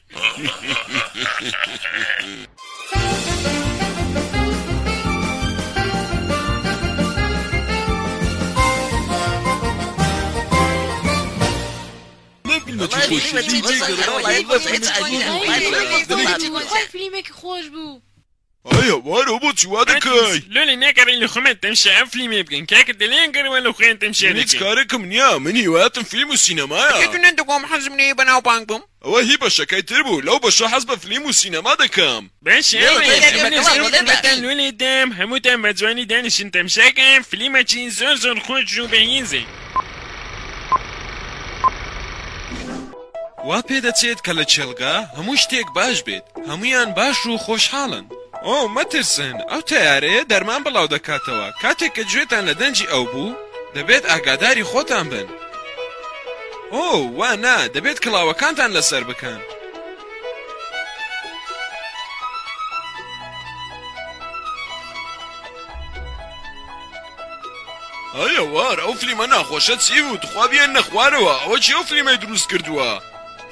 ئایە وارۆ بۆچی وا دەکەی. لۆلی ناگەڕێی لە خۆمان تەمشا ئەم فلیمەی بکەین کاکە دەلێیان گەڕەوە لە خۆیان تەمشا دەکەین. من هیچ کارێکم نیە من هیوایەتم فلیم و سینەمایە. ئەگەر تو نەتگۆم حەزم نیە بەناوبانگ بم. ئەوە هی بەشەکەی تر بوو لەو بەشە حەز بە فلیم و سینەما دەکەم. باشە ئەوەیە ئەم نوسخەی فلیمەکان لۆلی دام هەموتان بە جوانی دانیشن تەمشا کەن فلیمەکی زۆر زۆر خۆش و بەهیزە. وا پێدەچێت کە لە کێڵگە هەموو شتێک باش بێت، هەموویان باش و خۆشحاڵن. ئۆ، مەترسن، ئەو تەیارەیە دەرمان بڵاو دەکاتەوە، کاتێک کە گوێتان لە دەنگی ئەو بوو، دەبێت ئاگاداری خۆتان بن. ئۆ، وا نا، دەبێت کڵاوەکانتان لەسەر بکەن. ئای هەوار ئەو فلیمە ناخۆشە چی بوو تخوا بیێننە خوارەوە ئەوە کێ ئەو فلیمەی دروست کردووە.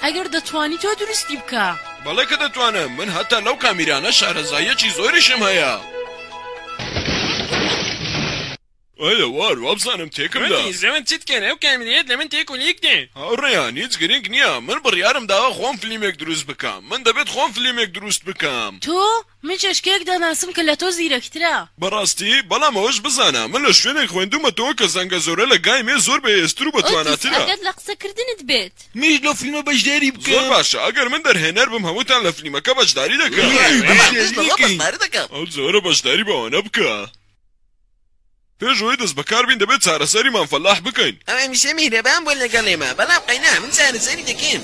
ئەگەر دەتوانی تۆ دروستی بکە. بەڵێ کە دەتوانم من هەتا لەو کامیرانە شارەزاییەکی زۆریشم هەیە. ئای هەوار وابزانم تێکم دا. کوردی زۆر چت کەر ئەو کامیرەیەت لە من تێک و لیک دێ. هاوڕێیان هیچ گرینگ نیە من بڕیارم داوە خۆم فلیمێک دروست بکەم من دەبێت خۆم فلیمێک دروست بکەم. تۆ من چێشکەیەک دەناسم کە لە تۆ زیرەکترە. بەڕاستی؟ بەڵام ئەوەش بزانە من لە شوێنێک خوێندومەتەوە کە زەنگەزۆرە لە گای مێ زۆر بەهێزتر و ئۆتیس بەتواناترە. ئەگەر لە قسە کردنت بێت. منیش لەو فلیمە بەژداری زۆر بکەم. باشە ئەگەر من دەرهێنەر بم هەمووتان لە فلیمەکە بەژداری دەکەم. وێ وێ بەڵام پێش بەشداری بەوە نەکەین. بەژداری دەکەم. ئەو جۆرە بەژداری بەوانە بکە. پێش ئەوەی دەست بەکار بین دەبێت چارەسەری مام فەلاح بکەین. ئەو هەمیشە میهرەبان بووە لەگەڵ ئێمە بەڵام قەینا من چارەسەری دەکەم.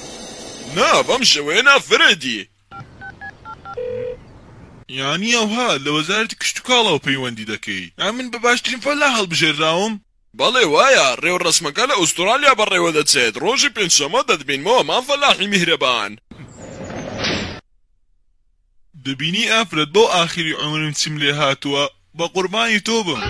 نا بەم شێوەیە نا فرێدی. یانی ئەوها لە وەزارەتی کشتوکاڵەوە پەیوەندی دەکەی؟ ئەمن بە باشترین فەلاح هەڵبژێرراوم؟ بەڵێ وایە، ڕێوڕەسمەکە لە ئوسترالیا بەڕێوەدەچێت، ڕۆژی پێنجشەممە دەتبینمەوە مام فەلاحی میهرەبان. دەبینی ئافرەت بەو ئاخری عومرم چیم لێهاتووە. بە قوربانی تۆ بم.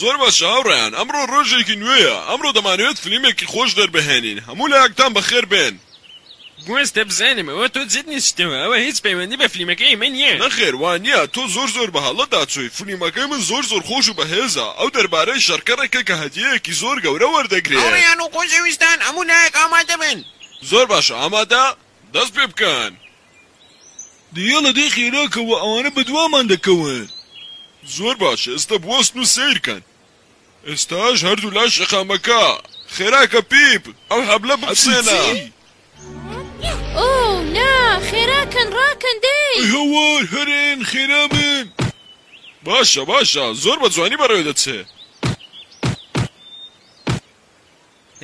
زۆر باشە هاوڕێیان ئەمڕۆ ڕۆژێکی نوێیە ئەمڕۆ دەمانەوێت فلیمێکی خۆش دەربهێنین هەموو لایەکتان بەخێر بێن. بوەستە بزانم ئەوە تۆ جێت نیشتەوە ئەوە هیچ پەیوەندی بە فلیمەکەی ئێمە نیە. نەخێر وانیە تۆ زۆر زۆر بە هەڵەدا چووی. فلیمەکەی من زۆر زۆر خۆش و بەهێزە ئەو دەربارەی شەڕکەڕێکە کە هەدیەیەکی زۆر گەورە وەردەگرێت. هاوڕێیان و خۆشەویستان هەموو لایەک ئامادە بن. زۆر باشە ئامادە دەست پێ بکەن. دەیەڵە دەی خێراکەوە ئەوانە بەدوامان دەکەون. زۆر باشە ئێستە بوەستن و سەیرکەن. ئێستاش هەردوو لا شەقامەکە خێراکە پیپ ئەو حەبلە بپسێنە. ئەی چی؟ ئۆو نا خێراکەن ڕاکەن دەی. ئەی هاوار هەرێن خێرا بن. باشە باشە زۆر بە جوانی بەڕێوە دەچێ.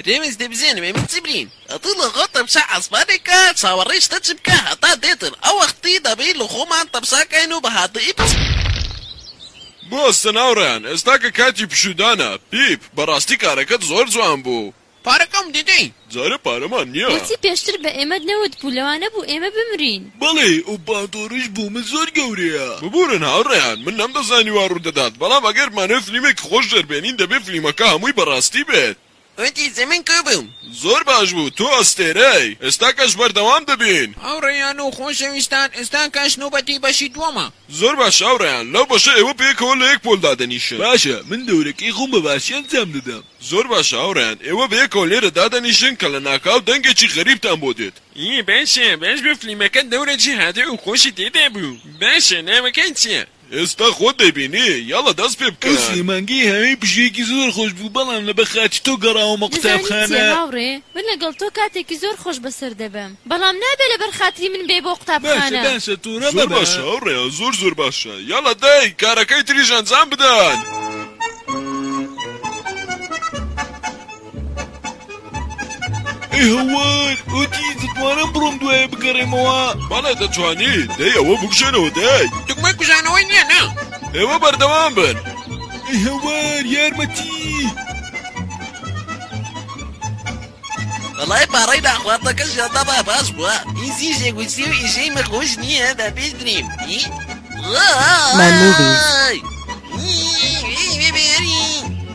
رێز دەبزێنم ئەمە چ برین ئەتو لەخۆ تەمشا عەسمانێ کە چاوەڕێی شتە چ بکە هەتا دێتن ئەوەختی دەبی لەخۆمان تەمشا کەین و بەهادنەی بس بەسە ناوڕێیان ئێستا کە کاتی پشوودانە پیپ بەڕاستی کارەکەت زۆر جوان بوو. پارەکەم دەدەین. جارێ پارەمان نیە. بۆچی پێشتر بە ئێمەت نەوت بوو لەوانەبوو ئێمە بمرین. بەڵی ئەو پانتۆڵەش بۆ من زۆر گەورەیە. ببورن هاوڕێیان من نەمدەزانی وا ڕوودەدات بەڵام ئەگەر مانەوەی فلیمێکی خۆش دەربێنین دەبێت فلیمەکە هەمووی بەڕاستی بێت. وتی زەمەن کۆ بووم. زۆر باش بوو تۆ ئەستێرەی. ئێستاکەش بەردەوام دەبین. هاوڕێیان و خۆشەویستان ئێستاکەش نۆبەتی بەشی دووەمە. زۆر باشە هاوڕێیان لەو بەشە ئێوە پێکەوە لە یەک پۆل دادەنیشن. باشە من دەورەکەی خۆم بە باشی ئەنجام دەدەم. زۆر باشە هاوڕێیان ئێوە بەیەکەوە لێرە دادەنیشن کە لەناکاو دەنگێکی غەریبتان بۆ دێت. ی باشە باش بە فلیمەکە دەورە جی هاتە و خۆشی تێدا بوو باشە ناوەکان چیە. ئێستا خۆت دەبینی یاڵا دەست پێ ئەو سێ بکەن. مانگەی هاوین پشوویەکی زۆر خۆش بوو بەڵام لە بەخاتی تۆ گەڕاومە دەزانی چیە قوتابخانە. هاوڕێ من لەگەڵ تۆ کاتێکی زۆر خۆش بەسەر دەبەم بەڵام نابێ لەبەر خاتری من بێی بۆ باشە قوتابخانە. باشە توڕە زۆر مەبە. باشە هاوڕێ زۆر زۆر باشە یاڵا دەی کارەکەی تریش ئەنجام بدەن. ئەی هاوار ئۆتی دەتوانم بڕۆم دوایە بگەڕێمەوە بەڵێ دەتوانێت دەی ئەوە بکشێنەوە دای دکمە کوژانەوەی نییە نا ئێوە بەردەوام بن ئەی هاوار یارمەتی وەڵای پاڕی داخواردەکە زیاتە بە باس بووە ئیزی ژێگوچی و ئیژەی مەخۆش نییە بە پێش دریم My movie.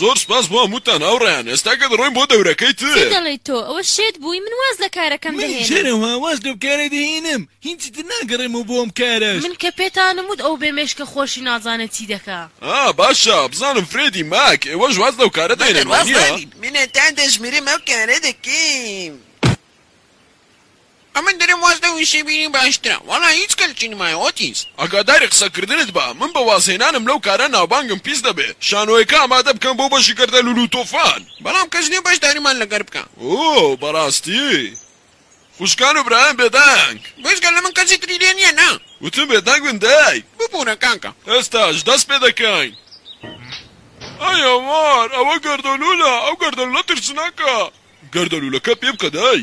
زۆر سوپاس بۆ هەمووتان هاوڕێیان ئێستا کە دەڕۆین بۆ دەورەکەی تر. چی دەڵێیت تۆ؟ ئەوە شێت بووی؟ من واز لە کارەکەم دەهێنم. منیش هەرەوها واز لەو کارە دەهێنم. هیچی تر ناگەڕێمەوە بۆ ئەم کارەش. من کە پێتانم وت ئەو بێ مێشکە خۆشی نازانێت چی دەکا. ئا باشە بزانم فرێدی ماک ئێوەش واز لەو کارە دەهێنن وانیە؟ مەگەر واز نانین منتان دەژمرم ئەو کارە دەکەیم. ئەمن دەرێم واز لەو ئیشەی بینی باشترە وەڵا هیچ کەلکی نمایە ئۆتیز. ئاگاداری قسەکردنت بە من بە وازهێنانم لەو کارە ناوبانگم پیس دەبێ شانۆیەکە ئامادە بکەم بۆ بەشی گەردە لولو تۆفان. بەڵام کەس نیە بەشداریمان لەگەر بکا. ئۆۆ بەڕاستی خوشکان و برایان بێدەنگ. بێجگە لە من کەسی تری لێ نیە نا. وتم بێدەنگ بن دایک. ببورە کاکە. ئێستاش دەست پێ دەکەین. ئای هەوار ئەوە گەردەلولە ئەو گەردەلولە ترسناکە. گەردەلولەکە پێ بکە دای.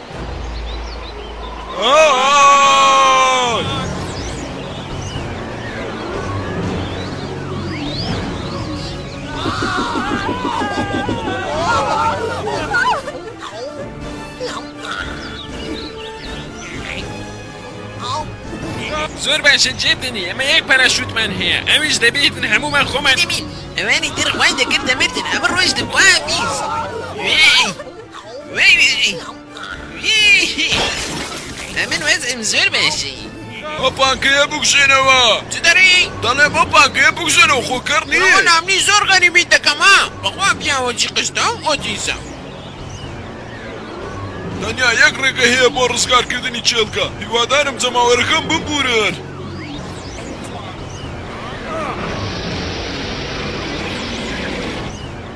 زۆر باشە جێ بدەنی ئەمە یەک پەراشوتمان هەیە ئەویش دەبێتن هەمومان خۆمان دەمین ئەوانی تر وای دەکرد دەمردن ئەمە ڕۆیشتن بۆ ئاویز. ئەمن وەزعم زۆر باشە. ئەو پانکەیە بکوژێنەوە. چ دەری؟ دەڵێم ئەو پانکەیە بکوژێنەوە خۆ کەر نیت. ئەوە نامنی زۆر غەریبیت دەکەم ها. بەخوا پیاوە جی قشتە ئەو ئۆتیزە. تەنیا یەک ڕێگە هەیە بۆ ڕزگار کردنی کێڵگە هیوادارم جەماوەرەکەم ببورن.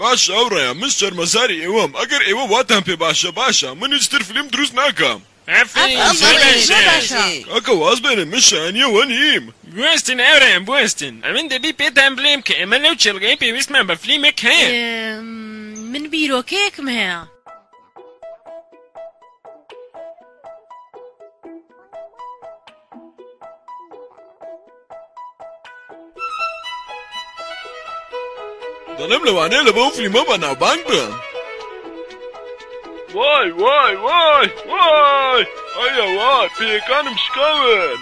باشە هاوڕێیان من شەرمەزاری ئێوەم ئەگەر ئێوە واتان پێ باشە باشە من هیچ تر فلیم دروست ناکەم. ئەفەرین زۆر ئەفەرین زۆر باشە. باشە. کاکە واز بێنن من شایەنی ئەوە نیم. بوەستن هاورێیان بوەستن ئەمن دەبی پێتان بلێم کە ئێمە لەو کێلگەیە پێویستمان بە فلیمێک هەیە. ئێ من بیرۆکەیەکم هەیە. دەڵێم لەوانەیە لە بەو فلیمە بە ناوبانگ بن وای وای وای وای ئەیە وای پێەکانم شکاون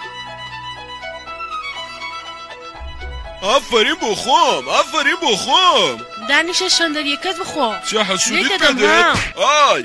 ئافرین بۆ خۆم ئافرین بۆ خۆم دانیشە شەندەریەکەت بخۆ چه حەسودیت پێ دێت ئای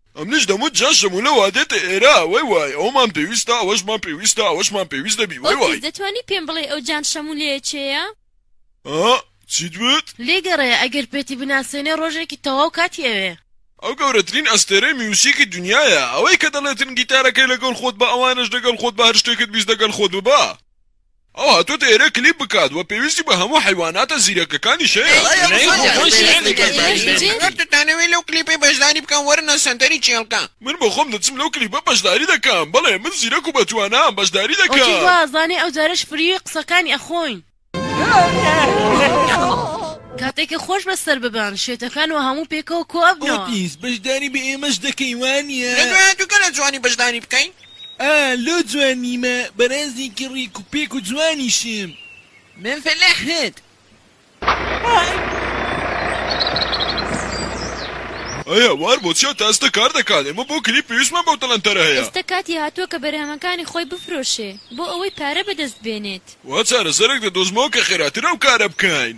ئەمنیش دەموت جاشم و لەوە دێتە ئێرە وەی وای ئەوەمان پێویستە ئەوەشمان پێویستە ئەوەشمان پێویست دەبی وەی وای. ئۆکیت دەتوانی پێم بڵێی ئەو جان شەمولەیە چێیە؟ ها چیت وت؟ لێ گەڕێ ئەگەر پێتی بناسێنێ ڕۆژێکی تەواو کاتی ئەوێ. ئەو گەورەترین ئەستێرەی میوسیکی دنیایە ئەوەی کە دەڵێتن گیتارەکەی لەگەڵ خۆت بە ئەوانەش لەگەڵ خۆت بە هەر شتێکت بیست لەگەڵ خۆت ببە. ئەو هاتۆتە ئێرە کلیپ بکات وە پێویستی بە هەموو حەیواناتە زیرەکەکانیش هەیە. لەلای خۆمان شوێنی بەشداری دەین. ئەگەر تتانەوێ لەو کلیپەی بەشداری بکەن وەرنە سەنتەری چێڵکە. من بۆخۆم دەچم لەو کلیپە بەشداری دەکەم بەڵێ من زیرەک و بەتوانام بەشداری ئۆتی دەکەم. وازانێ ئەوجارەش فریوی قسەکانی ئەخۆین. کاتێکی خۆش بەسەر ببەن شێتەکان وە هەموو پێکەوە کۆ ئەبنەوە. ئۆتیس بەشداری بە ئێمەش دەکەی وانیە. لە دوای هاتووکە لە جوانی بەشداری بکەین. ئا لۆ جوان نیمە بەرازێکی ڕیک و پێک و جوانیشم. من فەلاحت. ئەی هەوار بۆ چیا تا ئێستا کار دەکات ئێمە بۆ کلیپ پێویستمان بەو تەلەنتەرە هەیە. ئێستا کاتی هاتووە کە بەرهەمەکانی خۆی بفرۆشێ بۆ ئەوەی پارە بەدەست بێنێت. وا چارەسەرێک دەدۆزمەوە کە خێراتر ئەو کارە بکەین.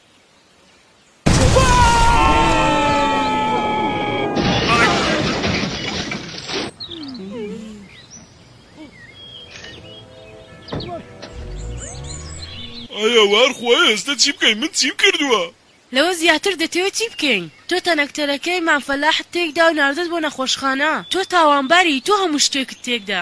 ئایا وار خۆی ئێستا چی بکەین من چیم کردووە؟ لەوە زیاتر دەتەوێت چی بکەین تۆ تەنەکتەرەکەی مام فەلاحت تێکدا و ناردت بۆ نەخۆشخانە تۆ تاوانباری تۆ هەموو شتێکت تێکدا.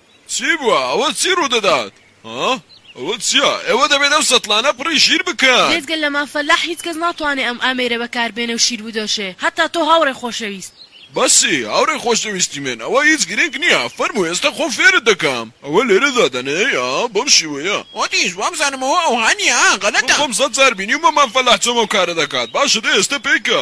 چی بووە؟ ئەوە چی ڕوودەدات؟ ها؟ ئەوە چییە؟ ئێوە دەبێت ئەو سەتڵانە پڕی شیر بکەن! بێجگە لە مام فەلاح هیچ کەس ناتوانێت ئەم ئامێرە بەکاربێنێ و شیر بدۆشێ، هەتا تۆ هاوڕێ خۆشەویست. بەسی، هاوڕێ خۆشەویستی من، ئەوە هیچ گرنگ نییە، فەرموو ئێستا خۆم فێرت دەکەم. ئەوە لێرە دادەنێی، ئا، بەم شێوەیە. ئۆتیش، وابزانم ئەوە ئەوها نییە، ئا، غەلەتە. من خۆم سەد جار بینیومە مام فەلاح چۆن ئەو کارە دەکات، باشە دە ئێستا پێیکە.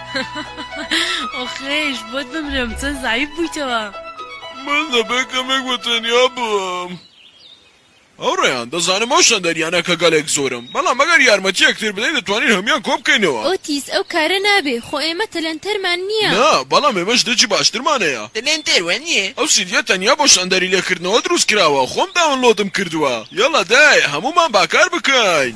هەهەهەهە ئۆخەیش بۆت بمرم چەن زەعیف بویتەوە. من دەبێ کەمێک بە تەنیا بم. هاوڕێیان دەزانم ئەو شەندەریانە کە گەلێک زۆرم بەڵام ئەگەر یارمەتیەک تر بدەین دەتوانین هەموان کۆ بکەینەوە. ئۆتیس ئەو کارە نابێ خۆ ئێمە تەلەنتەرمان نیە. نا بەڵام ئێمە شتێکی باشترمان هەیە. تەلەنتەر وا نیە؟ ئەو سیدیە تەنیا بۆ شەندەری لێ کردنەوە دروست کراوە خۆم داونلۆدم کردوە یەڵا دەی هەموومان با کار بکەین.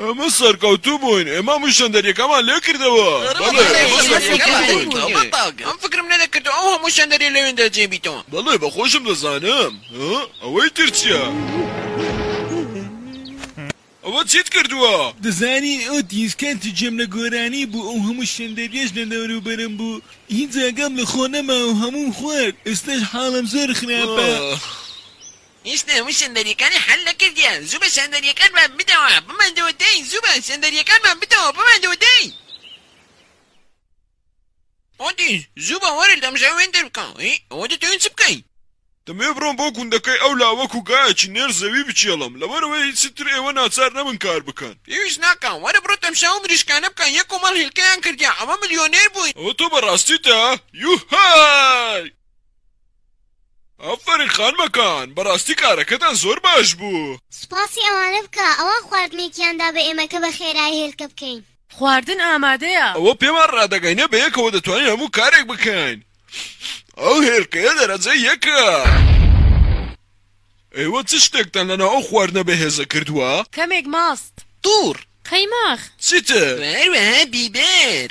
ئێمە سەرکەوتوو بووین، ئێمە هەموو شەندەرییەکانمان لێ کردەوە. بەڵێ، ئێمە سەرکەوتوو بووین. من فکرم نەدەکردەوە ئەو هەموو شەندەرییە لەوێندا جێ بیتەوە. بەڵێ، بە خۆشم دەزانم. ئەوەی تر چییە؟ ئەوە چیت کردووە؟ دەزانی، ئۆتیس، کاتێک گوێم لە گۆرانی بوو، ئەو هەموو شەندەرییەش لە دەوروبەرم بوو، هیچ ئاگام لە خۆ نەما و هەمووم خوارد. ئێستاش حاڵم زۆر خراپە. هێشتا هەموو چەندەریەکانی حەل نەکردیە زوو بە چەندەریەکانمان بدەوە بماندەوە دێین زوو بە چەندەریەکانمان بدەوە بماندەوە دێین. ئۆدیس، زوو بە وەرە لەمژە وێندەر بکە هی ئەوە دەتەوێت چ بکەیت؟ دەمەوێت بڕۆم بۆ گوندەکەی ئەو لا وەکو گایەکی نێر زەوی بکێڵم لەبەر ئەوەی هیچی تر ئێوە ناچار نەبن کار بکەن. پێویست ناکا وەرە بڕۆ تەمشا ئەو مریشکانە بکە یەک کۆمەڵ هێلکەیان کردیە ئەمە ملیۆنێر بووین. ئەوە تۆ بەڕاستیتە؟ یووهەی. ئافەرین خانمەکان بەراستی کارەکەتان زۆر باش بوو. سوپاسی ئەوانە بکە ئەوە خواردنێکیان دا بە ئێمە کە بە خێرایی هێلکە بکەین. خواردن ئامادەیە. ئەوە پێمان ڕادەگەینێ بە یەکەوە دەتوانین هەموو کارێک بکەین ئەو هێلکەیە دەرەجە یەکە. ئێوە چ شتێکتان لەناو ئەو خواردنە بەهێزە کردووە؟ کەمێک ماست. تور. قەیماغ. چیتر؟ هەروەها بیبەر.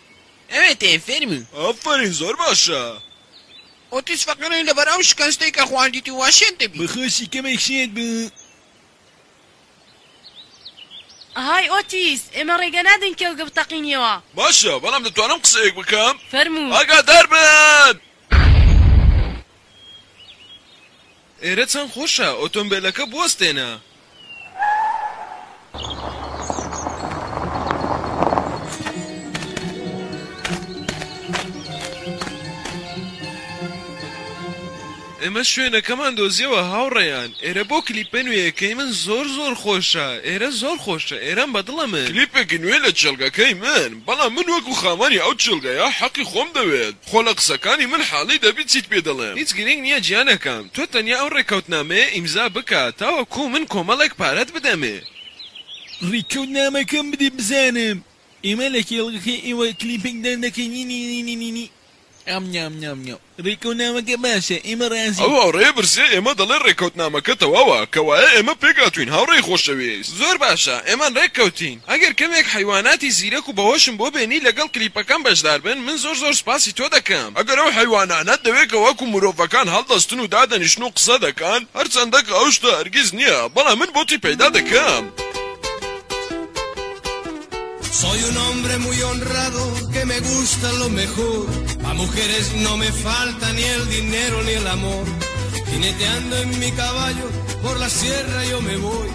ئەوێ تێ فێرمی. ئافەرین زۆر باشە. ئۆتیس فەقیڕی لەبەر ئەو شکەستەی کە خواردیتی وا شێت دەبی. بەخۆشی کەمێک شێت بوو. ئەهای ئۆتیس ئێمە ڕێگە نادەین کێڵگە بتەقینیەوە. باشە بەڵام دەتوانم قسەیەک بکەم؟ فەرموو. ئاگادار بن. ئێرە چەند خۆشە ئۆتۆمبێلەکە بوەستێنە. ئێمە شوێنەکەمان دۆزیەوە هاوڕێیان ئێرە بۆ کلیپە نوێیەکەی من زۆر زۆر خۆشە ئێرە زۆر خۆشە ئێرەم بە دڵە من. کلیپێکی نوێ لە کێڵگەکەی من بەڵام من وەکو خاوەنی ئەو کێڵگەیە حەقی خۆم دەوێت. خۆ لە قسەکانی من حاڵی دەبیت چیت پێ دەڵێم. هیچ گرینگ نیە گیانەکەم تۆ تەنیا ئەو ڕێکەوتنامەیە ئیمزا بکە تاوەکو من کۆمەڵێک پارەت بدەمێ. ڕیکەوتنامەکەم بدەی بزانم ئێمە لە کێڵگەکەی ئێوە کلیپێک داندەکەین نینینینینینی ام نیام نیام نیام ڕێکەونامەکە باشە ئێمە ڕازین. ئەو هاوڕێیە برسیە ئێمە دەڵێ ڕێکەوتنامەکە تەواوە کەوایە ئێمە پێکهاتوین هاوڕێی خۆشەویست. زۆر باشە ئێمە ڕێک کەوتین. ئەگەر کەمێک حەیواناتی زیرەک و بەهۆشم بۆ بێنی لەگەڵ کلیپەکەم بەشدار بن من زۆر زۆر سوپاسی تۆ دەکەم. ئەگەر ئەو حەیوانانەت دەوێت کە وەکو مرۆڤەکان هەڵدەستن و دادەنیشن و قسە دەکەن هەرچەندە کە ئەو شتە هەرگیز نییە بەڵام من بۆتی پەیدا دەکەم. سۆی ئون ئۆمبرە موی ئۆنرادۆ کە مە گوستە لۆ مێخۆر پا موخێرێس نۆ مێ فالتا نی ئەل دینێرۆ نی ئەل ئەمۆر جینێتێاندۆ ئین می کاڤالیۆ پۆر لا سیێررا یۆ مێ ڤۆی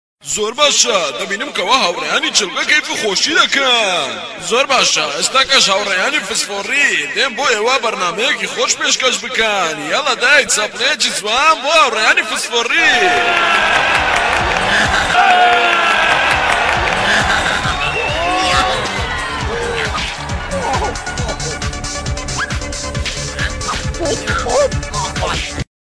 زۆر باشە دەبینم کەوا هاوڕێیانی جلگە کەیف خۆشی دەکەن. زۆر باشە ئێستا کەش هاوڕێیانی فسفۆڕی دێم بۆ ئێوە بەرنامەیەکی خۆش پێشکەش بکەن یەڵا دەی چەپڵەیەکی جوان بۆ هاوڕێیانی فسفۆڕی.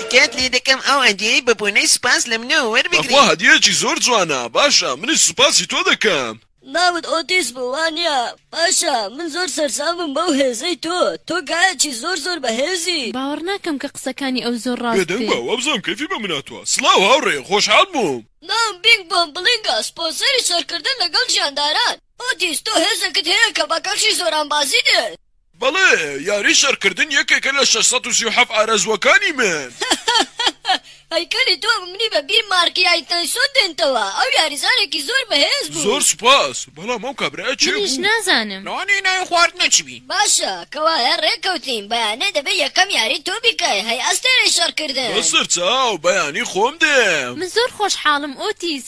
تکات لێ دەکەم ئەو هەدیەی بە بۆنەی سوپاس لە منەوە وەربگری. بەخوا هەدیەیەکی زۆر جوانە باشە منیش سوپاسی تۆ دەکەم. ناوت ئۆتیس بوو وانیە؟ باشە من زۆر سەرسامم بەو هێزەی تۆ تۆ گایەکی زۆر زۆر بەهێزی. باوەڕ ناکەم کە قسەکانی ئەو زۆر ڕاست بێ. بێدەنگبە وابزانم کەیفی بە من هاتوە. سڵاو هاوڕێ خۆشحاڵ بووم. ناوم بینگ بۆنگ بڵینگە سپۆنسەری شەرکردن لەگەڵ ژیانداران ئۆتیس تۆ هێزێکت هەیە کە بە کەخشی زۆرانبازی دێت بەڵێ یاری شەرکردن یەکێکە لە شەش سەد و سی و حەفت ئارەزووەکانی من. هەیکەلی تۆ منی بە بیر مارکی ئای تایسۆن دێنتەوە ئەو یاریزانێکی زۆر بەهێز بوو. زۆر سوپاس بەڵام ئەو کابرایە چێ منیش بوو؟ نازانم. نانی نای خوارد نەچوی. باشە کەوایە رێکەوتین بەیانێ دەبێ یەکەم یاری تۆ بیکەی هەی ئەستێرەی شەڕکردن. بەسەر چاو بەیانی خۆم دێم. من زۆر خۆشحاڵم ئۆتیس.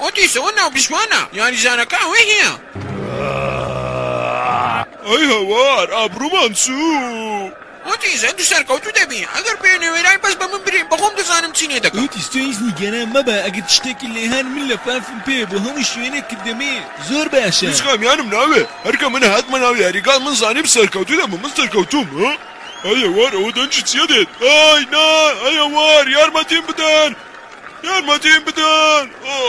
وتی سەوە ناوبژوانە یاریزانەکە ئەوەی هەیە. ئەی هەوار ئابڕوومان چوو. وتی زەردی سەرکەوتوو دەبی ئەگەر پێ نەوێرای بەس بە من برێ بەخۆم دەزانم چی لێ دەکەم. وتیس تۆ هیچ نیگەران مەبە ئەگەر تشتێکی لێ هان من لەفافم پێیە بۆ هەموو شوێنێکت دەمێ زۆر باشە. هیچ خەمیانم ناوێ هەر کە من هاتمە ناو یاریگا من زانیم سەرکەوتوو دەبم من سەرکەوتووم ها ئەی هەوار ئەوە دەنگی چیە دێت ئای نا ئەی هەوار یارمەتیم بدەن یارمەتیم بدەن ئۆ.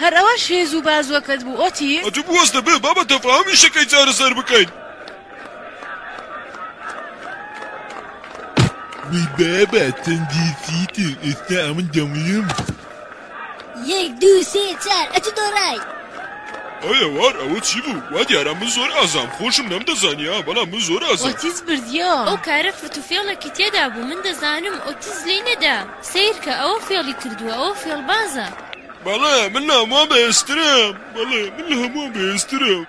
هەر ئەوەش هێز و بازووەکەت بوو ئۆتی؟ ئەتوو بوەستە بێ با بە تەفاهم ئیشەکەی چارەسەر بکەین. وەی بابە چەند جنسیتێک ئێستا ئەمن دەمرم. یەک دوو سێ چار ئەتوو دۆڕای. ئەی ئەوار ئەوە چی بوو وا دیارە من زۆر ئازام خۆشم نەم دەزانیا بەڵام من زۆر ئازام. ئۆتیز بردیەوە ئەو کارە فرتو فێڵێکی تێدا بوو من دەزانم ئۆتیز لێی نەدا سەیرکە ئەوە فێڵی کردووە ئەوە فێڵبازە. بەڵێ من لە هەمووان بەهێزترم بەڵێ من لە هەمووان بەهێزترم.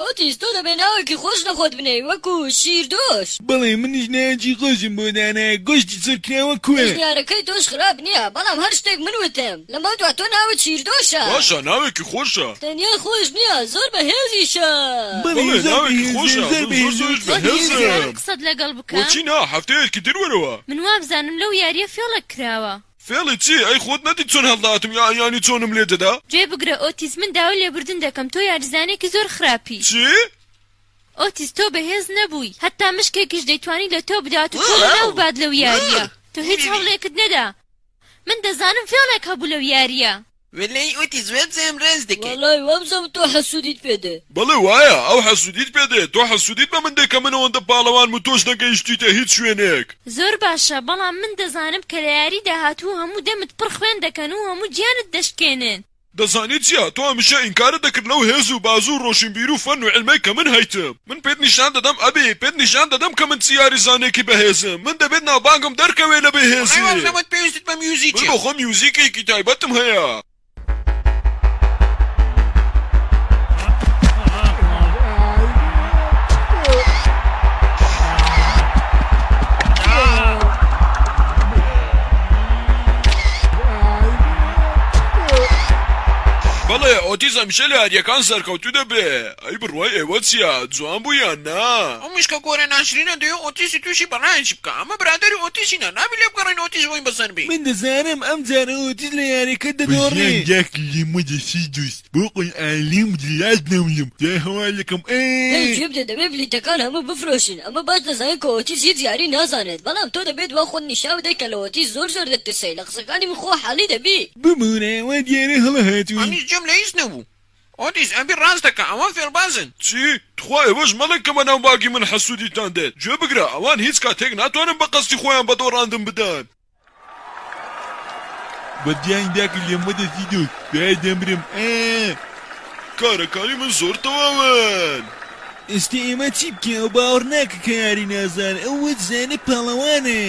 ئەوتیش تۆ دەبێ ناوێکی خۆش لە خۆت بنێی وەکو شیردۆش. بەڵێ منیش ناوێکی خۆشم بۆ دانایە گۆشتی سور کراوە کوێ. پێشنیارەکەی تۆش خراپ نیە بەڵام هەر شتێک من وتم لەمەو دوا تۆ ناوت شیردۆشە. باشە ناوێکی خۆشە. تەنیا خۆش نیە زۆر بەهێزیشە. بەڵێ ناوێکی خۆشە من زۆر زۆریش بەهێزم. قسەت لەگەڵ بکەم؟ بۆچی نا هەفتەیەکی تر وەرەوە. من وابزانم لەو یاریە فیۆڵێک کراوە. فێڵی چی ئەی خۆت نەدیت چۆن هەڵداتم یا یانی چۆنم لێ دەدا. گوێ بگرە ئۆتیس من داوای لێبوردن دەکەم تۆ یاریزانێکی زۆر خراپی. چی؟ ئۆتیس تۆ بەهێز نەبووی هەتا مشکێکیش دەیتوانی لە تۆ بدات و تۆ لەناو ببات لەو یاریە تۆ هیچ هەوڵێکت نەدا من دەزانم فێڵێک هەبوو لەو یاریە. واللەی ئوتی زۆر جام ڕاست دەکەی. وەڵای وابزانم تۆ حەسودیت پێ دێ. بەڵێ وایە ئەو حەسودیت پێ دێ تۆ حەسودیت بە من دێ کە من ئەوەندە پاڵەوانم و تۆش نەگەیشتویتە هیچ شوێنێک. زۆر باشە بەڵام من دەزانم کە لە یاری داهاتوو هەموو دەمت پڕ خوێن دەکەن و هەموو گیانت دەشکێنن. دەزانی چیە تۆ هەمیشە ئینکارت دەکرد لەو هێز و بازو ڕۆشنبیرو فەن و علمەی کە من هەیتم. من پێت نیشان دەدەم ئەبێ. پێت نیشان دەدەم کە من چ یاریزانێکی بەهێزم. من دەبێت ناوبانگم دەرکەوێ لە بێهێزی. وەڵای وەڵا خەمت پێویستت بە میوزیکە. من بۆ خۆم میوزیکێکی تایبەتم هەیە. بەڵێ ئۆتیز هەمیشە لە یارییەکان سەرکەوتوو دەبێ. ئەی بڕوای ئێوە چیە جوان بوو یان نا؟ ئەو مشکە گۆرە ناشرینە دەیەو ئۆتیسی توشی بەڕایەکی بکا ئەمە برادەری ئۆتیسی نا نابی لێ بگەڕێن ئۆتیس بۆی بەسەر بی. من دەزانم ئەم جارە ئۆتیس لە یاریەکە دەدۆڕێ. بژیان جاک لیمۆ دەسی دوس بۆ قورئانلیم دلاس نەویم جا هەوالەکەم ئەی ئەی. گوێ بدە دەبێت بلیتەکان هەموو بفرۆشین ئەمە باش دەزانێت کە ئۆتیس هیچ یاری نازانێت بەڵام تۆ دەبێت وا خۆت نیشان بدەیت کە لە ئۆتیس زۆر زۆر دەترسێیت لە قسەکانی من خۆ حاڵی دەبی. ببورە وا دیارە هەڵە هاتووی. ئەنیس جێم لە هیچ نەبوو. ئۆدیس، ئەمبی ڕاست دەکا ئەوان فێڵبازن. چی؟ تخوا ئێوەش مەڵێن کە بەناو ماگی من حەسوودیتان دێت، گوێ بگرە ئەوان هیچ کاتێک ناتوانن بە قەستی خۆیان بە دۆڕاندن بدەن. بەدیاین داکە لێم مەدە فیدۆی تکایە دەمرم ئاا. کارەکانی من زۆر تەواون. ئێستا ئێمە چی بکەین ئەو باوەڕ ناکە کە یاری نازانێ ئەو وت زانێ پاڵەوانێ.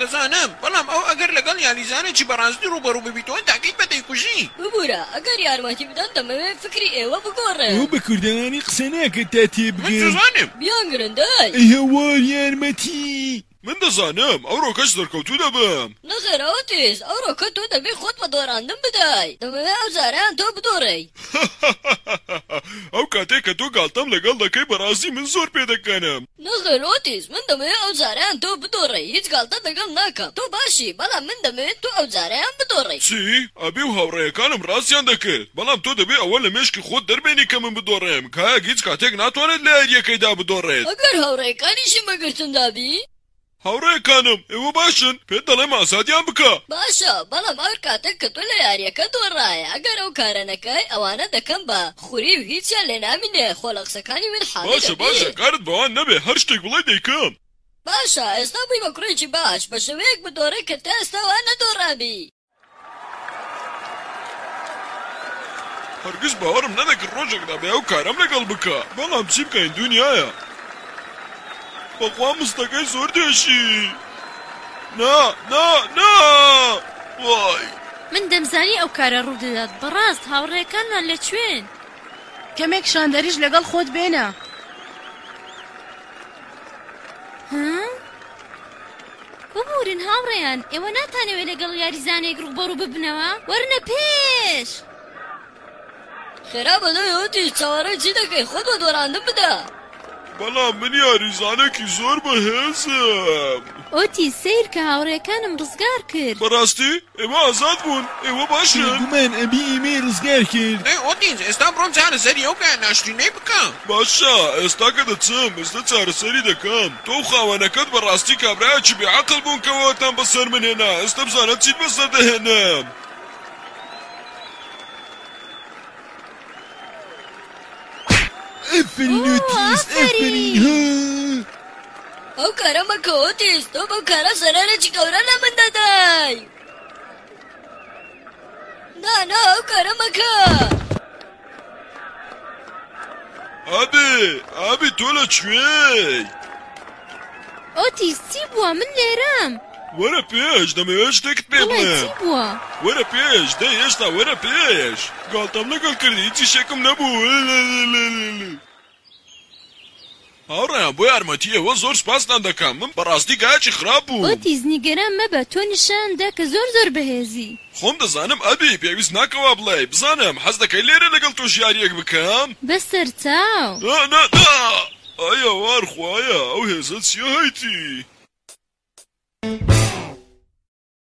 دەزانم، بەڵام ئەو ئەگەر لەگەڵ یاریزانێکی بەڕاستی ڕووبەڕوو ببیتەوە تاکەی بە دەیکوژی. ببورە ئەگەر یارمەتی بدەن دەمەوێ فکری ئێوە بگۆڕێم. ئەوە بە کوردەواری قسە ناکات تا تێبگەم. من جوزانم. بیانگرن دای. ئەی هاوار یارمەتی. من دەزانم ئەوڕۆکەش سەرکەوتوو دەبم. نەخێر ئاتیس ئەوڕۆکە تۆ دەبێ خۆت بە دۆڕاندن بدەی دەمەوێ ئەو جارەیان تۆ بدۆڕێی. هەهەهەهەهەهە ئەو کاتەی کە تۆ گاڵتەم لەگەڵ دەکەی بەڕاستی من زۆر پێدەکەنم. نەخێر ئۆتیس من دەمەوێ ئەو جارەیان تۆ بدۆڕێی هیچ گاڵتەت لەگەڵ ناکەم تۆ باشی بەڵام من دەمەوێ تۆ ئەو جارەیان بدۆڕێی. چی؟ ئەبی و هاوڕێیەکانم ڕاستیان دەکرد بەڵام تۆ دەبێ ئەوە لە مێشکی خۆت دەربێنی کە من بدۆڕێم کایەک هیچ کاتێک ناتوانێت لە یاریەکەیدا بدۆڕێت. ئەگەر هاوڕێیەکانیشم بە گرتندا بی؟ هاوڕێکانم ئێوە باشن پێت دەڵێم ئازادیان بکە. باشە بەڵام ئەو کاتە کە تۆ لە یاریەکە دۆڕایە ئەگەر ئەو کارە نەکەی ئەوانە دەکەن بە خوری و هیچیان لێ نامینێ خۆ لە قسەکانی من حالی باشە دەبی. باشە کارت بەوان نەبێ هەر شتێک بڵێی دەیکەم. باشە ئێستا بووی بە کوڕێکی باش بە شێوەیەک بدۆڕێ کە تا ئێستا وا نەدۆڕابی. هەرگیز باوەڕم نەدەکرد ڕۆژێک دابێ ئەو کارەم لەگەڵ بکا بەڵام چی بکەین دونیایە. بەخوا مستەکەی زۆر دێشی نا نا نا وای. من دەمزانی ئەو کارە ڕوو دەدات بەڕاست هاوڕێکانمان لە کوێن؟ کەمێک شاندەریش لەگەڵ خۆت بێنە. هە؟ ببورن هاوڕێیان ئێوە ناتانەوێ لەگەڵ یاریزانێک ڕووبەڕوو ببنەوە؟ وەرنە پێش. خێرا بەدەمی وتی، چاوەڕێی چی دەکەی، خۆت بە دۆڕاندن بدە. بەڵام من یاریزانێکی زۆر بەهێزم. ئۆتیس، سەیرکە هاوڕێکانم ڕزگار کرد. بەڕاستی؟ ئێوە ئازاد بوون ئێوە باشن. بێگومان ئەبی ئێمەی ڕزگار کرد. ئەی ئۆدینز ئێستا بڕۆم چارەسەری ئەو کایە ناشرینەی بکەم. باشە ئێستا کە دەچم ئێستا چارەسەری دەکەم. تۆ و خاوەنەکەت بەڕاستی کابرایەکی بێ عەقڵ بوون کە واتان بەسەر من هێنا ئێستا بزانە چیت بەسەر دەهێنم. ئەفەرین ئۆدینز ئەفەرین. ئەو کارە مەکە ئۆتیس تۆ بەو کارە زەرەرێکی گەورە لە من دەدەی نا نا ئەو کارە مەکە ئەبێ ئابی تۆ لە کوێی ئۆتیس چی بووە من لێرەم وەرە پێش دەمەوێت شتێکت پێ بڵێ بڵێ چی بووە وەرە پێش دە هێشتا وەرە پێش گاڵتەم لەگەڵ کردی هیچی شێکم نەبوو هاوڕێیان بۆ یارمەتی ئێوە زۆر سپاستان دەکەم من بەڕاستی گایەکی خراپ بووم. ئۆتیس نیگەران مەبە تۆ نیشان دە کە زۆر زۆر بەهێزی. خۆم دەزانم ئەبی پێویست ناکە وا بڵێی بزانم حەز دەکەی لێرە لەگەڵ تۆش یاریەک بکەم؟ بە سەرچاو. نا نا نا ئای هاوار خوایە ئەو هێزە چیە هەیتی.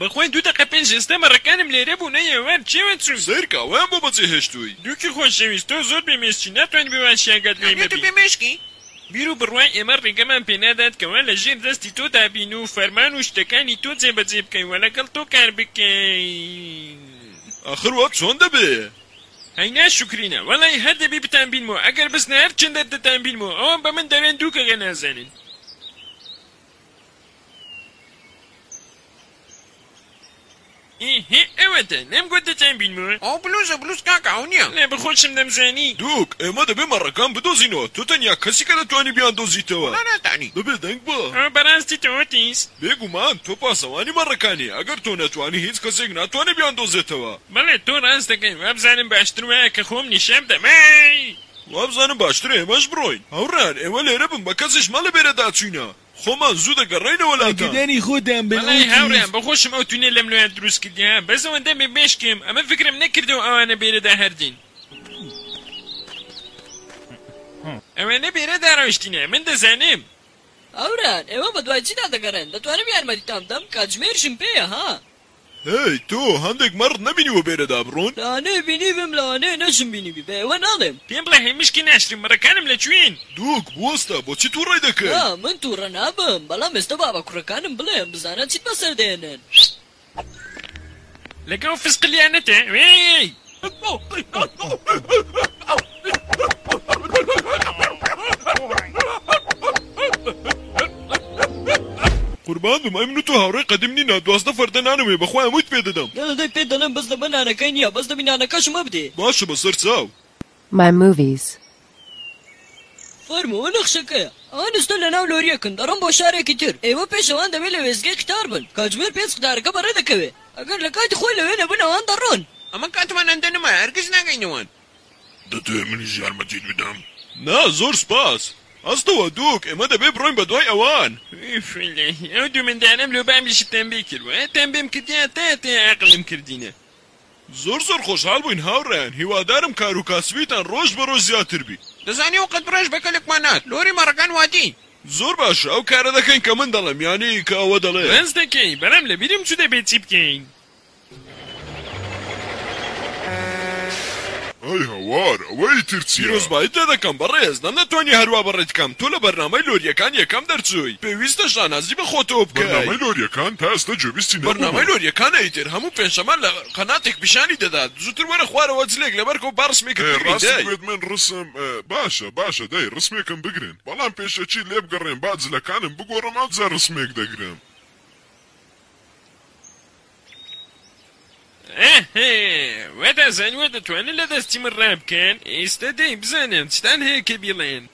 بەخوای دوو دەقە پێش ئێستا مەڕەکانم لێرە بوو نە ئێوار چێوە چوو. سەیر کە ئەوەیان بۆ بەجێ هێشتووی. دوکی خۆشەویست تۆ زۆر بێ مێشکی ناتوانی بێ واشیاگات لێی مەبی. یانی تۆ بێ مێشکی؟ بیر و بڕوای ئێمە ڕێگەمان پێ نادات کەوا لە ژێر دەستی تۆدا بین و فەرمان و شتەکانی تۆ جێ بە جێ بکەین و لەگەڵ تۆ کار بکەین. ئاخر وا چۆن دەبێ؟ هەی ناشوکرینە وەڵای هەر دەبی بتان بینمەوە ئەگەر بستنە هەر چەندە دەتان بینمەوە ئەوان بە من دەڵێن دووکەکە نازانن. ئێ هێ ئەوەتە نەم گۆت دەتان بینمەوە. ئەو بلوزە بلوز کاکە ئەو نیە. لە بخۆشم دەمزانی. دوک، ئێمە دەبێ مەڕەکان بدۆزینەوە، تۆ تەنیا کەسیکە دەتوانی بیاندۆزیتەوە. وەڵا ناتانی. بەبێ دەنگ بە. ئەوە بەڕاستی تۆتیس؟ بێگومان، تۆ پاسەوانی مەڕەکانی، ئەگەر تۆ نەتوانی هیچ کەسێک ناتوانێ بیاندۆزێتەوە. بەڵێ تۆ ڕاست دەکەی، وابزانم باشتر وایە کە خۆم نیشان بدەم. ئای. وابزانم باشترە ئێمەش بڕۆین. هاوڕێیان ئێوە لێرە بن بە کەسیش مەڵێ بێرەداچووینە خۆمان زوو دەگەڕێینە وەلاتان. گدانی خۆتان بن وەڵایی هاوڕێیان ئوکیت. بەخۆشم ئەو تونێل لەم لۆیان دروست کردیە بەس ئەوەندە بێ مێشکم ئەمە فکرم نەکردەوە ئەوانە بێرەدا هەر دێن. ئەوانە بێرەدا ڕۆشتینە من دەزانم. هاوڕێیان ئێوە بەدوای چیدا دەگەڕێن دەتوانم یارمەتیتان بدەم کاتژمێرشم پێیە ها. هەی تۆ هەندێک مەڕت نەبینیوە بێرە دابڕون. لانێ بینیبم لانێ نەشم بینیبی بە ئێوە ناڵێم. پێم بڵێ هەی مشکی ناشرین مەڕەکانم لە کوێن. دووک بوەستە بۆچی توڕەی دەکەی. نا من توڕە نابم بەڵام ئێستا با بە کوڕەکانم بڵێم بزانە چیت بەسەر دێنن. لەگەڵ ئەو فسقلیانەتە وێی. قوربان بم ئەی من و تۆ هاوڕێی قەدیم نینە دوازدە فەردە نانم هەیە بەخوای هەموویت پێ دەدەم. دەی پێت دەڵێم بەس لەبەر نانەکەی نییە بەس دەبی نانەکەشم هەبدێ. باشە بەسەر چاو. My Movies فەرموو ئەوە نەخشەکەیە. ئەوە نوستە لە ناو لۆریەکن دەڕۆن بۆ شارێکی تر. ئێوە پێش ئەوان دەبێ لە وێستگەی قیتار بن. کاتژمێر پێنج قیتارەکە بەڕێ دەکەوێ. ئەگەر لە کاتی خۆی لەوێ نەبن ئەوان دەڕۆن. ئەمە کاتمان ئەندە نمایە هەرگیز ناگەینە وان. دەتەوێ منیش یارمەتیت بدەم؟ نا زۆر سپاس. هەستەوە دووک ئێمە دەبێ بڕۆین بە دوای ئەوان. ئوف اللەهی ئەو دوو مندالەم لۆ بابیشتان بێ کردوە هەتان بێم کردیە تایا تایا ئاقلم کردینە. زۆر زۆر خۆشحاڵ بووین هاوڕێیان هیوادارم کار و کاسبیتان ڕۆژ بە ڕۆژ زیاتر بی. دەزانی ئەو قەد بڕێژ بە کەلکمان نات لۆری مەڕەکان واتی. زۆر باشە ئەو کارە دەکەین کە من دەڵێم یانی کە ئەوە دەڵێ. ڕاست دەکەی بەلام لەبیرم چوو دەبێ چی بکەین. ئەی هاوار ئەوەی تر چیە؟ پیرۆزبایت لێ دەکەم بەڕێز، نە نەتوانی هەروا بەڕێت کەم، تۆ لە بەرنامەی لۆریەکان یەکەم دەرچووی، پێویستە شانازی بە خۆتەوە بکەی. بەرنامەی لۆریەکان تا ئێستا گوێبیستی بەرنامەی نەبوومە. لۆریەکان ئیتر هەموو پێنجشەمە لە قەناتێک پیشانی دەدات زووتر وەرە خوارەوە جلێک لەبەر کەو با ڕسمێکت ئێ بگرین ڕاست دەی. گوێت من ڕسم باشە باشە دەی ڕسمێکم بگرن بەڵام پێش یەکی لێ بگەڕێم با جلەکانم بگۆڕم ئەوجا ڕسمێک دەگرم. ئەهە واتا زانیوە دەتوانن لە دەستی من ڕابکەن ئێستا دەی بزانن چتان هەیە کە بیڵێن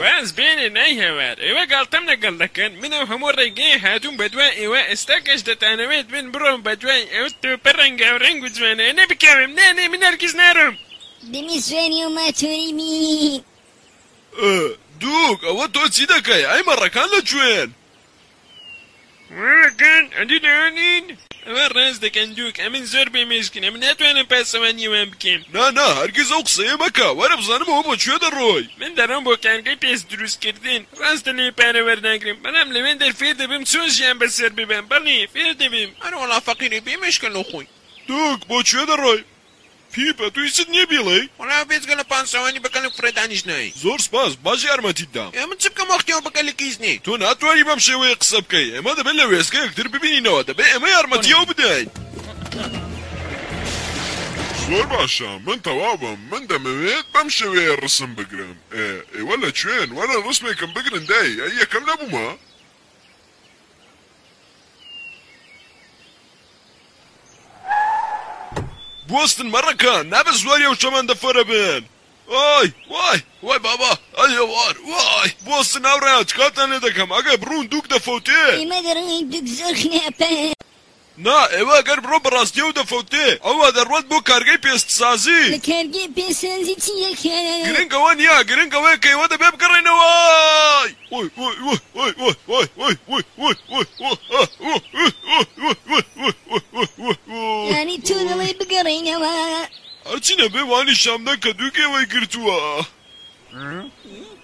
واز بێنێ نای هەوار ئێوە گاڵتەم لەگەڵ دەکەن منەو هەموو ڕێگەی هاتوون بە دوای ئێوە ئێستا کەش دەتانەوێت بن بڕۆم بە دوای ئەو تۆپە ڕەنگا و ڕەنگ و جوانانە بکەوێم نانێ من هەرگیز نارۆم بنی سوێنی و ماتوری مین ئە دووک ئەوە تۆ چی دەکەی ئەی مەڕەکان لە کوێن. مەڕەکان ئەدی لەوێ نین. ئەوە ڕاست دەکەن دووک ئەمن زۆر بێ مێشکن ئەمن ناتوانم پاسەوانی ئەوان بکەم. نا نا هەرگیز ئەو قسەیە مەکە وەرە بزانم ئەوە بۆ کوێ دەڕۆی. من دەڕۆم بۆ کارگەی پێست دروست کردن ڕاستە لێ پارە وەرناگرم بەڵام لەوێندەر فێر دەبم چۆن ژیان بەسەر ببەم بەڵێ فێر دەبم. ئەرەوەڵا فەقیرە بێ مێشکە لۆ خۆی. دووک بۆ کوێ دەڕۆی. پی بە تو هیچت نیە بیڵێی. وەڵا بێجگە لە پاسەوانی بە کەلک فرە دانیشت نایی. زۆر سپاس باش یارمەتیت دام. ئێ من چ بکەم وەختی ئەو بە کەلک هیچ نی. تۆ ناتوانی بەم شێوەیە قسە بکەی ئێمە دەبێت لە وێستگە یەکتر ببینینەوە دەبێت ئێمە یارمەتی ئەو بدەین. زۆر باشە من تەواو بم من دەمەوێت بەم شێوەیە ڕسم بگرم ئێ ئێوە لە کوێن وەرن ڕسمێکم بگرن دەی ئەی یەکەم نەبوومە. بوەستن مەڕەکان نابێت سواری ئەو شەمەندەفەرە بن وای وای وای بابا ئەی ئەوار وای بوەستن ناوڕێیان چ کارتان لێ دەکەم ئەگەر بڕون دووک دەفەوتێ ئێمە دەڕۆین دووک زۆر خراپە نا ئێوە ئەگەر بڕۆ بە ڕاستیە و دەفەوتێ ئەوا دەڕوات بۆ کارگەی پێست سازی. لە کارگەی پێست سازی چی دەکەن؟ گرنگ ئەوە نیە گرنگ ئەوەیە کە ئێوە دەبێ بگەڕێنەوە. یانی تۆ دەڵێی بگەڕێینەوە. هەرچی نەبێ وانیشان بدەن کە دووگێوەی گرتووە.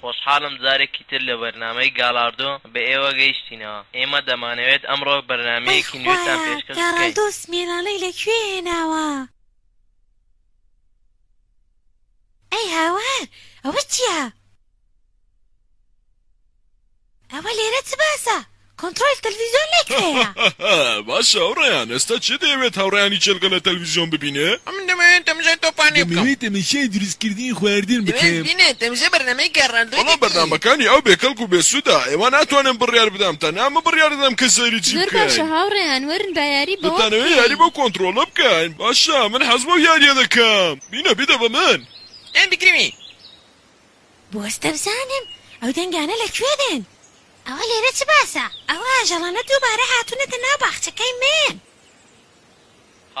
خۆشحاڵم جارێکی تر لە بەرنامەی گالاردۆ بە ئێوە گەیشتینەوە. ئێمە دەمانەوێت ئەمڕۆ ئەی بەرنامەیەکی نوێتان خوایە پێشکەش بکەین. گاڵادۆ سمێڵاڵەی لە کوێ هێناوە. ئەی هاوار ئەوە چیە؟ ئەوە لێرە چ باسە کۆنتڕۆل تەلفیزیۆن لێ کرێە. هەهەهەهە باشە هەوڕێیان ئێستا کێ دەیەوێت هاوڕێیانی کێلگە لە تەلفیزیۆن ببینێ؟ ئەمن دەمەوێت تەمژای تۆپانی بکەم. دەمەوێت تەمەشای دروستکردنی خواردن بکەم. دەمەوێت ببینە تەمژە بەرنامەی گاراندۆی دەکی. بەڵام بەرنامەکانی ئەو بێ کەڵک و بێ سودە ئێوە ناتوانن بڕیار بدەم تەنها من بڕیار دەدەم کە سەیری چی بکەین. زۆر باشە هاوڕێیان وەرن با یاری بەوە بکەین. دەتانەوێت یاری بەو کۆنتڕۆڵە بکەین باشە من حەز بەو یاریە دەکەم بینە بیدە بە من. دەم بگرمی. بوەستەبزانم ئەو دەنگانە لە کوێ دێن؟ ئەوە لێرە چ باسە؟ ئەو ئاژەڵانە دووبارە هاتوونەتە ناو باخچەکەی من.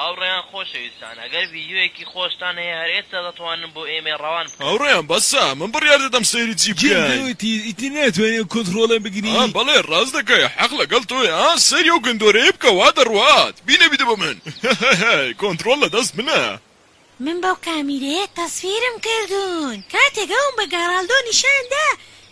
هاوڕێیان خۆشەویستان ئەگەر ڤیدیۆیەکی خۆشتان هەیە هەر ئێستا دەتوانن بۆ ئێمەی ڕەوان بکەن. هاوڕێیان بەسە من بڕیار دەدەم سەیری چی بکەین. جیم پێوتی ئیتر ناتوانی ئەو کۆنتڕۆڵە بگری. ئا بەڵێ ڕاست دەکەی حەق لەگەڵ تۆیە ئا سەیری ئەو گندۆرەیە بکە وا دەڕوات بینەبیتە بە من هەهەهەی کۆنتڕۆڵ لە دەست منە. من بەو کامیرەیە تەسویرم کردوون کاتێک ئەوم بە گارالدۆ نیشان دا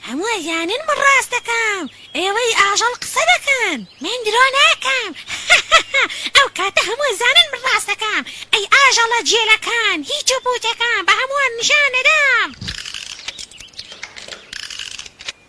هەموو ئەزانن من ڕاست دەکەم ئێوەی ئاژەڵ قسە دەکەن من درۆ ناکەم هەهەهە ئەو کاتە هەموو ئەزانن من ڕاست دەکەم ئەی ئاژەڵە جێلەکان هیچ و پوچەکان بە هەمووان نیشان ئەدەم.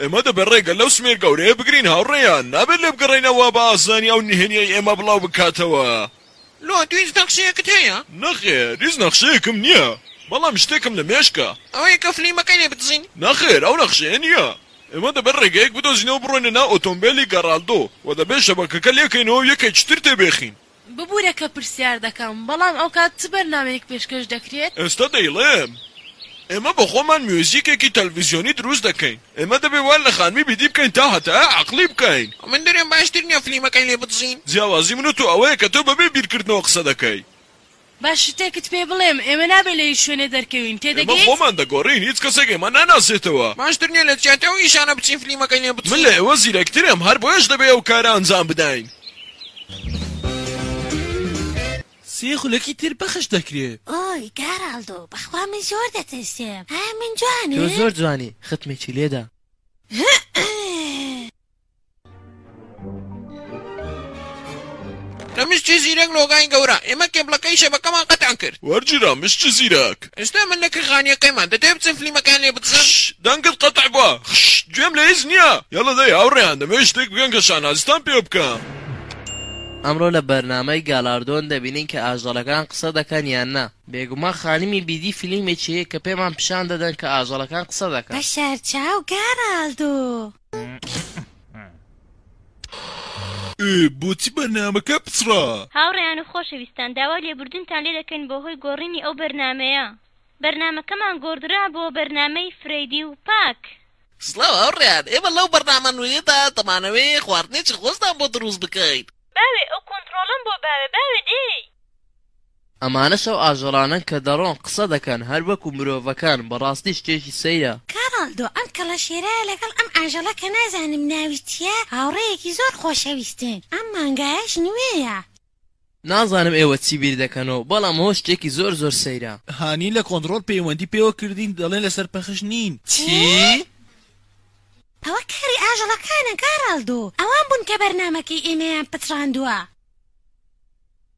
ئێمە دەبێت ڕێگە لەو سمێر گەورەیە بگرین هاوڕێیان، نابێت لێبگەڕێینەوە با ئازانی ئەو نهێنیەی ئێمە بڵاو بکاتەوە. لۆ تو هیچ نەخشەیەکت هەیە؟ نەخێر هیچ نەخشەیەکم نیە بەڵام شتێکم لە مێشکە. ئەوەیە کە فلیمەکەی لێ بدزین؟ نەخێر ئەو نەخشەیە نیە ئێمە دەبێت ڕێگەیەک بدۆزینەوە بڕۆینە ناو ئۆتۆمبێلی گەڕالدۆ وە دەبێت شەبەکەکە لێکەینەوەو یەکێکی تر تێبێخین. ببورە کە پرسیار دەکەم بەڵام ئەوکات چ بەرنامەیەک پێشکەش دەکرێت؟ ئێستا دەیڵێم ئێمە بەخۆمان میوزیکێکی تەلفزیۆنی دروست دەکەین ئێمە دەبێت وا لە خانمی بیدی بکەین تا هەتایە عەقڵی بکەین. من دەرێم باشتر نیە فلیمەکەی لێ بدزین. جیاوازی من و تۆ ئەوەیە کە تۆ بەبێ بیرکردنەوە قسە دەکەی. با شتێکت پێ بڵێم، ئێمە نابێ لە هیچ شوێنێ دەرکەوین، ئێمە تێدەگەیت؟ خۆمان دەگۆڕین، هیچ کەسێک ئێمە ناناسێتەوە. باشتر نیە لە جیاتی ئەو ئیشانە بچین فلیمەکەی لێ من لە بچین. ئێوە زیرەکترم، هەر بۆیەش دەبێ ئەو کارە ئەنجام بداین. سێ خولەکی تر پەخش دەکرێ. ئۆی گاراڵدۆ بەخوا من زۆر دەترسێم ئایا من جوانم؟ تۆ زۆر جوانی ختمێکی لێدا. لە مشتی زیرەک لۆگاین گەورە ئێمە کێبڵەکەی شەبەکەمان قەتع کرد. وەرگیرە مشتی زیرەک. ئێستا من لە کڕخانیەکەیمان دەتەوێ بچم فلیمەکان لێ بدزم؟ خش دەنگت قەتع بوە خش گوێم لە هیچ نیە. یەڵە دەی هاوڕێیان دەمەوێ شتێک بکەن کە شانازیتان پێ بکەم. ئەمڕۆ لە بەرنامەی گالاردۆن دەبینین کە ئاژەڵەکان قسە دەکەن یان نا. بێگومان خانمی بیدی فلیمێکی هەیە کە پێمان پیشان دەدەن کە ئاژەڵەکان قسە دەکەن. بەشەر چاو گاراڵدۆ. بۆچی بەرنامەکە پچڕا؟ هاوڕێیان و خۆشەویستان داوای لێبوردنتان لێ دەکەین بۆ هۆی گۆڕینی ئەو بەرنامەیە بەرنامەکەمان گۆڕدرا بۆ بەرنامەی فرەیدی و پاک. سڵاو هاوڕێیان ئێمە لەو بەرنامە نوێیەدا دەمانەوێ خواردنێکی خۆشتان بۆ دروست بکەین. باوێ ئەو کۆنتڕۆڵەم بۆ باوێ باوێ دێی. ئەمانەش ئەو ئاژەڵانەن کە دەڕۆن، قسە دەکەن، هەر وەکو مرۆڤەکان، بەڕاستی شتێکی سەیرە. کاراڵدۆ، ئەم کەڵەشێرەیە لەگەڵ ئەم ئاژەڵە کە نازانم ناوی چییە، هاوڕێیەکی زۆر خۆشەویستن. ئەم مانگایەش نوێیە. نازانم ئێوە چی بیر دەکەنەوە، بەڵام ئەوە شتێکی زۆر زۆر سەیرە. هانی، لە کۆنتڕۆڵ پەیوەندی پێوە کردین، دەڵێن لەسەر پەخش نین. چی؟ ئەوە کاری ئاژەڵەکانە، کاراڵدۆ. ئەوان بوون کە بەرنامەکەی ئێمەیان پچڕاندووە.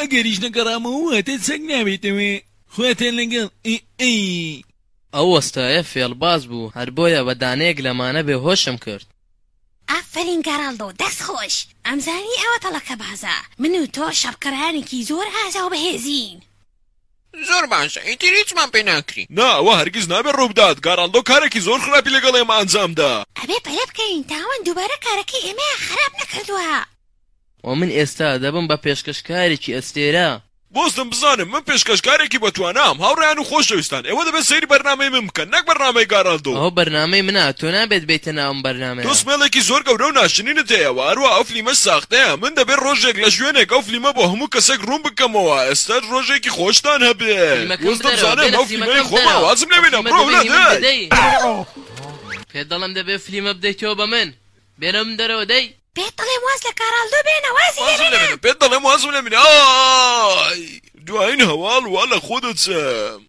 ئەگەریش نەگەڕامەوە واتە چەک نابێتەوە خواتان لەگەڵ ئه ی. ئەو وەستایە فێڵباز بوو هەر بۆیە بە دانەیەک لەمانە بێ هۆشم کرد. ئافەرین گەراڵدۆ دەست خۆش. ئەمزانی ئەوە تەڵەکەبازە. من و تۆ شەڕکەرانێکی زۆر ئازا و بەهێزین. زۆر باشە ئیتر هیچمان پێ ناکری. نا ئەوە هەرگیز نابێت ڕووبدات گاراڵدۆ کارێکی زۆر خراپی لەگەڵ ئێمە ئەنجامدا. ئەبێ پەلە بکەوین تاوان دووبارە کارەکەی ئێمەیان خەراپ نەکردوە. وە من ئێستا دەبم بە پێشکەشکارێکی ئەستێرە. بوستم بزانم من پێشکەشکارێکی بەتوانام. هاوڕێیان و خۆشەویستان ئێوە دەبێت سەیری بەرنامەی من بکەن نەک بەرنامەی گاراڵدۆ. ئەوە بەرنامەی منە تۆ نابێت بێیتە ناو ئەم بەرنامەیە. تۆ سمێڵێکی زۆر گەورە و ناشرینت هەیە وە هەروەها ئەو فلیمەش ساختەیە من دەبێت ڕۆژێک لە شوێنێک ئەو فلیمە بۆ هەموو کەسێک ڕوون بکەمەوە ئێستەش ڕۆژێکی خۆشتان هەبێ فلیمەکەم بدەرەوە بێ لە فلیمەکەم بدەرەوە ئەو فلیمە دەبێ هیمن بدەی پێت دەڵێم دەبێ فلیمە بدەیتەوە بە من. بێنم دەرەوە دەی. پێت دەڵێم واز لە کاراڵدۆ بێنە وازی لێ بێنە. وازم لێ بێنە پێت دەڵێم وازم لێ بێنە ئای. دوایین هەواڵ وا لە خۆ دەچم.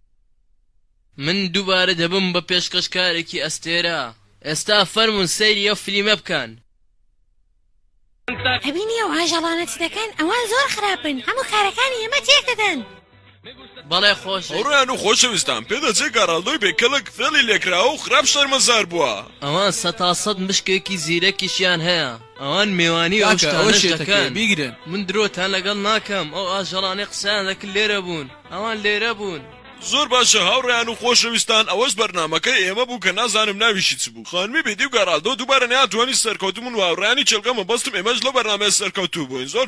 من دووبارە دەبم بە پێشکەشکارێکی ئەستێرە. ئێستا فەرموون سەیری ئەو فلیمە بکەن. ئەبینی ئەو ئاژەڵانە چ دەکەن ئەوان زۆر خراپن هەموو کارەکانی ئێمە تێک دەدەن. بەڵێ خۆش هەوڕیان و خۆشەویستان پێدەچێ گاراڵدۆی بێ کەڵک فێڵی لێکراوە و خراپ شەرمەزار بووە ئەوان سەتا سەد مشکێکی زیرەکیشیان هەیە ئەوان مێوانی ئەو کاکە ئەوە شتانەش شێتەکەیە دەکەن بیگرن من درۆتان لەگەڵ ناکەم ئەو ئاژەڵانەی قسەیان دەکرد لێرە بوون ئەوان لێرە بوون. زۆر باشە هاوڕێیان و خۆشەویستان ئەوەش بەرنامەکەی ئێمە بوو کە نازانم ناویشی چ بوو خانمی بیدی و گاراڵدۆ دووبارە نەیانتوانی سەرکەوتوو بن و هاوڕێیانی کێڵگە مەبەستم ئێمەش لەو بەرنامەیە سەرکەوتوو بووین زۆر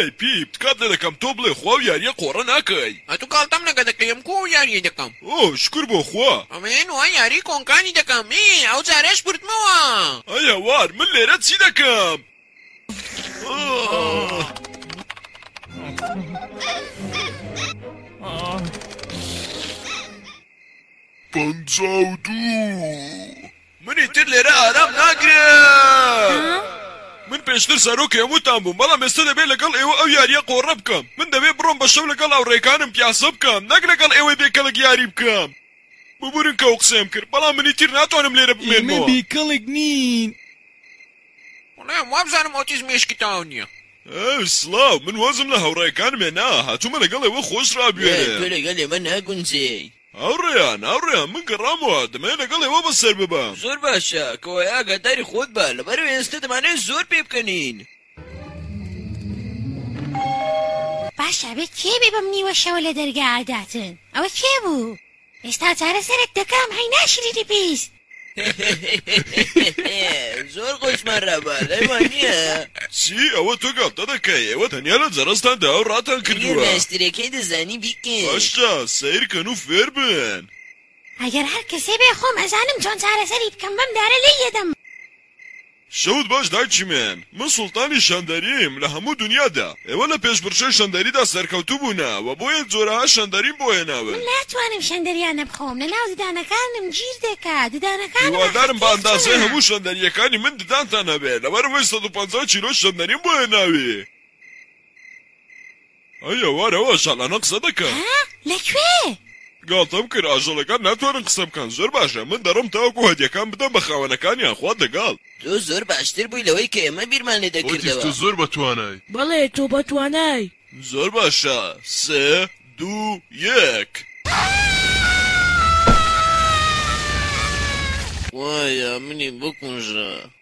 ئەی پیپ تکات لێ دەکەم تۆ بڵێ خواو یاریە قۆڕە ناکەی ئەتو گاڵتەم لەگە دەکەی ئەم کوو یاریەی دەکەم ئۆ شکور بۆ خوا ئەمەیە نوای یاری کۆنکانی دەکەم ئی ئەو جارەش بردمەوە ئەی هەوار من لێرە چی دەکەم. پەنجا و دوو منی تر لێرە ئارام ناگرێت من پێشتر سەرۆکی هەمووتان بووم بەڵام ئێستا دەبێت لەگەڵ ئێوە ئەو یاریە قۆڕە بکەم من دەبێت بڕۆم بە شەو لەگەڵ ئەو ڕێکانم پیاسە بکەم نەک لەگەڵ ئێوەی بێ کەڵک یاری بکەم ببورن کە و قسەم کرد بەڵام منی تیر ناتوانم لێرە بمێنمەوە بیکەڵک نین وەڵام، وابزانم ئۆتیزم مێشکی تەواو نییە. ئەو، سڵاو، من وازم لە هاوڕێکانم هێنا، هاتوومە لەگەڵ ئێوە خۆش ڕابوێرێم. تۆ لەگەڵ ئێمە ناگونجێی. هاوڕێیان، هاوڕێیان، من گەڕامەوە، دەمەوێت لەگەڵ ئێوە بەسەر ببەم. زۆر باشە، کەوایە ئاگاداری خۆت بە، لەبەرئەوەی ئێستە دەمانەوێت زۆر پێ بکەنین. باشە ئەبێت کێ بێ بەم نیوە شەوە لە دەرگا ئەداتن؟ ئەوە کێ بوو؟ ئێستا چارەسەرت دەکەم هەی ناشرینی پیس. زۆر خۆشمان رابا لەمان نییە چی ئەوە تۆ گاڵتە دەکەی ئێوە تەنیا لە جەرەستاندا ئەو ڕاتان کردووە ماسترەکەی دەزانی بیکەن باشە سەیرکەن و فێر بن. ئەگەر هەر کەسێ بێ خۆم ئەزانم چۆن چارەسەری بکەم بەم دارە لێی یەدەم. شەوت باش دایکی من من سوڵتانی شەندەریم لە هەموو دونیادا ئێوە لە پێشبڕکێی شەندەریدا سەرکەوتوو بوونە وە بۆ یەک جۆرەها شەندەریم بۆ هێناون. من ناتوانم شەندەریانە بخۆم لە ناو ددانەکانم گیر دەکا ددانەکانم ئەحە هیوادارم بە تێک ئەندازەی چونە. هەموو شەندەریەکانی من ددانتان هەبێ لەبەر ئەوەی سەد و پەنجا کیلۆ شەندەریم بۆ هێناوی. هەیە وەرەوە ئەژەڵانە قسە دەکەن. هە؟ لە کوێ؟ گاڵتەم کرد ئاژەڵەکان ناتوانن قسە بکەن زۆر باشە من دەڕۆم تاوەکو هەدیەکان بدەم بە خاوەنەکانیان خوا دەگاڵ. تۆ زۆر باشتر بووی لەوەی کە ئێمە بیرمان لێ هۆتیف دەکردەوە. تۆ زۆر بە توانای. بەڵێ تۆ بە توانای. زۆر باشە سێ دوو یەک. خوایە منی بکوژە.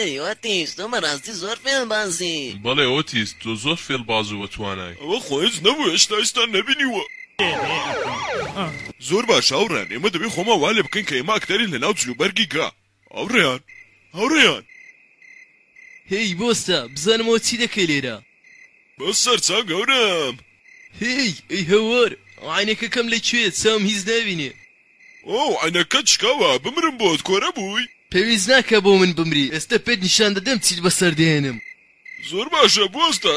ئەی ئۆتیس تۆ بەڕاستی زۆر فێڵبازی. بەڵێ ئۆتیس تۆ زۆر فێڵباز و بەتوانای. ئەوە خۆ هیچ نەبوو هێشتا هیچتان نەبینیووە. زۆر باشە هاوڕێیان ئێمە دەبێ خۆمان وا لێ بکەین کە ئێمە ئەکتەرین لەناو جلوبەرگی گا. هاوڕێیان! هاوڕێیان! هێی بۆستە، بزانمەوە چی دەکەی لێرە. بۆ سەرچاو گەورەم. هێی، ئەی هاوار، عەینەکەکەم لە کوێیە، چاوم هیچ نابینێ. ئۆ، عەینەکەت شکاوە، بمرم بۆت، کۆرە بووی؟ پێویست ناکا بۆ من بمری، ئێستە پێت نیشان دەدەم چیت بەسەر دێنم. زۆر باشە، بۆستە.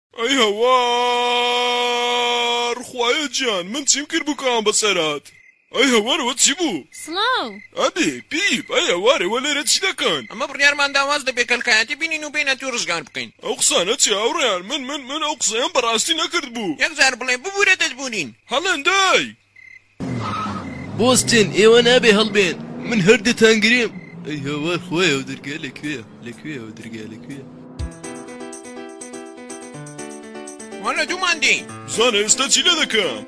ئەی هەوار خوایە جیان من چیم کرد بکوام بە سەرات. ئەی هەوار ئەوە چی بوو؟ سڵاو. ئەبێ، پیپ، ئەی هەوار ئێوە لێرە چی دەکەن؟ ئەمە بڕیارمان دا واز لە بێ کەلکایەتی بینین و بێینە توی ڕزگار بکەین. ئەو قسانە چیە هاوڕێیان من من من ئەو قسەیەم بەڕاستی نەکردبوو. یەک جار بڵێ ببورە دەتبورین. هەڵەن دایک. بۆستن ئێوە نابێ هەڵبێن من هەر دەتانگرێم ئەی هەوار خۆی ئەو درگە لە کوێە لە کوێ ئەو درگە لە کوێە من لە دوومان دی زانە ئێستا چی لە دەکەم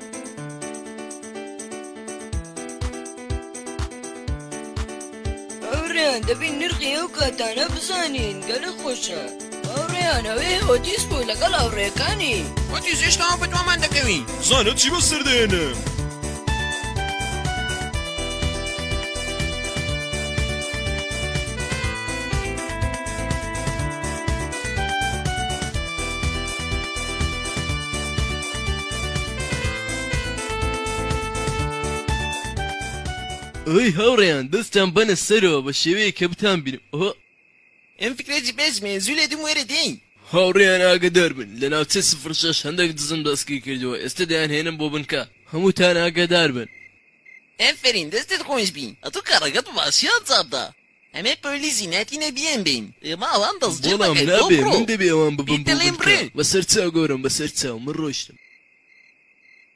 ئەورە دەبین نرخی ئەو کاتانە بزانین گەلە خۆشە هاوڕێیان ئەوێ ئۆتیس بوو لەگەڵ هاوڕێکانی. ئۆتیس هێشتا وا بەدوامان دەکەوی. زانە چی بەسەر دێنم. ئۆی هاوڕێیان دەستتان بەنە سەرەوە بە شێوەیەک کە بتانبینم ئۆ. ئەم فکرە جی بەجمێ زوو لە دوم وەرە دێین. هاوڕێیان ئاگەدار بن لە ناوچەی سفر شەش هەندەک دزم دەستگیر کردوە ئێستە دەیان هێنن بۆ بنکە هەمووتان ئاگەدار بن. ئەفەرین دەستت خۆش بی ئەتو کەڕەکەت بە باشیان جابدا. ئەمە پۆلیسی ناتینە بیێن بێین ئێمە ئەوان دەستگیر دەکەین بۆ بڕۆ. بەڵام نابێ من دەبێ ئەوان ببم بۆ بنکە بەسەر چاو گەورەم بەسەر چاو من ڕۆشتم.